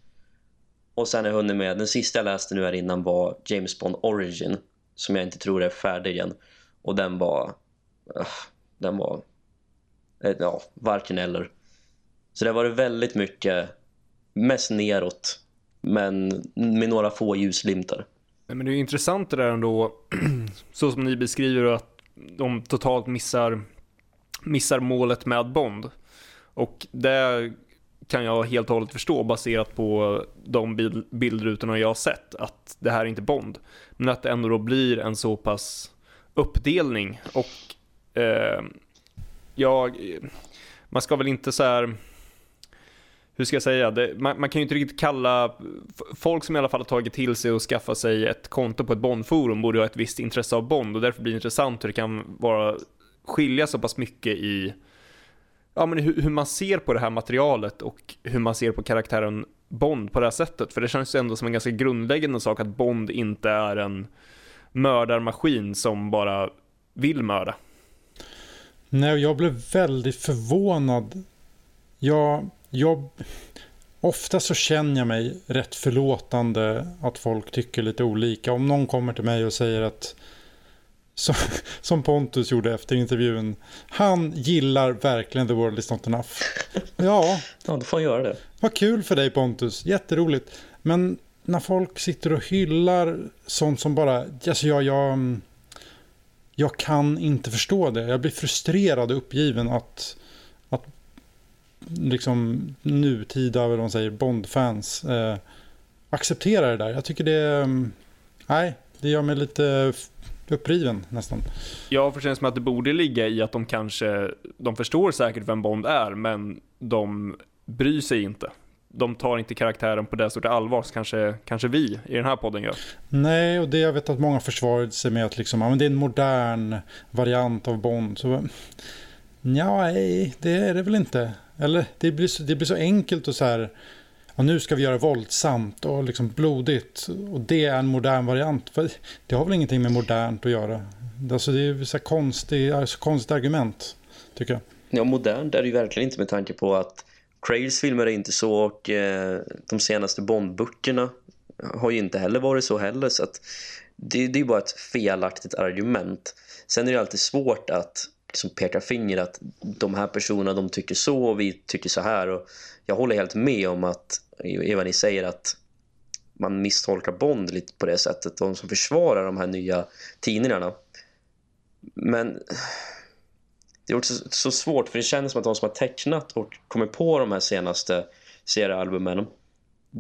Och sen har jag hunnit med, den sista jag läste nu här innan var James Bond Origin som jag inte tror är färdig än. Och den var, uh, den var eh, ja, varken eller. Så det var väldigt mycket mest neråt men med några få ljuslimtar. Men det är intressant det där ändå, (clears throat) så som ni beskriver att de totalt missar, missar målet med Bond. Och det kan jag helt och hållet förstå baserat på de bild, bildrutorna jag har sett att det här är inte Bond. Men att det ändå då blir en så pass uppdelning och eh, jag, man ska väl inte så här, hur ska jag säga, det, man, man, kan ju inte riktigt kalla, folk som i alla fall har tagit till sig och skaffat sig ett konto på ett Bondforum borde ha ett visst intresse av Bond och därför blir det intressant hur det kan vara, skilja så pass mycket i ja, men hur, hur, man ser på det här materialet och hur man ser på karaktären Bond på det här sättet. För det känns ju ändå som en ganska grundläggande sak att Bond inte är en mördarmaskin som bara vill mörda. Nej, jag blev väldigt förvånad. Jag, jag, ofta så känner jag mig rätt förlåtande att folk tycker lite olika. Om någon kommer till mig och säger att som, som Pontus gjorde efter intervjun. Han gillar verkligen The World Is Not Enough. Ja, ja du får göra det. Vad kul för dig Pontus, jätteroligt. Men när folk sitter och hyllar sånt som bara, alltså jag, jag, jag kan inte förstå det. Jag blir frustrerad och uppgiven att, att liksom nutida, vad de säger, Bond-fans eh, accepterar det där. Jag tycker det, nej, Det gör mig lite uppriven nästan. Ja, för det känns som att det borde ligga i att de kanske, de förstår säkert vem Bond är, men de bryr sig inte. De tar inte karaktären på det stort allvar, så kanske, kanske vi i den här podden gör. Nej, och det jag vet att många försvarar sig med att liksom, ja, men det är en modern variant av Bond. Så, ja, nej, det är det väl inte. Eller det blir så, det blir så enkelt och så här, och nu ska vi göra våldsamt och liksom blodigt. Och det är en modern variant. För det har väl ingenting med modernt att göra. Alltså det är så konstigt, så alltså, konstigt argument, tycker jag. Ja, modernt är det ju verkligen inte med tanke på att Crails filmer är inte så och eh, de senaste Bond-böckerna har ju inte heller varit så heller så att det, det är bara ett felaktigt argument. Sen är det alltid svårt att liksom peka finger att de här personerna de tycker så och vi tycker så här och jag håller helt med om att Eva ni säger att man misstolkar Bond lite på det sättet de som försvarar de här nya tidningarna. Men det är också så svårt för det känns som att de som har tecknat och kommit på de här senaste seriealbumen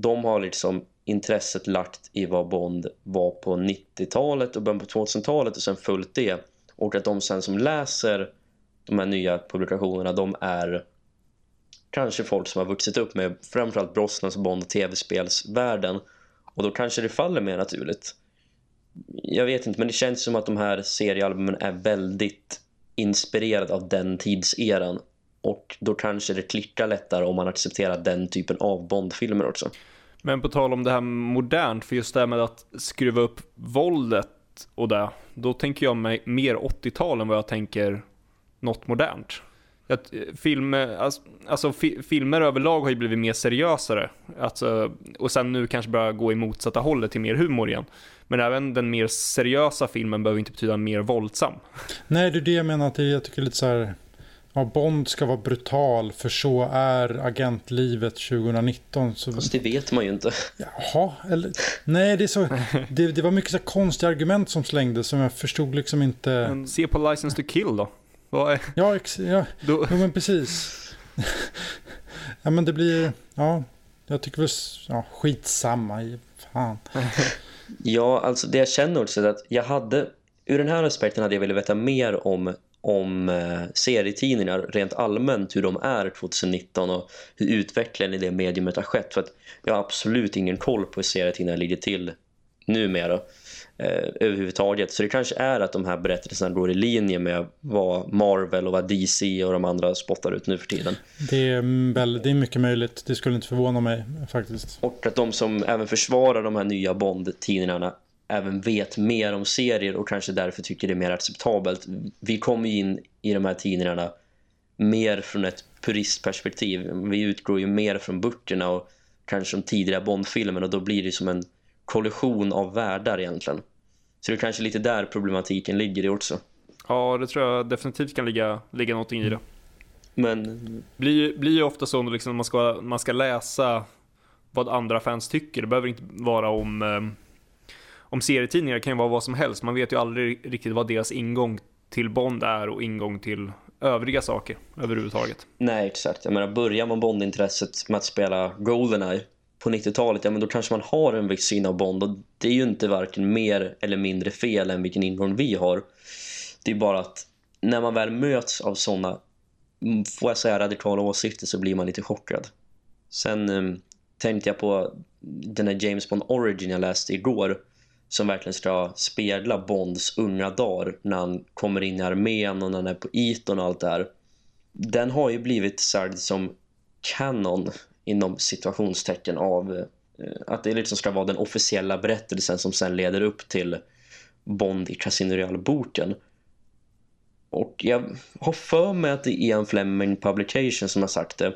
de har liksom intresset lagt i vad Bond var på 90-talet och början på 2000-talet och sen följt det. Och att de sen som läser de här nya publikationerna de är kanske folk som har vuxit upp med framförallt Brosnans Bond och tv-spelsvärlden och då kanske det faller mer naturligt jag vet inte men det känns som att de här seriealbumen är väldigt inspirerad av den tidseran och då kanske det klickar lättare om man accepterar den typen av Bondfilmer också. Men på tal om det här modernt, för just det här med att skruva upp våldet och det, då tänker jag mig mer 80-tal än vad jag tänker något modernt. Att film, alltså, alltså fi, filmer överlag har ju blivit mer seriösare. Alltså, och sen nu kanske börjar gå i motsatta hållet till mer humor igen. Men även den mer seriösa filmen behöver inte betyda mer våldsam. Nej, det är det jag menar. Att jag tycker lite så här... Ja, Bond ska vara brutal för så är agentlivet 2019. Så... Fast det vet man ju inte. Jaha, eller... Nej, det, är så... det, det var mycket så konstiga argument som slängdes som jag förstod liksom inte. Men se på License to Kill då. Vad är... Ja, ex... ja. Då... ja, men precis. (laughs) ja, men det blir... Ja, jag tycker väl... Ja, skitsamma. Fan. (laughs) Ja, alltså det jag känner också är att jag hade, ur den här aspekten hade jag velat veta mer om, om eh, serietidningar rent allmänt, hur de är 2019 och hur utvecklingen i det mediumet har skett. För att jag har absolut ingen koll på hur serietidningar ligger till numera eh, överhuvudtaget. Så det kanske är att de här berättelserna går i linje med vad Marvel och vad DC och de andra spottar ut nu för tiden. Det är, väl, det är mycket möjligt. Det skulle inte förvåna mig faktiskt. Och att de som även försvarar de här nya Bond-tidningarna även vet mer om serier och kanske därför tycker det är mer acceptabelt. Vi kommer ju in i de här tidningarna mer från ett puristperspektiv. Vi utgår ju mer från böckerna och kanske de tidigare Bond-filmerna och då blir det som en kollision av världar egentligen. Så det är kanske lite där problematiken ligger i också. Ja, det tror jag definitivt kan ligga, ligga någonting i det. Men... Blir, blir ju ofta så liksom, man ska, man ska läsa vad andra fans tycker. Det behöver inte vara om, eh, om serietidningar, det kan ju vara vad som helst. Man vet ju aldrig riktigt vad deras ingång till Bond är och ingång till övriga saker överhuvudtaget. Nej, exakt. Jag menar, börjar man Bond-intresset med att spela Goldeneye på 90-talet, ja men då kanske man har en viss syn av Bond och det är ju inte varken mer eller mindre fel än vilken ingång vi har. Det är bara att när man väl möts av sådana mm, får jag säga radikala åsikter så blir man lite chockad. Sen eh, tänkte jag på den här James Bond Origin jag läste igår som verkligen ska spegla Bonds unga dagar när han kommer in i armén och när han är på Eton och allt det här. Den har ju blivit sagd som canon inom situationstecken av eh, att det liksom ska vara den officiella berättelsen som sen leder upp till Bond i Casino Royale-boken. Och jag har för mig att det är Ian Fleming Publication som har sagt det.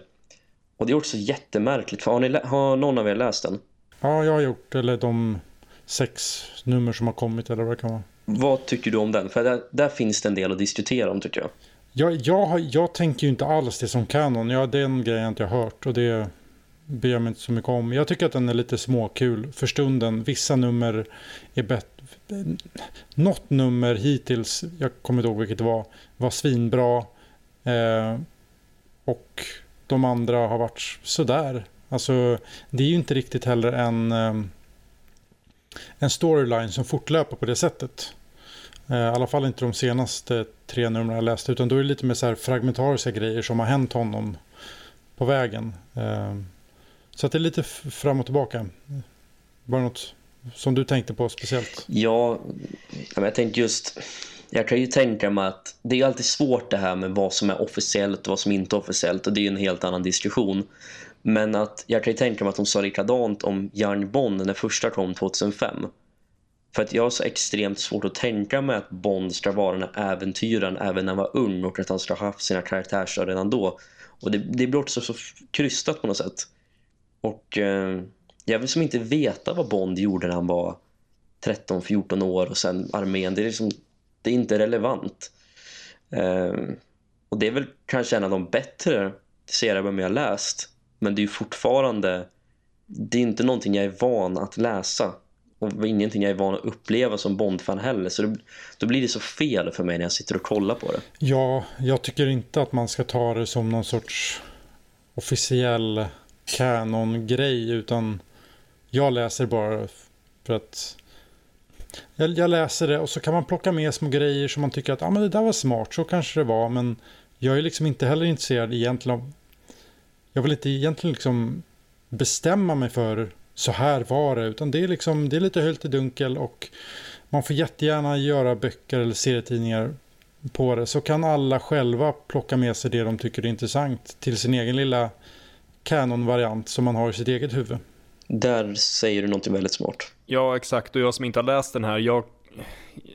Och det är också jättemärkligt. För har, ni, har någon av er läst den? Ja, jag har gjort Eller de sex nummer som har kommit eller vad det kan vara. Vad tycker du om den? För där, där finns det en del att diskutera om tycker jag. Jag, jag, jag tänker ju inte alls det som kanon. Ja, den grejen har inte jag hört. Och det bryr jag mig inte så mycket om. Jag tycker att den är lite småkul för stunden. Vissa nummer är bättre. Något nummer hittills, jag kommer inte ihåg vilket det var, var svinbra. Eh, och de andra har varit sådär. Alltså, det är ju inte riktigt heller en... Eh, en storyline som fortlöper på det sättet. Eh, I alla fall inte de senaste tre numren jag läste. Utan då är det lite mer så här fragmentariska grejer som har hänt honom på vägen. Eh, så att det är lite fram och tillbaka. Var det något som du tänkte på speciellt? Ja, jag tänkte just... Jag kan ju tänka mig att det är alltid svårt det här med vad som är officiellt och vad som inte är officiellt. Och det är ju en helt annan diskussion. Men att jag kan ju tänka mig att de sa likadant om Young Bond när första kom 2005. För att jag har så extremt svårt att tänka mig att Bond ska vara den här äventyren även när han var ung och att han ska ha haft sina karaktärer redan då. Och det, det blir också så krystat på något sätt. Och eh, jag vill som inte veta vad Bond gjorde när han var 13-14 år och sen armén. Det är, liksom, det är inte relevant. Eh, och det är väl kanske en av de bättre serier jag har läst. Men det är ju fortfarande det är inte någonting jag är van att läsa och ingenting jag är van att uppleva som Bond-fan heller. Så det, då blir det så fel för mig när jag sitter och kollar på det. Ja, jag tycker inte att man ska ta det som någon sorts officiell kanon-grej utan jag läser bara för att jag, jag, läser det och så kan man plocka med små grejer som man tycker att ah, men det där var smart, så kanske det var men jag är liksom inte heller intresserad egentligen av jag vill inte egentligen liksom bestämma mig för så här var det. Utan det är, liksom, det är lite höljt i dunkel och man får jättegärna göra böcker eller serietidningar på det. Så kan alla själva plocka med sig det de tycker är intressant till sin egen lilla kanon-variant som man har i sitt eget huvud. Där säger du något väldigt smart. Ja, exakt. Och jag som inte har läst den här, jag,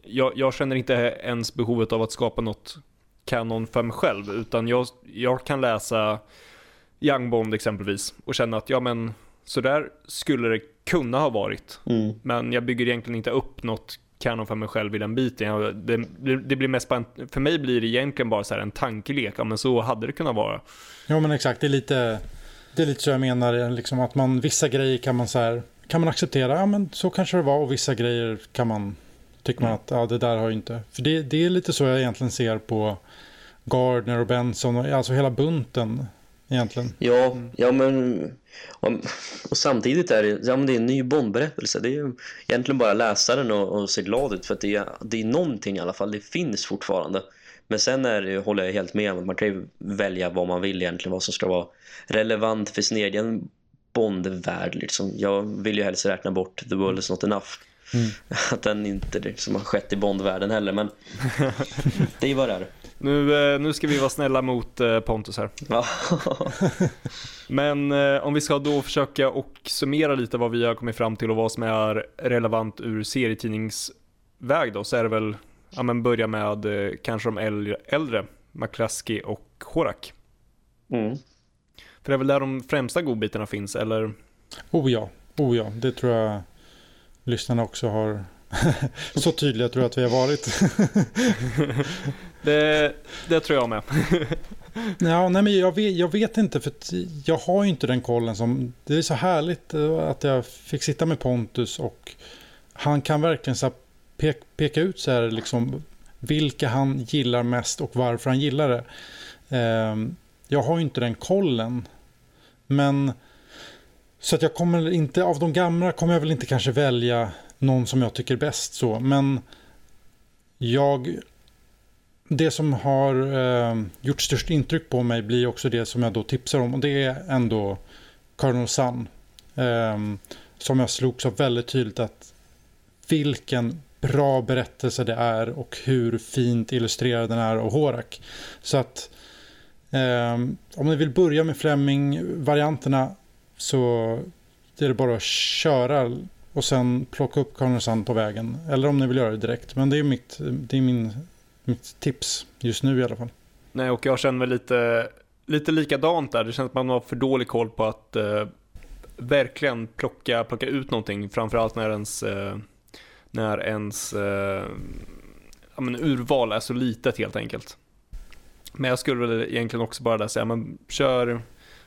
jag, jag känner inte ens behovet av att skapa något kanon för mig själv. Utan jag, jag kan läsa Young Bond exempelvis och känna att ja men så där skulle det kunna ha varit. Mm. Men jag bygger egentligen inte upp något kanon för mig själv i den biten. Det, det blir mest för mig blir det egentligen bara så en tankelek. Ja, men så hade det kunnat vara. Ja men exakt, det är lite, det är lite så jag menar. Liksom att man, vissa grejer kan man så här, kan man acceptera. Ja men så kanske det var och vissa grejer kan man, tycker man mm. att ja, det där har ju inte. För det, det är lite så jag egentligen ser på Gardner och Benson, och, alltså hela bunten egentligen. Ja, ja men och, samtidigt är det, ja, men det är en ny Bondberättelse. Det är ju egentligen bara läsa den och, och se glad ut för att det är, det är någonting i alla fall. Det finns fortfarande. Men sen är håller jag helt med om att man kan ju välja vad man vill egentligen, vad som ska vara relevant för sin egen Bond-värld. Liksom. Jag vill ju helst räkna bort The World is not enough. Mm. (laughs) Att den inte liksom har skett i Bond-världen heller, men (laughs) det är vad det är. Nu, eh, nu ska vi vara snälla mot eh, Pontus här. (laughs) Men eh, om vi ska då försöka och summera lite vad vi har kommit fram till och vad som är relevant ur serietidningsväg då, så är det väl, ja men börja med kanske de äldre, äldre McCluskey och Horak. Mm. För det är väl där de främsta godbitarna finns, eller? Oh ja, oh ja, det tror jag lyssnarna också har (laughs) så tydliga tror jag att vi har varit. (laughs) det, det tror jag med. (laughs) ja, nej, men jag, vet, jag vet inte för jag har ju inte den kollen som... Det är så härligt eh, att jag fick sitta med Pontus och han kan verkligen så pek, peka ut så här liksom vilka han gillar mest och varför han gillar det. Eh, jag har ju inte den kollen. Men så att jag kommer inte, av de gamla kommer jag väl inte kanske välja någon som jag tycker bäst så. Men jag, det som har eh, gjort störst intryck på mig blir också det som jag då tipsar om. Och det är ändå Colonel Sun. Eh, som jag slogs av väldigt tydligt att vilken bra berättelse det är och hur fint illustrerad den är av Horak. Så att eh, om ni vill börja med Fleming-varianterna så är det bara att köra och sen plocka upp Karlshamn på vägen. Eller om ni vill göra det direkt. Men det är, mitt, det är min, mitt tips just nu i alla fall. Nej, och jag känner mig lite, lite likadant där. Det känns att man har för dålig koll på att eh, verkligen plocka, plocka ut någonting. Framförallt när ens, eh, när ens eh, ja, men urval är så litet helt enkelt. Men jag skulle väl egentligen också bara där säga, men kör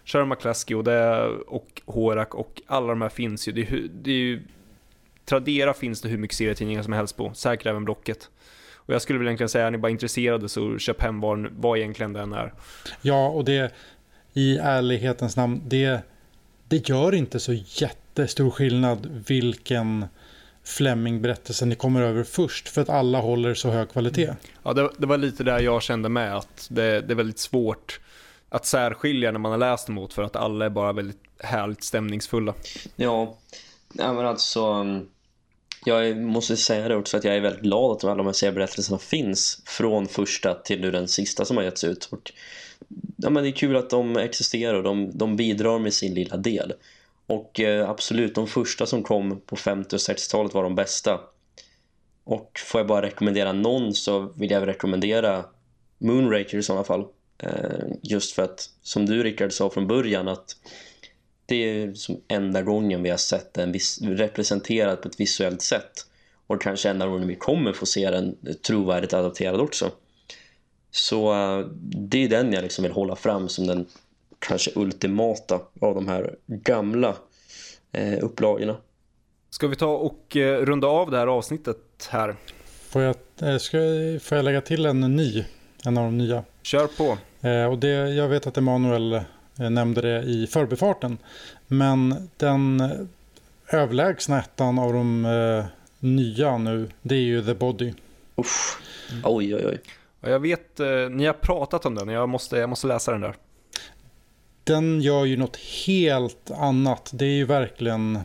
Kör McClaskey och, det, och Horak och alla de här finns ju. Det är, det är ju Tradera finns det hur mycket serietidningar som helst på, säkert även Blocket. Och jag skulle väl egentligen säga, är ni bara intresserade så köp hem vad, vad egentligen den är. Ja, och det i ärlighetens namn, det, det gör inte så jättestor skillnad vilken Fleming-berättelsen ni kommer över först för att alla håller så hög kvalitet. Ja, det, det var lite där jag kände med att det, det är väldigt svårt att särskilja när man har läst emot för att alla är bara väldigt härligt stämningsfulla. Ja, ja men alltså mm, jag måste säga det också att jag är väldigt glad att alla de här serieberättelserna finns från första till nu den sista som har getts ut. Och, ja, men det är kul att de existerar och de, de bidrar med sin lilla del. Och eh, absolut, de första som kom på 50- och 60-talet var de bästa. Och får jag bara rekommendera någon så vill jag rekommendera Moonraker i sådana fall. Eh, just för att, som du Rickard sa från början, att det är som enda gången vi har sett den representerad på ett visuellt sätt. Och kanske enda gången vi kommer få se den trovärdigt adapterad också. Så eh, det är den jag liksom vill hålla fram som den kanske ultimata av de här gamla uh, upplagorna. Ska vi ta och uh, runda av det här avsnittet här? Får jag, ska, får jag lägga till en ny? En av de nya? Kör på. och det, jag vet att Emanuel jag nämnde det i förbifarten. Men den överlägsna ettan av de eh, nya nu, det är ju The Body. Uff. Oj, oj, oj. Jag vet, eh, ni har pratat om den, jag måste, jag måste läsa den där. Den gör ju något helt annat. Det är ju verkligen...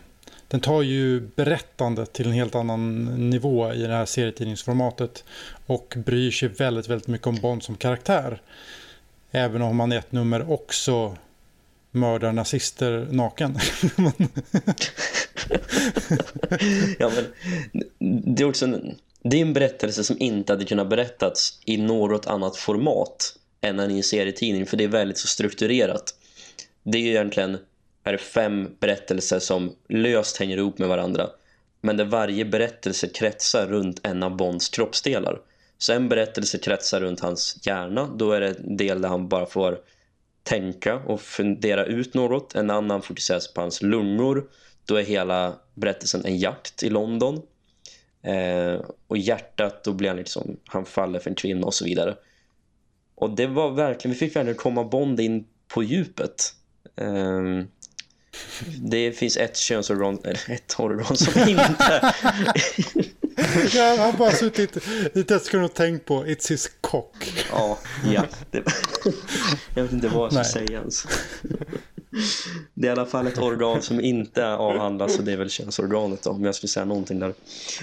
Den tar ju berättandet till en helt annan nivå i det här serietidningsformatet. Och bryr sig väldigt, väldigt mycket om Bond som karaktär. Även om han i ett nummer också mördar nazister naken. (laughs) ja, men, det, är också en, det är en berättelse som inte hade kunnat berättats i något annat format än i en serietidning. För det är väldigt så strukturerat. Det är ju egentligen är fem berättelser som löst hänger ihop med varandra. Men där varje berättelse kretsar runt en av Bonds kroppsdelar. Så en berättelse kretsar runt hans hjärna. Då är det en del där han bara får tänka och fundera ut något. En annan fokuseras på hans lungor. Då är hela berättelsen en jakt i London. Eh, och hjärtat, då blir han liksom, han faller för en kvinna och så vidare. Och det var verkligen, vi fick verkligen komma Bond in på djupet. Eh, det finns ett könsorgan, eller ett organ som inte... (laughs) jag har bara suttit i testkön och tänkt på It's his cock. Ja, ja. Det, jag vet inte vad jag ska Nej. säga ens. Det är i alla fall ett organ som inte avhandlas och det är väl könsorganet då, om jag skulle säga någonting där.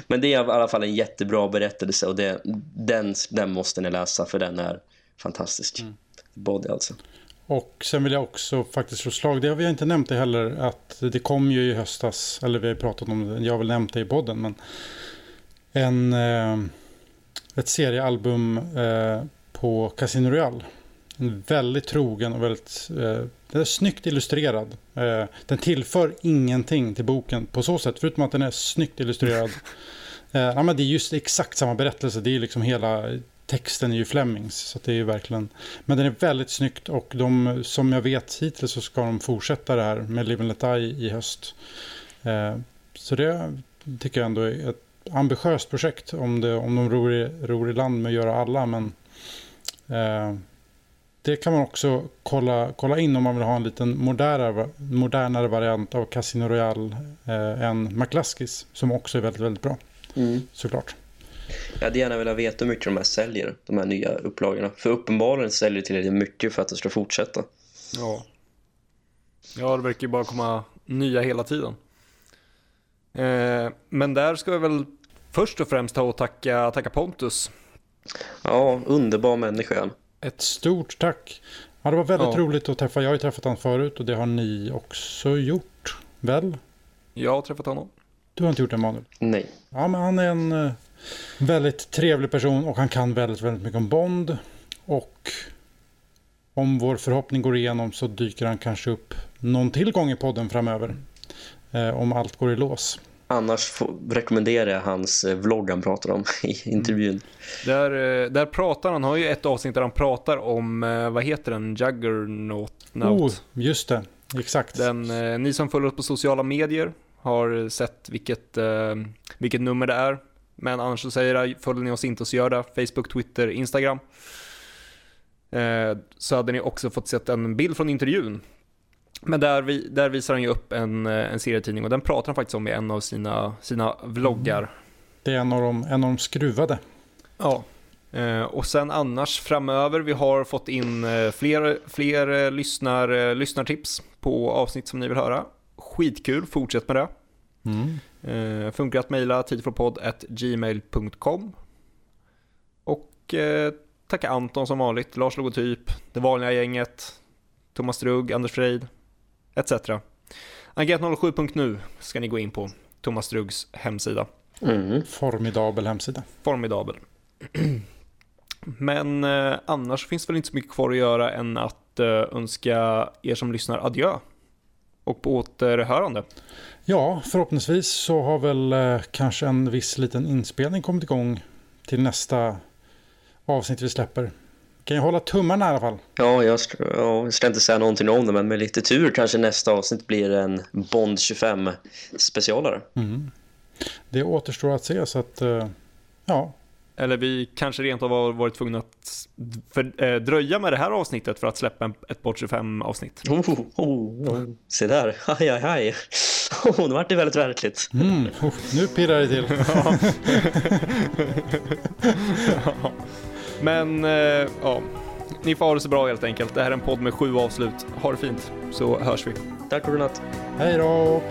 Men det är i alla fall en jättebra berättelse och det, den, den måste ni läsa för den är fantastisk. Mm. Body alltså. Och sen vill jag också faktiskt slå slag, det har vi inte nämnt det heller, att det kom ju i höstas, eller vi har pratat om det, jag har väl nämnt det i podden, men en, eh, ett seriealbum eh, på Casino Royale. En väldigt trogen och väldigt eh, den är snyggt illustrerad. Den tillför ingenting till boken på så sätt, förutom att den är snyggt illustrerad. (laughs) Ja, men det är just exakt samma berättelse, det är liksom hela texten är ju Flemings. Så det är verkligen, men den är väldigt snyggt och de, som jag vet hittills så ska de fortsätta det här med Live and Let Die i höst. Eh, så det tycker jag ändå är ett ambitiöst projekt om, det, om de ror i, ror i land med att göra alla. Men eh, det kan man också kolla, kolla in om man vill ha en liten modernare, modernare variant av Casino Royale eh, än McLuskis som också är väldigt, väldigt bra. Mm. Såklart. Jag hade gärna velat veta hur mycket de här säljer, de här nya upplagorna. För uppenbarligen säljer tillräckligt mycket för att det ska fortsätta. Ja. Ja, det verkar ju bara komma nya hela tiden. Eh, men där ska vi väl först och främst ta och tacka, tacka Pontus. Ja, underbar människa. Ett stort tack. Ja, det var väldigt ja. roligt att träffa. Jag har ju träffat honom förut och det har ni också gjort, väl? Jag har träffat honom. Du har inte gjort det, Manuel? Nej. Ja, men han är en uh, väldigt trevlig person och han kan väldigt, väldigt mycket om Bond. Och om vår förhoppning går igenom så dyker han kanske upp någon till gång i podden framöver. Uh, om allt går i lås. Annars rekommenderar jag hans eh, vlogg han pratar om (laughs) i intervjun. Mm. Där, eh, där pratar han, har ju ett avsnitt där han pratar om, eh, vad heter den, Juggernaut? Oh, just det, exakt. Den, ni som följer oss på sociala medier har sett vilket, vilket nummer det är. Men annars så säger jag, följer ni oss inte så gör det. Facebook, Twitter, Instagram. Så hade ni också fått sett en bild från intervjun Men där, vi, där visar han ju upp en, eh, en serietidning och den pratar han faktiskt om i en av sina, sina vloggar. Det är en av de, en av de skruvade. Ja. Eh, och sen annars framöver, vi har fått in eh, fler, fler eh, lyssnar, eh, lyssnartips på avsnitt som ni vill höra. Skitkul, fortsätt med det. Mm. Eh, funkar att mejla tidforpodd.gmail.com Och eh, tacka Anton som vanligt, Lars Logotyp, det vanliga gänget, Thomas Strugg, Anders Freid, etc. Agent07.nu ska ni gå in på Thomas Struggs hemsida. Mm. Formidabel hemsida. Formidabel. (clears throat) Men eh, annars finns det väl inte så mycket kvar att göra än att eh, önska er som lyssnar adjö. Och på återhörande. Ja, förhoppningsvis så har väl eh, kanske en viss liten inspelning kommit igång till nästa avsnitt vi släpper. Kan jag hålla tummarna i alla fall? Ja, jag ska, ja, jag ska inte säga någonting om det, men med lite tur kanske nästa avsnitt blir en Bond 25 specialare. Mm. Det återstår att se så att eh, ja, Eller vi kanske rent av har varit tvungna att för, eh, dröja med det här avsnittet för att släppa en, ett Bort 25 avsnitt. Oh, oh, oh. Se där, haj, haj, haj. (laughs) Oh, nu vart det väldigt verkligt. mm, oh, nu pirrar det till. (laughs) (laughs) Men eh, ja, ni får ha det så bra helt enkelt. Det här är en podd med sju avslut. Ha det fint, så hörs vi. Tack och godnatt. Hej då!